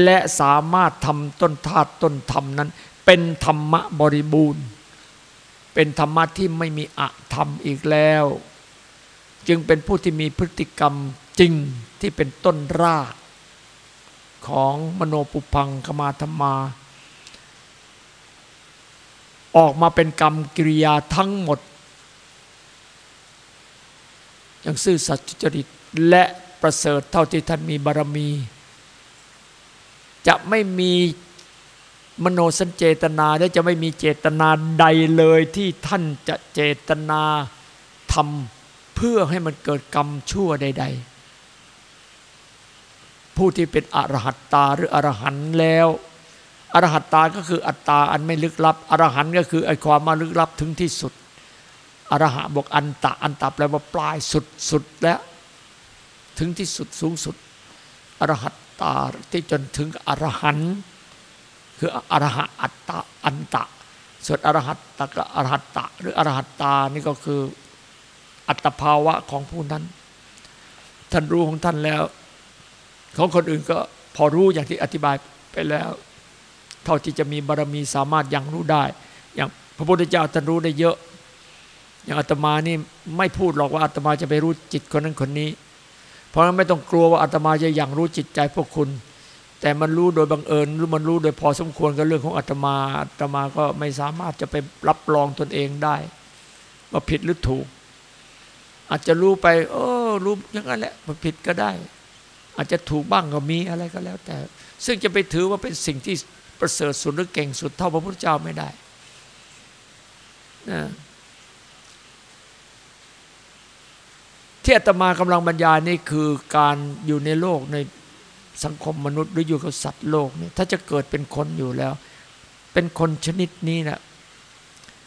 และสามารถทำต้นธาตุต้นธรรมนั้น เป็นธรรมะบริบูรณ์ เป็นธรรมะที่ไม่มีอะธรรมอีกแล้ว จึงเป็นผู้ที่มีพฤติกรรมจริงที่เป็นต้นรากของมโนปุพังคมาธรรมา ออกมาเป็นกรรมกิริยาทั้งหมด อย่างซื่อสัตย์จริตและประเสริฐเท่าที่ท่านมีบารมี จะไม่มีมโนสัญเจตนาและจะไม่มีเจตนาใดเลยที่ท่านจะเจตนาทำ เพื่อให้มันเกิดกรรมชั่วใด ๆ ผู้ที่เป็นอรหัตตาหรืออรหันต์แล้วอรหัตตาก็คืออัตตาอันไม่ลึกลับอรหันต์ก็คือไอความมาลึกลับถึงที่สุดอรหะบอกอันตะอันตับแปลว่าปลายสุดสุดแล้ว ถึงที่สุดสูงสุดอรหัตตาที่จนถึงอรหันต์คืออรหะอัตตะอันตะส่วนอรหัตตะกับอรหัตตะ หรืออรหัตตานี่ก็คือ อัตภาวะของผู้นั้น ท่านรู้ของท่านแล้ว ของคนอื่นก็พอรู้อย่างที่อธิบายไปแล้ว เท่าที่จะมีบารมีสามารถยังรู้ได้ อย่างพระพุทธเจ้าท่านรู้ได้เยอะ อย่างอาตมานี่ไม่พูดหรอกว่าอาตมาจะไปรู้จิตคนนั้นคนนี้ เพราะฉะนั้นไม่ต้องกลัวว่าอาตมาจะยังรู้จิตใจพวกคุณ แต่มันรู้โดยบังเอิญหรือมันรู้โดยพอสมควรกับเรื่องของอาตมาอาตมาก็ไม่สามารถจะไปรับรองตนเองได้ ว่าผิดหรือถูก อาจจะรู้ไป โอ้รู้อย่างนั้นแหละมันผิดก็ได้ อาจจะถูกบ้างก็มีอะไรก็แล้วแต่ ซึ่งจะไปถือว่าเป็นสิ่งที่ประเสริฐสุดหรือเก่งสุดเท่าพระพุทธเจ้าไม่ได้นะที่อาตมากำลังบรรยายนี่คือการอยู่ในโลกในสังคมมนุษย์หรืออยู่กับสัตว์โลกนี่ถ้าจะเกิดเป็นคนอยู่แล้ว เป็นคนชนิดนี้นะ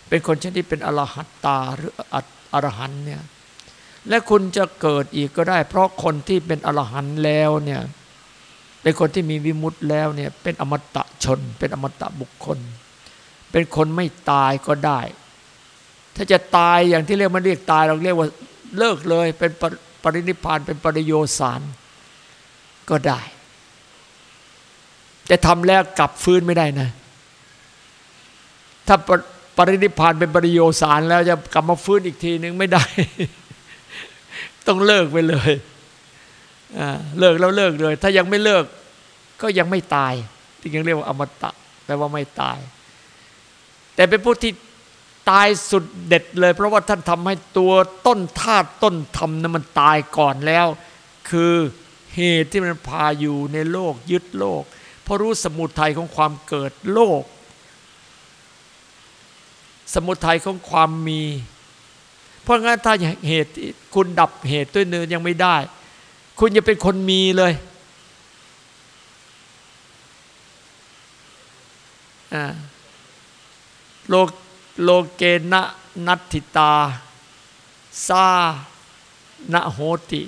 เป็นคนชนิดเป็นอรหัตตาหรืออรหันเนี่ย และคุณจะเกิดอีกก็ได้ เพราะคนที่เป็นอรหันต์แล้วเนี่ยเป็นคนที่มีวิมุตต์แล้วเนี่ยเป็นอมตะชน เป็นอมตะบุคคล เป็นคนไม่ตายก็ได้ ถ้าจะตายอย่างที่เรียกมันเรียกตายเราเรียกว่าเลิกเลยเป็นปรินิพานเป็นปริโยสารก็ได้ แต่ทำแล้วกลับฟื้นไม่ได้นะ ถ้าปรินิพานเป็นปริโยสารแล้วจะกลับมาฟื้นอีกทีนึงไม่ได้ ต้องเลิกไปเลยเลิกแล้วเลิกเลย ถ้ายังไม่เลิกก็ยังไม่ตายที่ยังเรียกว่าอมตะแปลว่าไม่ตาย แต่เป็นผู้ที่ตายสุดเด็ดเลย เพราะว่าท่านทำให้ตัวต้นธาตุต้นธรรมนั้นมันตายก่อนแล้ว คือเหตุที่มันพาอยู่ในโลกยึดโลก เพราะรู้สมุทัยของความเกิดโลก สมุทัยของความมี เพราะงั้นถ้าเหตุคุณดับเหตุด้วยเนินยังไม่ได้ คุณจะเป็นคนมีเลยโลโลเกนะนัตถิตาซาณโหติ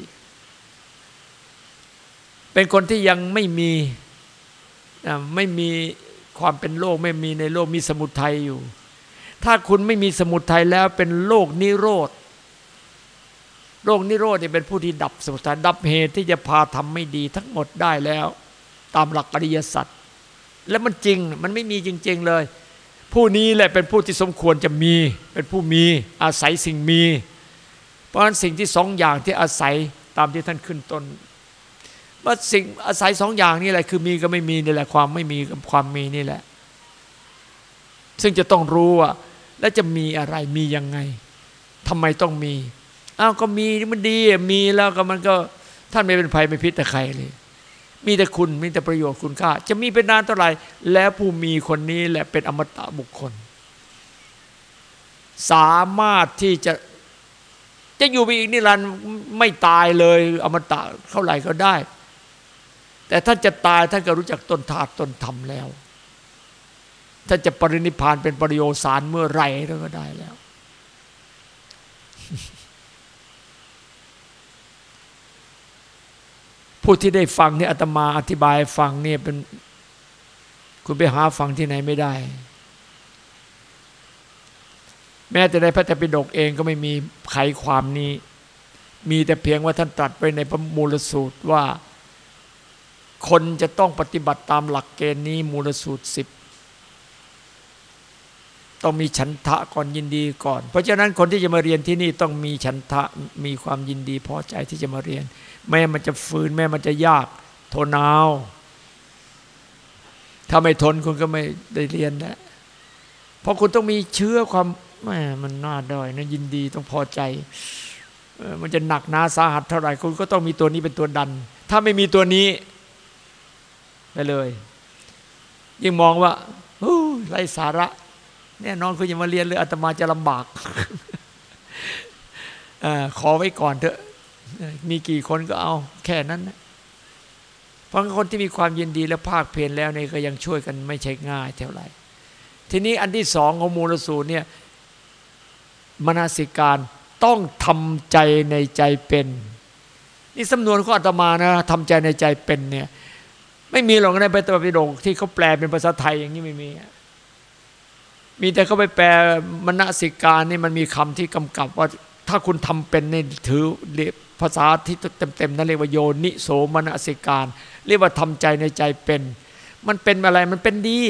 เป็นคนที่ยังไม่มีไม่มีความเป็นโลกไม่มีในโลกมีสมุทัยอยู่ ถ้าคุณไม่มีสมุทัยแล้วเป็นโลกนิโรธ โลกนิโรธเนี่ยเป็นผู้ที่ดับสมุทัยดับเหตุที่จะพาทำไม่ดีทั้งหมดได้แล้ว ตามหลักอริยสัจและมันจริงมันไม่มีจริง ๆเลย ผู้นี้แหละเป็นผู้ที่สมควรจะมี เป็นผู้มีอาศัยสิ่งมี เพราะฉะนั้นสิ่งที่สองอย่างที่อาศัยตามที่ท่านขึ้นต้นว่าสิ่งอาศัยสองอย่างนี่แหละคือมีก็ไม่มีนี่แหละความไม่มีกับความมีนี่แหละ ซึ่งจะต้องรู้ว่า แล้วจะมีอะไรมียังไงทำไมต้องมีอ้าวก็มีมันดีมีแล้วก็มันก็ท่านไม่เป็นภัยไม่พิษแต่ใครเลย มีแต่คุณมีแต่ประโยชน์คุณค่า จะมีเป็นนานเท่าไหร่แล้วผู้มีคนนี้แหละเป็นอมตะบุคคล สามารถที่จะจะอยู่ไปอีกนิรันดร์ไม่ตายเลยอมตะเท่าไหร่ก็ได้ แต่ท่านจะตายท่านก็รู้จักต้นธาตุต้นธรรมแล้ว ท่าจะปรินิพานเป็นปริโยสารเมื่อไรก็ได้แล้ว ผู้ที่ได้ฟังนี่อาตมาอธิบายฟังเนี่ยเป็น คุณไปหาฟังที่ไหนไม่ได้ แม้แต่ในพระธรรมปิฎกเองก็ไม่มีไขความนี้ มีแต่เพียงว่าท่านตรัสไปในพระมูลสูตรว่า คนจะต้องปฏิบัติตามหลักเกณฑ์นี้มูลสูตรสิบ ต้องมีฉันทะก่อนยินดีก่อน เพราะฉะนั้นคนที่จะมาเรียนที่นี่ต้องมีฉันทะมีความยินดีพอใจที่จะมาเรียน แม้มันจะฟืนแม้มันจะยากทนเอาถ้าไม่ทนคุณก็ไม่ได้เรียนนะเพราะคุณต้องมีเชื้อความแม่มันน่าด้อยนะยินดีต้องพอใจ มันจะหนักหนาสาหัสเท่าไหร่คุณก็ต้องมีตัวนี้เป็นตัวดัน ถ้าไม่มีตัวนี้ไปเลย ยิ่งมองว่าไรสาระ แน่นอนคุณอย่ามาเรียนเลยอาตมาจะลำบากอขอไว้ก่อนเถอะ มีกี่คนก็เอาแค่นั้นนะเพราะคนที่มีความยินดีและภาคเพียรแล้วเนี่ยก็ยังช่วยกันไม่ใช่ง่ายเท่าไหร่ ทีนี้อันที่สองของมูลสูตรเนี่ยมนาสิการต้องทำใจในใจเป็น นี่สำนวนของอาตมานะทำใจในใจเป็นเนี่ย ไม่มีหรอกในพระตปิฎกที่เขาแปลเป็นภาษาไทยอย่างนี้ไม่มี มีแต่เขาไปแปลมนสิกานี่มันมีคำที่กำกับว่าถ้าคุณทำเป็นนี่ถือภาษาที่เต็มๆนั่นเรียกว่าโยนิโสมนสิการ เรียกว่าทำใจในใจเป็น มันเป็นอะไรมันเป็นดี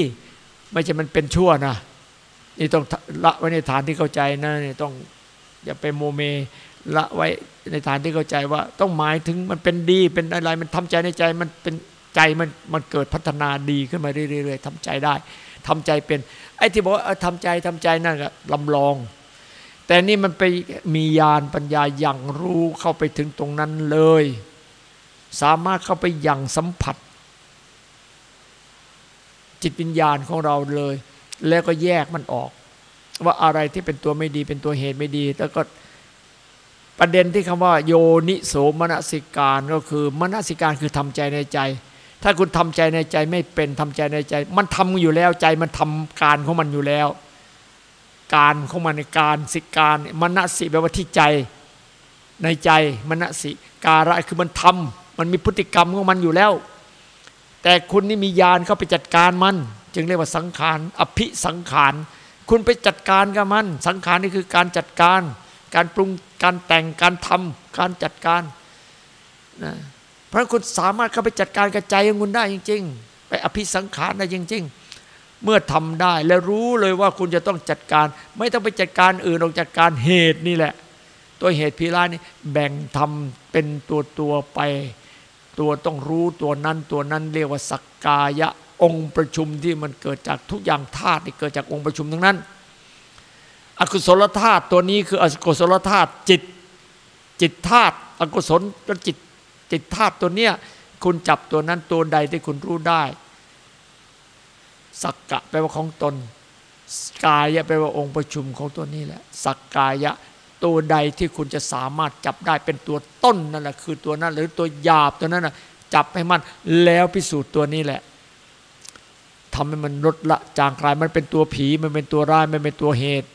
ไม่ใช่มันเป็นชั่วนะนี่ต้องละไว้ในฐานที่เข้าใจนะนี่ต้องอย่าไปโมเมละไว้ในฐานที่เข้าใจว่า ต้องหมายถึงมันเป็นดีเป็นอะไรมันทำใจในใจมันเป็นใจมันมันเกิดพัฒนาดีขึ้นมาเรื่อยๆทำใจได้ทำใจเป็น ไอ้ที่บอกทำใจทำใจนั่นก็ลำลอง แต่นี่มันไปมีญาณปัญญาอย่างรู้เข้าไปถึงตรงนั้นเลย สามารถเข้าไปอย่างสัมผัส จิตวิญญาณของเราเลย แล้วก็แยกมันออก ว่าอะไรที่เป็นตัวไม่ดีเป็นตัวเหตุไม่ดี แล้วก็ประเด็นที่คำว่า โยนิโสมนสิการก็คือมนสิการคือทำใจในใจ ถ้าคุณทำใจในใจไม่เป็นทำใจในใจ มันทำอยู่แล้วใจมันทำการของมันอยู่แล้ว การของมันในการสิการมณสิแปลว่าที่ใจในใจมณสิการะคือมันทำมันมีพฤติกรรมของมันอยู่แล้ว แต่คุณนี่มียานเข้าไปจัดการมัน จึงเรียกว่าสังขารอภิสังขารคุณไปจัดการกับมัน สังขารนี่คือการจัดการ การปรุงการแต่งการทำการจัดการนะ เพราะคุณสามารถเข้าไปจัดการกับใจของคุณได้จริง ๆ ไปอภิสังขารได้จริง ๆ เมื่อทำได้และรู้เลยว่าคุณจะต้องจัดการ ไม่ต้องไปจัดการอื่นออกจัดการเหตุนี่แหละ ตัวเหตุพีรานี่แบ่งทำเป็นตัวตัวไป ตัวต้องรู้ตัวนั้นตัวนั้นเรียกว่าสักกายะองค์ประชุมที่มันเกิดจากทุกอย่างธาตุที่เกิดจากองค์ประชุมทั้งนั้น อกุศลธาตุตัวนี้คืออกุศลธาตุจิต จิตธาตุอกุศละจิต จิตธาตุตัวเนี้ยคุณจับตัวนั้นตัวใดที่คุณรู้ได้ สักกะแปลว่าของตน กายะแปลว่าองค์ประชุมของตัวนี้แหละ สักกายะตัวใดที่คุณจะสามารถจับได้เป็นตัวต้นนั่นแหละคือตัวนั้น หรือตัวหยาบตัวนั้นนะจับให้มันแล้วพิสูจน์ตัวนี้แหละทำให้มันลดละจางคลายมันเป็นตัวผีมันเป็นตัวร้ายมันเป็นตัวเหตุ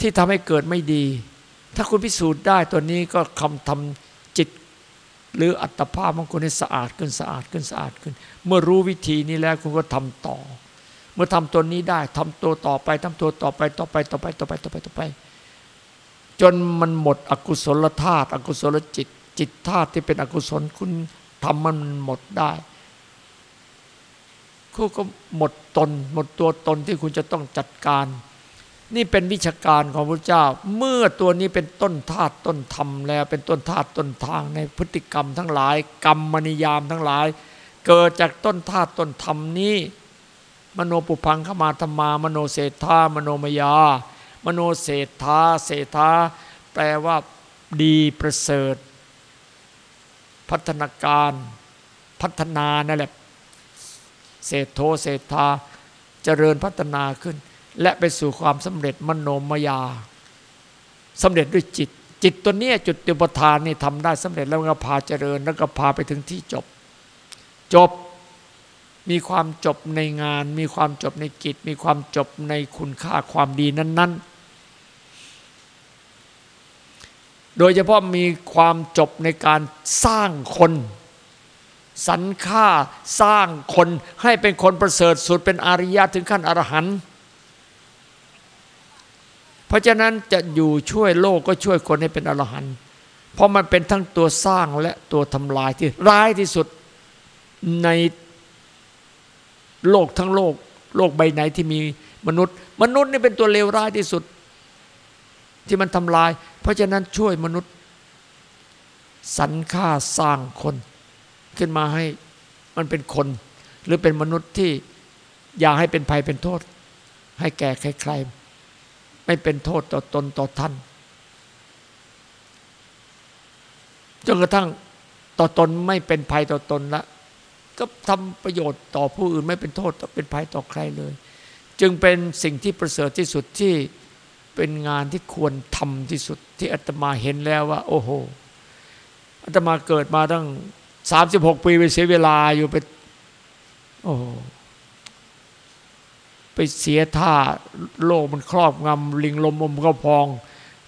ที่ทำให้เกิดไม่ดี ถ้าคุณพิสูจน์ได้ตัวนี้ก็คำทำ หรืออัตภาพของคุณให้สะอาดขึ้นสะอาดขึ้นสะอาดขึ้น เมื่อรู้วิธีนี้แล้วคุณก็ทำต่อ เมื่อทำตัวนี้ได้ทำตัวต่อไปทำตัวต่อไปต่อไปต่อไปต่อไปต่อไปต่อไป จนมันหมดอกุศลธาตุอกุศลจิต จิตธาตุที่เป็นอกุศลคุณทำมันหมดได้คุณก็หมดตน หมดตัวตนที่คุณจะต้องจัดการ นี่เป็นวิชาการของพระเจ้า เมื่อตัวนี้เป็นต้นธาตุต้นธรรมแล้ว เป็นต้นธาตุต้นทางในพฤติกรรมทั้งหลาย กรรมมนิยามทั้งหลาย เกิดจากต้นธาตุต้นธรรมนี้ มโนปุพังขมาธรรมา มโนเศรษฐามโนมยา มโนเศรษฐาเศรษฐาแปลว่าดีประเสริฐ พัฒนาการพัฒนานั่นแหละเศรษโทเศรษฐาเจริญพัฒนาขึ้น และไปสู่ความสำเร็จมโนมยาสำเร็จด้วยจิต จิตตัวนี้จุดตุปทานนี่ทำได้สำเร็จแล้วก็พาเจริญแล้วก็พาไปถึงที่จบ จบมีความจบในงาน มีความจบในกิจ มีความจบในคุณค่าความดีนั้น ๆ โดยเฉพาะมีความจบในการสร้างคนสรรค่าสร้างคนให้เป็นคนประเสริฐสุดเป็นอริยะถึงขั้นอรหันต์ ราะฉะนั้นจะอยู่ช่วยโลกก็ช่วยคนให้เป็นอรหันต์เพราะมันเป็นทั้งตัวสร้างและตัวทำลายที่ร้ายที่สุดในโลกทั้งโลก โลกใบไหนที่มีมนุษย์ มนุษย์นี่เป็นตัวเลวร้ายที่สุด ที่มันทำลาย เพราะฉะนั้นช่วยมนุษย์สรรค่าสร้างคน ขึ้นมาให้มันเป็นคน หรือเป็นมนุษย์ที่อย่าให้เป็นภัยเป็นโทษ ให้แก่ใครๆ ไม่เป็นโทษต่อตนต่อท่านจนกระทั่งต่อตนไม่เป็นภัยต่อตนละก็ทำประโยชน์ต่อผู้อื่นไม่เป็นโทษเป็นภัยต่อใครเลย จึงเป็นสิ่งที่ประเสริฐที่สุดที่เป็นงานที่ควรทำที่สุดที่อาตมาเห็นแล้วว่า โอ้โหอาตมาเกิดมาตั้งสามสิบหกปีไปเสียเวลาอยู่ไปโอ้ ไปเสียท่าโลกมันครอบงำลิงลมอมก็พอง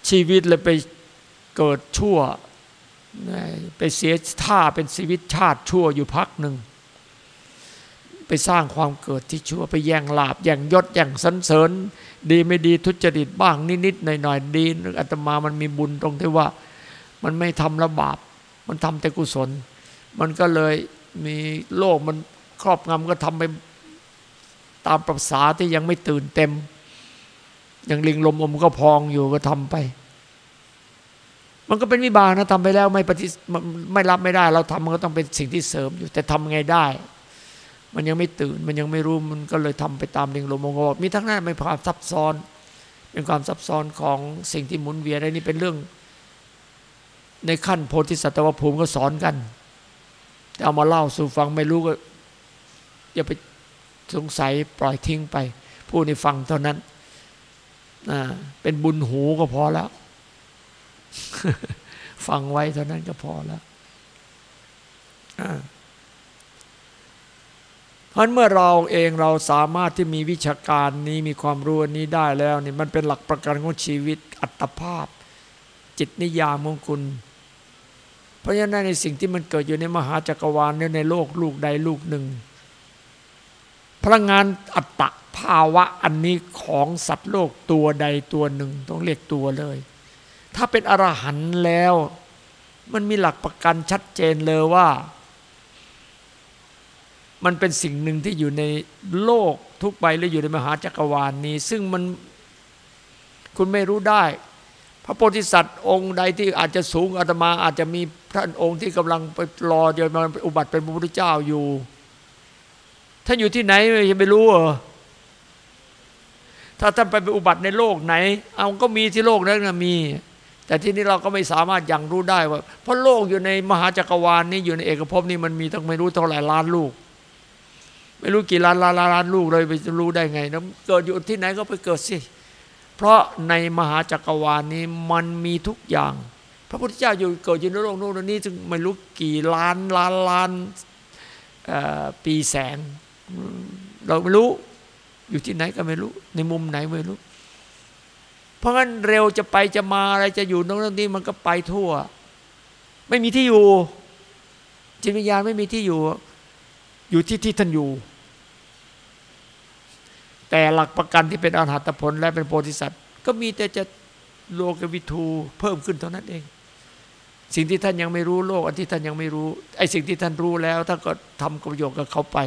ชีวิตเลยไปเกิดชั่ว ไปเสียท่าเป็นชีวิตชาติชั่วอยู่พักหนึ่ง ไปสร้างความเกิดที่ชั่วไปแย่งลาบแย่งยศแย่งสันเสริญ ดีไม่ดีทุจริตบ้างนิดๆหน่อยๆดีอาตมามันมีบุญตรงที่ว่า มันไม่ทำระบาป มันทำแต่กุศล มันก็เลยมีโลกมันครอบงำก็ทำไป ตามประษาที่ยังไม่ตื่นเต็มย่างลิงลมอมก็พองอยู่ก็ทำไป มันก็เป็นวิบากนะทำไปแล้วไม่ปฏิไม่รับไม่ได้ เราทำมันก็ต้องเป็นสิ่งที่เสริมอยู่ แต่ทำไงได้ มันยังไม่ตื่นมันยังไม่รู้มันก็เลยทำไปตามลิงลมอมก็บอกมีทั้งนั้นไม่ความซับซ้อน เป็นความซับซ้อนของสิ่งที่หมุนเวียนอะไรนี่เป็นเรื่อง ในขั้นโพธิสัตวภูมิก็สอนกันแต่เอามาเล่าสู่ฟังไม่รู้ก็อย่าไป สงสัยปล่อยทิ้งไป ผู้ในฟังเท่านั้นเป็นบุญหูก็พอแล้ว ฟังไว้เท่านั้นก็พอแล้วเพราะเมื่อเราเองเราสามารถที่มีวิชาการนี้มีความรู้นี้ได้แล้วนี่มันเป็นหลักประกันของชีวิตอัตภาพ จิตนิยามของคุณราะฉะนั้นในสิ่งที่มันเกิดอยู่ในมหาจักรวาลเนี่ยในโลกลูกใดลูกหนึ่ง พลังงานอัตตะภาวะอันนี้ของสัตว์โลกตัวใดตัวหนึ่งต้องเรียกตัวเลย ถ้าเป็นอรหันต์แล้ว มันมีหลักประกันชัดเจนเลยว่า มันเป็นสิ่งหนึ่งที่อยู่ในโลกทุกใบและอยู่ในมหาจักรวาลนี้ ซึ่งมันคุณไม่รู้ได้ พระโพธิสัตว์องค์ใดที่อาจจะสูงอาตมาอาจจะมีพระองค์ที่กำลังไปรอจะมาอุบัติเป็นพระพุทธเจ้าอยู่ ท่านอยู่ที่ไหนยังไม่รู้เหรอถ้าท่านไปไปอุบัติในโลกไหน เอาก็มีที่โลกนั้นนะมี แต่ที่นี้เราก็ไม่สามารถยังรู้ได้ว่า เพราะโลกอยู่ในมหาจักรวาลนี้อยู่ในเอกภพนี้มันมีตั้งไม่รู้เท่าไหร่ล้านลูก ไม่รู้กี่ล้านล้านล้านลูกเลยไปรู้ได้ไงนะเกิดอยู่ที่ไหนก็ไปเกิดสิ เพราะในมหาจักรวาลนี้มันมีทุกอย่าง พระพุทธเจ้าอยู่เกิดอยู่ในโลกโน้นนี้จึงไม่รู้กี่ล้านล้านล้านปีแสง เราไม่รู้ อยู่ที่ไหนก็ไม่รู้ ในมุมไหนไม่รู้ เพราะงั้นเร็วจะไปจะมาอะไรจะอยู่ตรงนี้มันก็ไปทั่ว ไม่มีที่อยู่ จิตวิญญาณไม่มีที่อยู่ อยู่ที่ที่ท่านอยู่ แต่หลักประกันที่เป็นอรหัตผลและเป็นโพธิสัตว์ ก็มีแต่จะโลกวิทูเพิ่มขึ้นเท่านั้นเอง สิ่งที่ท่านยังไม่รู้โลก อันที่ท่านยังไม่รู้ไอ้สิ่งที่ท่านรู้แล้วท่านก็ทำประโยชน์กับเขาไป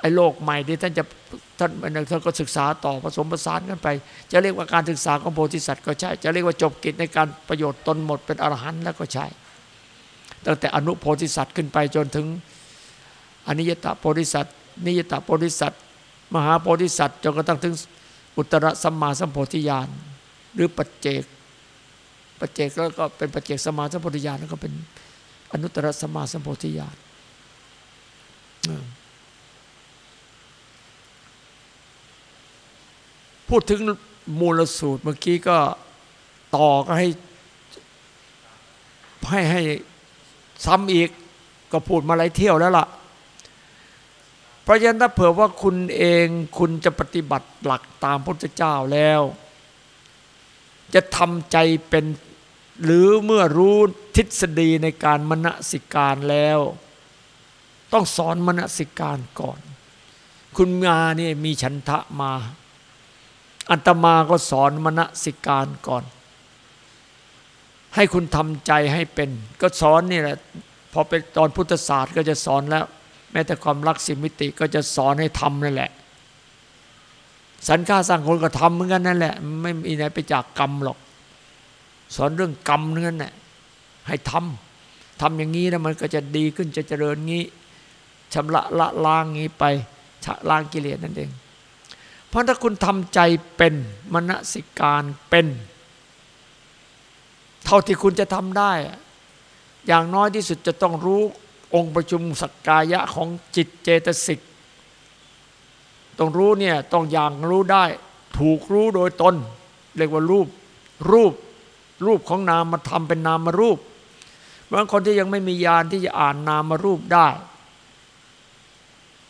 ไอ้โลกใหม่ที่ท่านจะท่านท่านก็ศึกษาต่อผสมผสานกันไป จะเรียกว่าการศึกษาของโพธิสัตว์ก็ใช่ จะเรียกว่าจบกิจในการประโยชน์ตนหมดเป็นอรหันต์แล้วก็ใช่ตั้งแต่อนุโพธิสัตว์ขึ้นไปจนถึงอนิยตโพธิสัตว์นิยตโพธิสัตว์มหาโพธิสัตว์จนกระทั่งถึงอุตรสัมมาสัมโพธิญาณหรือปัจเจกปัจเจกแล้วก็เป็นปัจเจกสมาสัมโพธิญาณแล้วก็เป็นอนุตตรสัมมาสัมโพธิญาณ พูดถึงมูลสูตรเมื่อกี้ก็ต่อก็ให้ให้ให้ซ้ำอีกก็พูดมาหลายเที่ยวแล้วล่ะ เพราะฉะนั้นถ้าเผื่อว่าคุณเองคุณจะปฏิบัติหลักตามพระเจ้าแล้ว จะทำใจเป็นหรือเมื่อรู้ทฤษฎีในการมณสิการแล้ว ต้องสอนมณสิการก่อน คุณงานี่มีฉันทะมา อัตมาก็สอนมณสิการก่อน ให้คุณทำใจให้เป็น ก็สอนนี่แหละพอเป็นตอนพุทธศาสตร์ก็จะสอนแล้ว แม้แต่ความรักสิมิติก็จะสอนให้ทำนั่นแหละ สันค่าสร้างคนก็ทำเหมือนกันนั่นแหละ ไม่มีไหนไปจากกรรมหรอก สอนเรื่องกรรมนั่นแหละให้ทำทำอย่างนี้แล้วมันก็จะดีขึ้นจะเจริญงี้ชำระละล้างงี้ไปชะล้างกิเลสนั่นเอง เพราะถ้าคุณทำใจเป็นมณสิการเป็น เท่าที่คุณจะทำได้ อย่างน้อยที่สุดจะต้องรู้องค์ประชุมสักกายะของจิตเจตสิกต้องรู้เนี่ยต้องอย่างรู้ได้ ถูกรู้โดยตน เรียกว่ารูปรูปรูปของนามมาทำเป็นนามมารูปบางคนที่ยังไม่มียานที่จะอ่านนามมารูปได้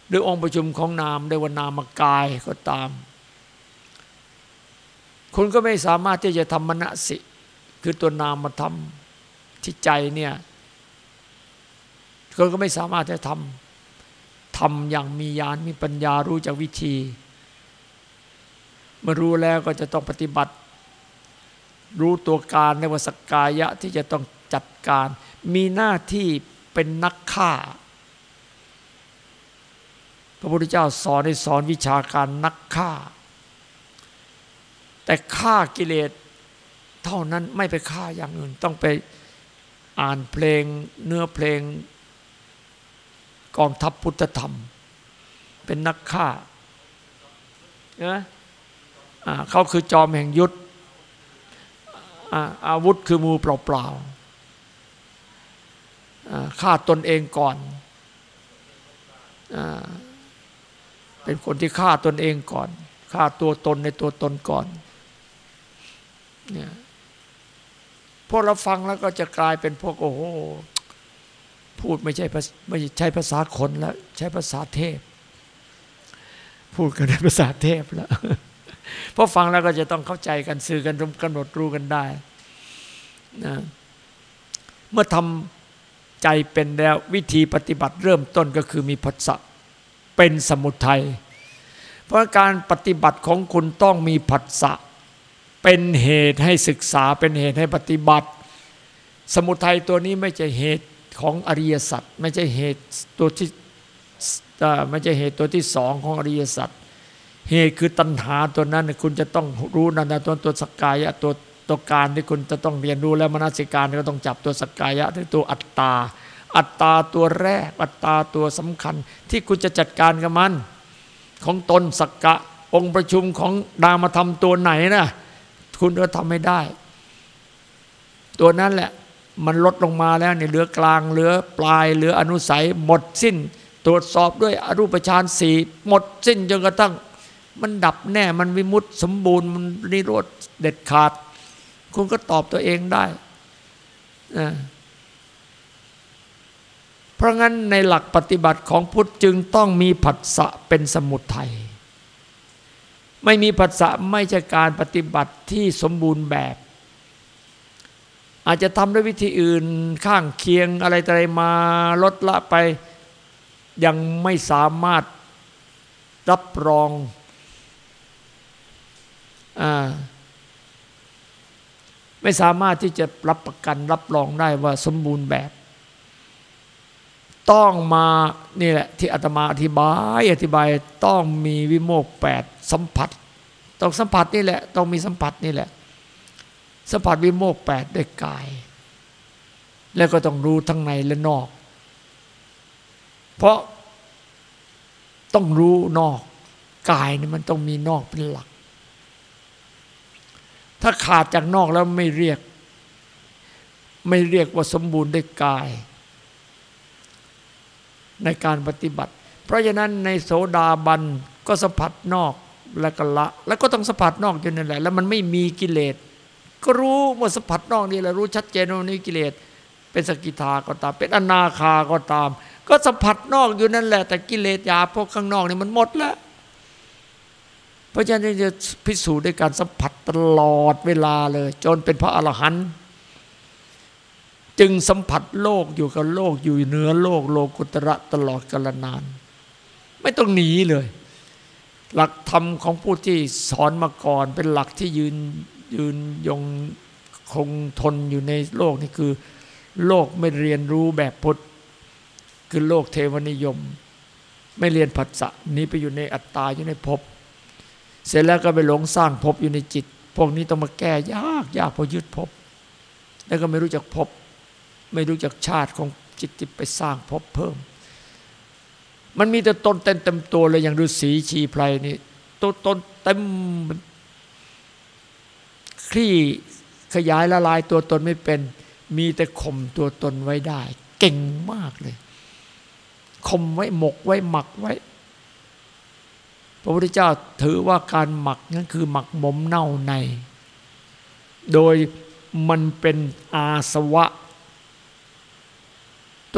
หรืองค์ประชุมของนามได้ว่านามกายก็ตาม คุณก็ไม่สามารถที่จะทำมณสิ คือตัวนามมาทำที่ใจเนี่ยคุณก็ไม่สามารถจะทำทำอย่างมีญาณมีปัญญารู้จากวิธี เมื่อรู้แล้วก็จะต้องปฏิบัติ รู้ตัวการในวสกกายะที่จะต้องจัดการ มีหน้าที่เป็นนักฆ่า พระพุทธเจ้าสอนให้สอนวิชาการนักฆ่า แต่ฆ่ากิเลสเท่านั้นไม่ไปฆ่าอย่างอื่น ต้องไปอ่านเพลงเนื้อเพลงกองทัพพุทธธรรม เป็นนักฆ่านะเขาคือจอมแห่งยุทธอาวุธคือมือเปล่าๆฆ่าตนเองก่อน เป็นคนที่ฆ่าตนเองก่อนฆ่าตัวตนในตัวตนก่อนเนี่ยพวกเราฟังแล้วก็จะกลายเป็นพวกโอ้โหพูดไม่ใช่ไม่ใช่ภาษาคนแล้ว ใช้ภาษาเทพ พูดกันในภาษาเทพแล้วพอฟังแล้วก็จะต้องเข้าใจกันสื่อกันกำหนดรู้กันได้นะเมื่อทำใจเป็นแล้ววิธีปฏิบัติเริ่มต้นก็คือมีพัส เป็นสมุทัยเพราะการปฏิบัติของคุณต้องมีผัสสะเป็นเหตุให้ศึกษาเป็นเหตุให้ปฏิบัติ สมุทัยตัวนี้ไม่ใช่เหตุของอริยสัจไม่ใช่เหตุตัวที่ไม่ใช่เหตุตัวที่สองของอริยสัจเหตุคือตัณหาตัวนั้นคุณจะต้องรู้นันตัวตัวสกายะตัวตัวการที่คุณจะต้องเรียนรู้แล้วมนสิการก็ต้องจับตัวสกกายะที่ตัวอัตตา อัตตาตัวแรก อัตตาตัวสำคัญ ที่คุณจะจัดการกับมัน ของตนสักกะองค์ประชุมของนามธรรมตัวไหนนะคุณก็ทำไม่ได้ ตัวนั้นแหละมันลดลงมาแล้วเนี่ยเหลือกลางเหลือปลายเหลืออนุสัยหมดสิ้น ตรวจสอบด้วยอรูปฌานสี่หมดสิ้นจนกระทั่ง มันดับแน่มันวิมุตสมบูรณ์มันนิโรธเด็ดขาด คุณก็ตอบตัวเองได้นะ เพราะงั้นในหลักปฏิบัติของพุทธจึงต้องมีผัสสะเป็นสมุทัยไม่มีผัสสะไม่ใช่การปฏิบัติที่สมบูรณ์แบบ อาจจะทำด้วยวิธีอื่นข้างเคียงอะไรอะไรมาลดละไป ยังไม่สามารถรับรองอไม่สามารถที่จะรับประกันรับรองได้ว่าสมบูรณ์แบบ ต้องมานี่แหละที่อาตมาอธิบาย อธิบายต้องมีวิโมกแปดสัมผัส ต้องสัมผัสนี่แหละ ต้องมีสัมผัสนี่แหละ สัมผัสวิโมกแปดด้วยกาย แล้วก็ต้องรู้ทั้งในและนอก เพราะต้องรู้นอกกายนี่มันต้องมีนอกเป็นหลัก ถ้าขาดจากนอกแล้วไม่เรียก ไม่เรียกว่าสมบูรณ์ด้วยกาย ในการปฏิบัติ เพราะฉะนั้นในโสดาบันก็สัมผัสนอกแล้วก็ละ แล้วก็ต้องสัมผัสนอกอยู่นั่นแหละ แล้วมันไม่มีกิเลส ก็รู้ว่าสัมผัสนอกนี่แหละรู้ชัดเจนว่านี่กิเลส เป็นสกิทาก็ตาม เป็นอนาคาก็ตาม ก็สัมผัสนอกอยู่นั่นแหละ แต่กิเลสยาพวกข้างนอกนี่มันหมดแล้ว เพราะฉะนั้นจะพิสูจน์ด้วยการสัมผัสตลอดเวลาเลย จนเป็นพระอรหันต์ จึงสัมผัสโลกอยู่กับโลกอยู่เหนือโลกโลกุตระตลอดกาลนาน ไม่ต้องหนีเลย หลักธรรมของผู้ที่สอนมาก่อน เป็นหลักที่ยืนยืนยงคงทนอยู่ในโลกนี่คือ โลกไม่เรียนรู้แบบพุทธคือโลกเทวนิยม ไม่เรียนผัสสะนี้ไปอยู่ในอัตตาอยู่ในภพเสร็จแล้วก็ไปหลงสร้างภพอยู่ในจิต พวกนี้ต้องมาแก้ยากยากเพราะยึดภพแล้วก็ไม่รู้จักภพ ไม่รู้จักชาติของจิตที่ไปสร้างภพเพิ่ม มันมีแต่ตนเต็มเต็มตัวเลยอย่างฤาษีชีไพรนี่ตัวตนเต็มคลี่ขยายละลายตัวตนไม่เป็น มีแต่ข่มตัวตนไว้ได้ เก่งมากเลยข่มไว้หมกไว้หมักไว้ พระพุทธเจ้าถือว่าการหมักนั่นคือหมักหมมเน่าใน โดยมันเป็นอาสวะ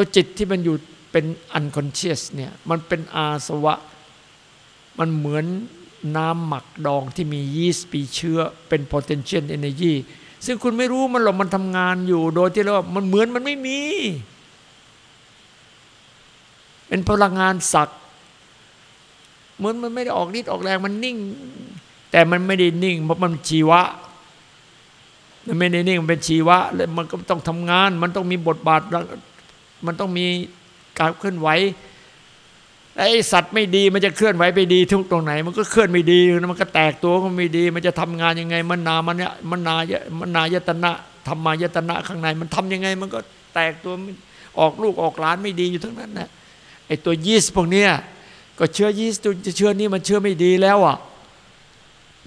ตัวจิตที่มันอยู่เป็น unconscious เนี่ยมันเป็นอาสวะ มันเหมือนน้ำหมักดองที่มียีสต์ปีเชื้อเป็น potential energy ซึ่งคุณไม่รู้มันหรอกมันทำงานอยู่โดยที่เรามันเหมือนมันไม่มี เป็นพลังงานสักเหมือนมันไม่ได้ออกฤทธิ์ออกแรงมันนิ่ง แต่มันไม่ได้นิ่ง เพราะมันชีวะ มันไม่ได้นิ่งมันเป็นชีวะแล้วมันก็ต้องทำงาน มันต้องมีบทบาท มันต้องมีการเคลื่อนไหวไอ้สัตว์ไม่ดีมันจะเคลื่อนไหวไปดีทุกตรงไหน มันก็เคลื่อนไม่ดีมันก็แตกตัวก็ไม่ดี มันจะทำงานยังไงมันนามันเนี่ยมันนายมันนายตนะธรรมายตนะข้างใน มันทำยังไง มันก็แตกตัวออกลูกออกหลานไม่ดีอยู่ทั้งนั้นนะไอ้ตัวยีสต์พวกเนี้ยก็เชื้อยีสต์ตัวเชื้อนี้มันเชื้อไม่ดีแล้วอะ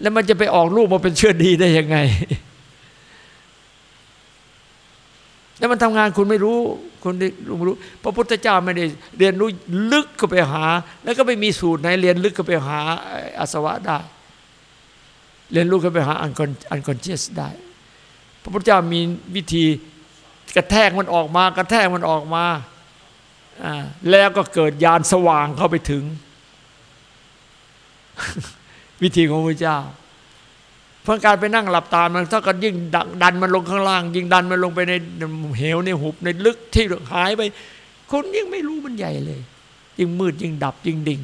แล้วมันจะไปออกลูกมาเป็นเชื้อดีได้ยังไง แล้วมันทำงานคุณไม่รู้ คุณได้รู้ พระพุทธเจ้าไม่ได้เรียนรู้ลึกก็ไปหา แล้วก็ไม่มีสูตรไหนเรียนลึกก็ไปหาอาสวะได้ เรียนรู้ก็ไปหาอันคอนอันคอนเชียสได้ พระพุทธเจ้ามีวิธีกระแทกมันออกมากระแทกมันออกมาแล้วก็เกิดยานสว่างเข้าไปถึง วิธีของพระเจ้า เพราะการไปนั่งหลับตามันเท่ากับยิ่งดันมันลงข้างล่าง ยิ่งดันมันลงไปในเหวในหุบในลึกที่หายไป คุณยิ่งไม่รู้มันใหญ่เลย ยิ่งมืดยิ่งดับยิ่งดิ่ง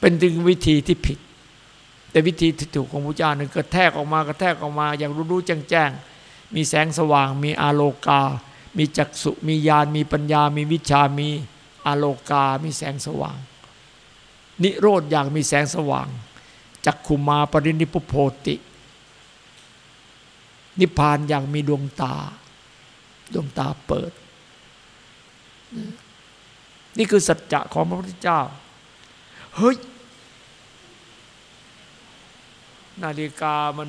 เป็นถึงวิธีที่ผิด แต่วิธีที่ถูกของพระเจ้านึ่งกระแทกออกมากระแทกออกมา อย่างรู้ๆแจ้งๆมีแสงสว่าง มีอาโลกา มีจักษุมีญาณมีปัญญา มีวิชามีอาโลกา มีแสงสว่าง นิโรธอย่างมีแสงสว่าง จักขุมาปรินิพุโพติ นิพพานอย่างมีดวงตา ดวงตาเปิด นี่คือสัจจะของพระพุทธเจ้า เฮ้ย นาฬิกามัน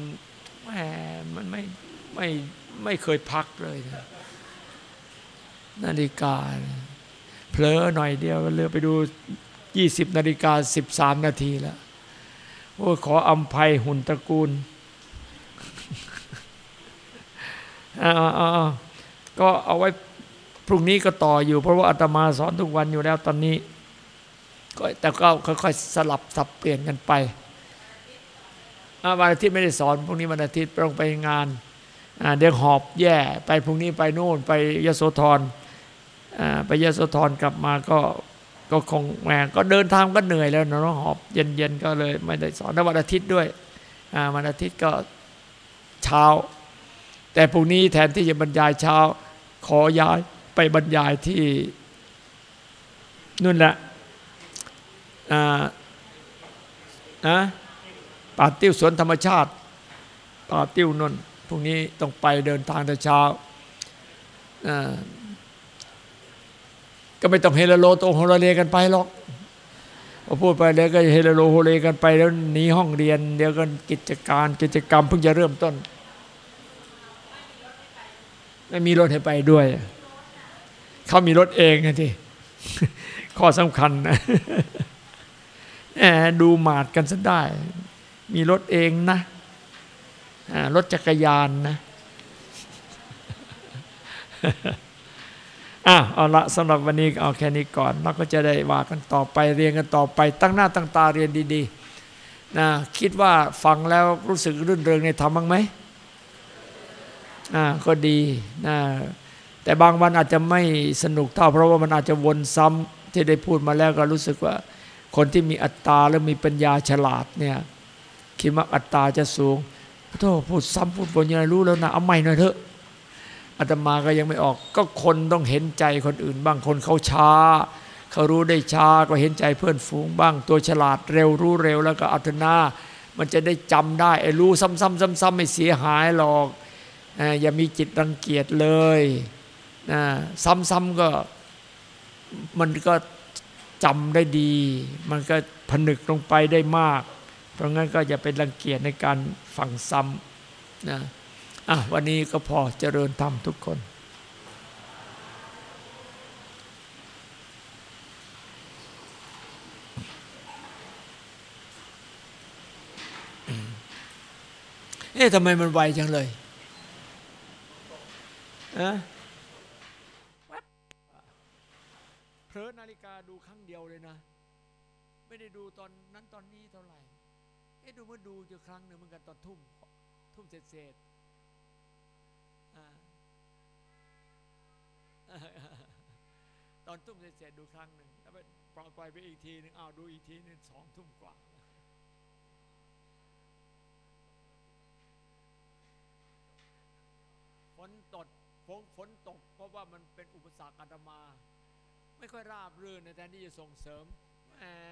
แหมมันไม่ไม่ไม่เคยพักเลยนะนาฬิกาเผลอหน่อยเดียวเลยไปดู 20 นาฬิกา 13 นาทีแล้ว โอ้ขออภัยหุ่นตระกูลอาเอาก็เอาไว้พรุ่งนี้ก็ต่ออยู่ เพราะว่าอาตมาสอนทุกวันอยู่แล้วตอนนี้ก็แต่ก็ค่อยๆสลับสับเปลี่ยนกันไปวันอาทิตย์ไม่ได้สอนพรุ่งนี้วันอาทิตย์ต้องไปงานเดี๋ยวหอบแย่ ไปพรุ่งนี้ไปโน่น ไปยโสธรไปยโสธรกลับมาก็ ก็คงแหมก็เดินทางก็เหนื่อยแล้วเนาะหอบเย็นๆก็เลยไม่ได้สอนแล้ววันอาทิตย์ด้วยอาวันอาทิตย์ก็เช้า แต่พรุ่งนี้แทนที่จะบรรยายเช้า ขอย้ายไปบรรยายที่นู่นแหละอานะป่าติ้วสวนธรรมชาติป่าติ้วนนพรุ่งนี้ต้องไปเดินทางแต่เช้าอ่า ก็ไม่ต้องเฮโลโตโฮโลเลกันไปหรอกพอพูดไปแล้วก็เฮโลโฮเลกันไปแล้วหนีห้องเรียน เดี๋ยวกันกิจการกิจกรรมเพิ่งจะเริ่มต้น ไม่มีรถให้ไปด้วย เขามีรถเองนะที่ข้อสำคัญนะแหมดูหมาดกันซะได้ มีรถเองนะรถจักรยานนะ อะเอาละสำหรับวันนี้เอาแค่นี้ก่อนเราก็จะได้ว่ากันต่อไปเรียนกันต่อไป ตั้งหน้าตั้งตาเรียนดีๆนะคิดว่าฟังแล้วรู้สึกรื่นเริงในธรรมบ้างไหมอ่าก็ดีนะแต่บางวันอาจจะไม่สนุกเท่า เพราะว่ามันอาจจะวนซ้ำที่ได้พูดมาแล้วก็รู้สึกว่า คนที่มีอัตตาและมีปัญญาฉลาดเนี่ยคิดว่าอัตตาจะสูงโทษพูดซ้ำพูดวนยังไงรู้แล้วนะเอาใหม่หน่อยเถอะ อาตมาก็ยังไม่ออก ก็คนต้องเห็นใจคนอื่นบ้างคนเขาช้า เขารู้ได้ช้าก็เห็นใจเพื่อนฝูงบ้าง ตัวฉลาดเร็วรู้เร็วแล้วก็อัตนามันจะได้จำได้ไอ้รู้ซ้ำๆซ้ำๆไม่เสียหายหรอกอย่ามีจิตรังเกียจเลยนะซ้ำๆก็มันก็จำได้ดี มันก็ผนึกลงไปได้มาก เพราะงั้นก็อย่าเป็นรังเกียจในการฟังซ้ำนะ อะวันนี้ก็พอเจริญธรรมทุกคนเอ๊ะทำไมมันไวจังเลยอะเผลอนาฬิกาดูครั้งเดียวเลยนะ ไม่ได้ดูตอนนั้นตอนนี้เท่าไหร่ เอ๊ะดูเมื่อดูอยู่ครั้งหนึ่งเหมือนกันตอนทุ่ม ทุ่มเศษเศษๆอ่า ตอนทุ่มเศษๆดูครั้งหนึ่งแล้วไปปล่อยปไปอีกทีหนึ่งอ้าวดูอีกทีหนึงสองทุ่มกว่า ฝนตกฝนฝนตก เพราะว่ามันเป็นอุปสรรคอาตมา ไม่ค่อยราบรื่นในแทนที่จะส่งเสริมแหม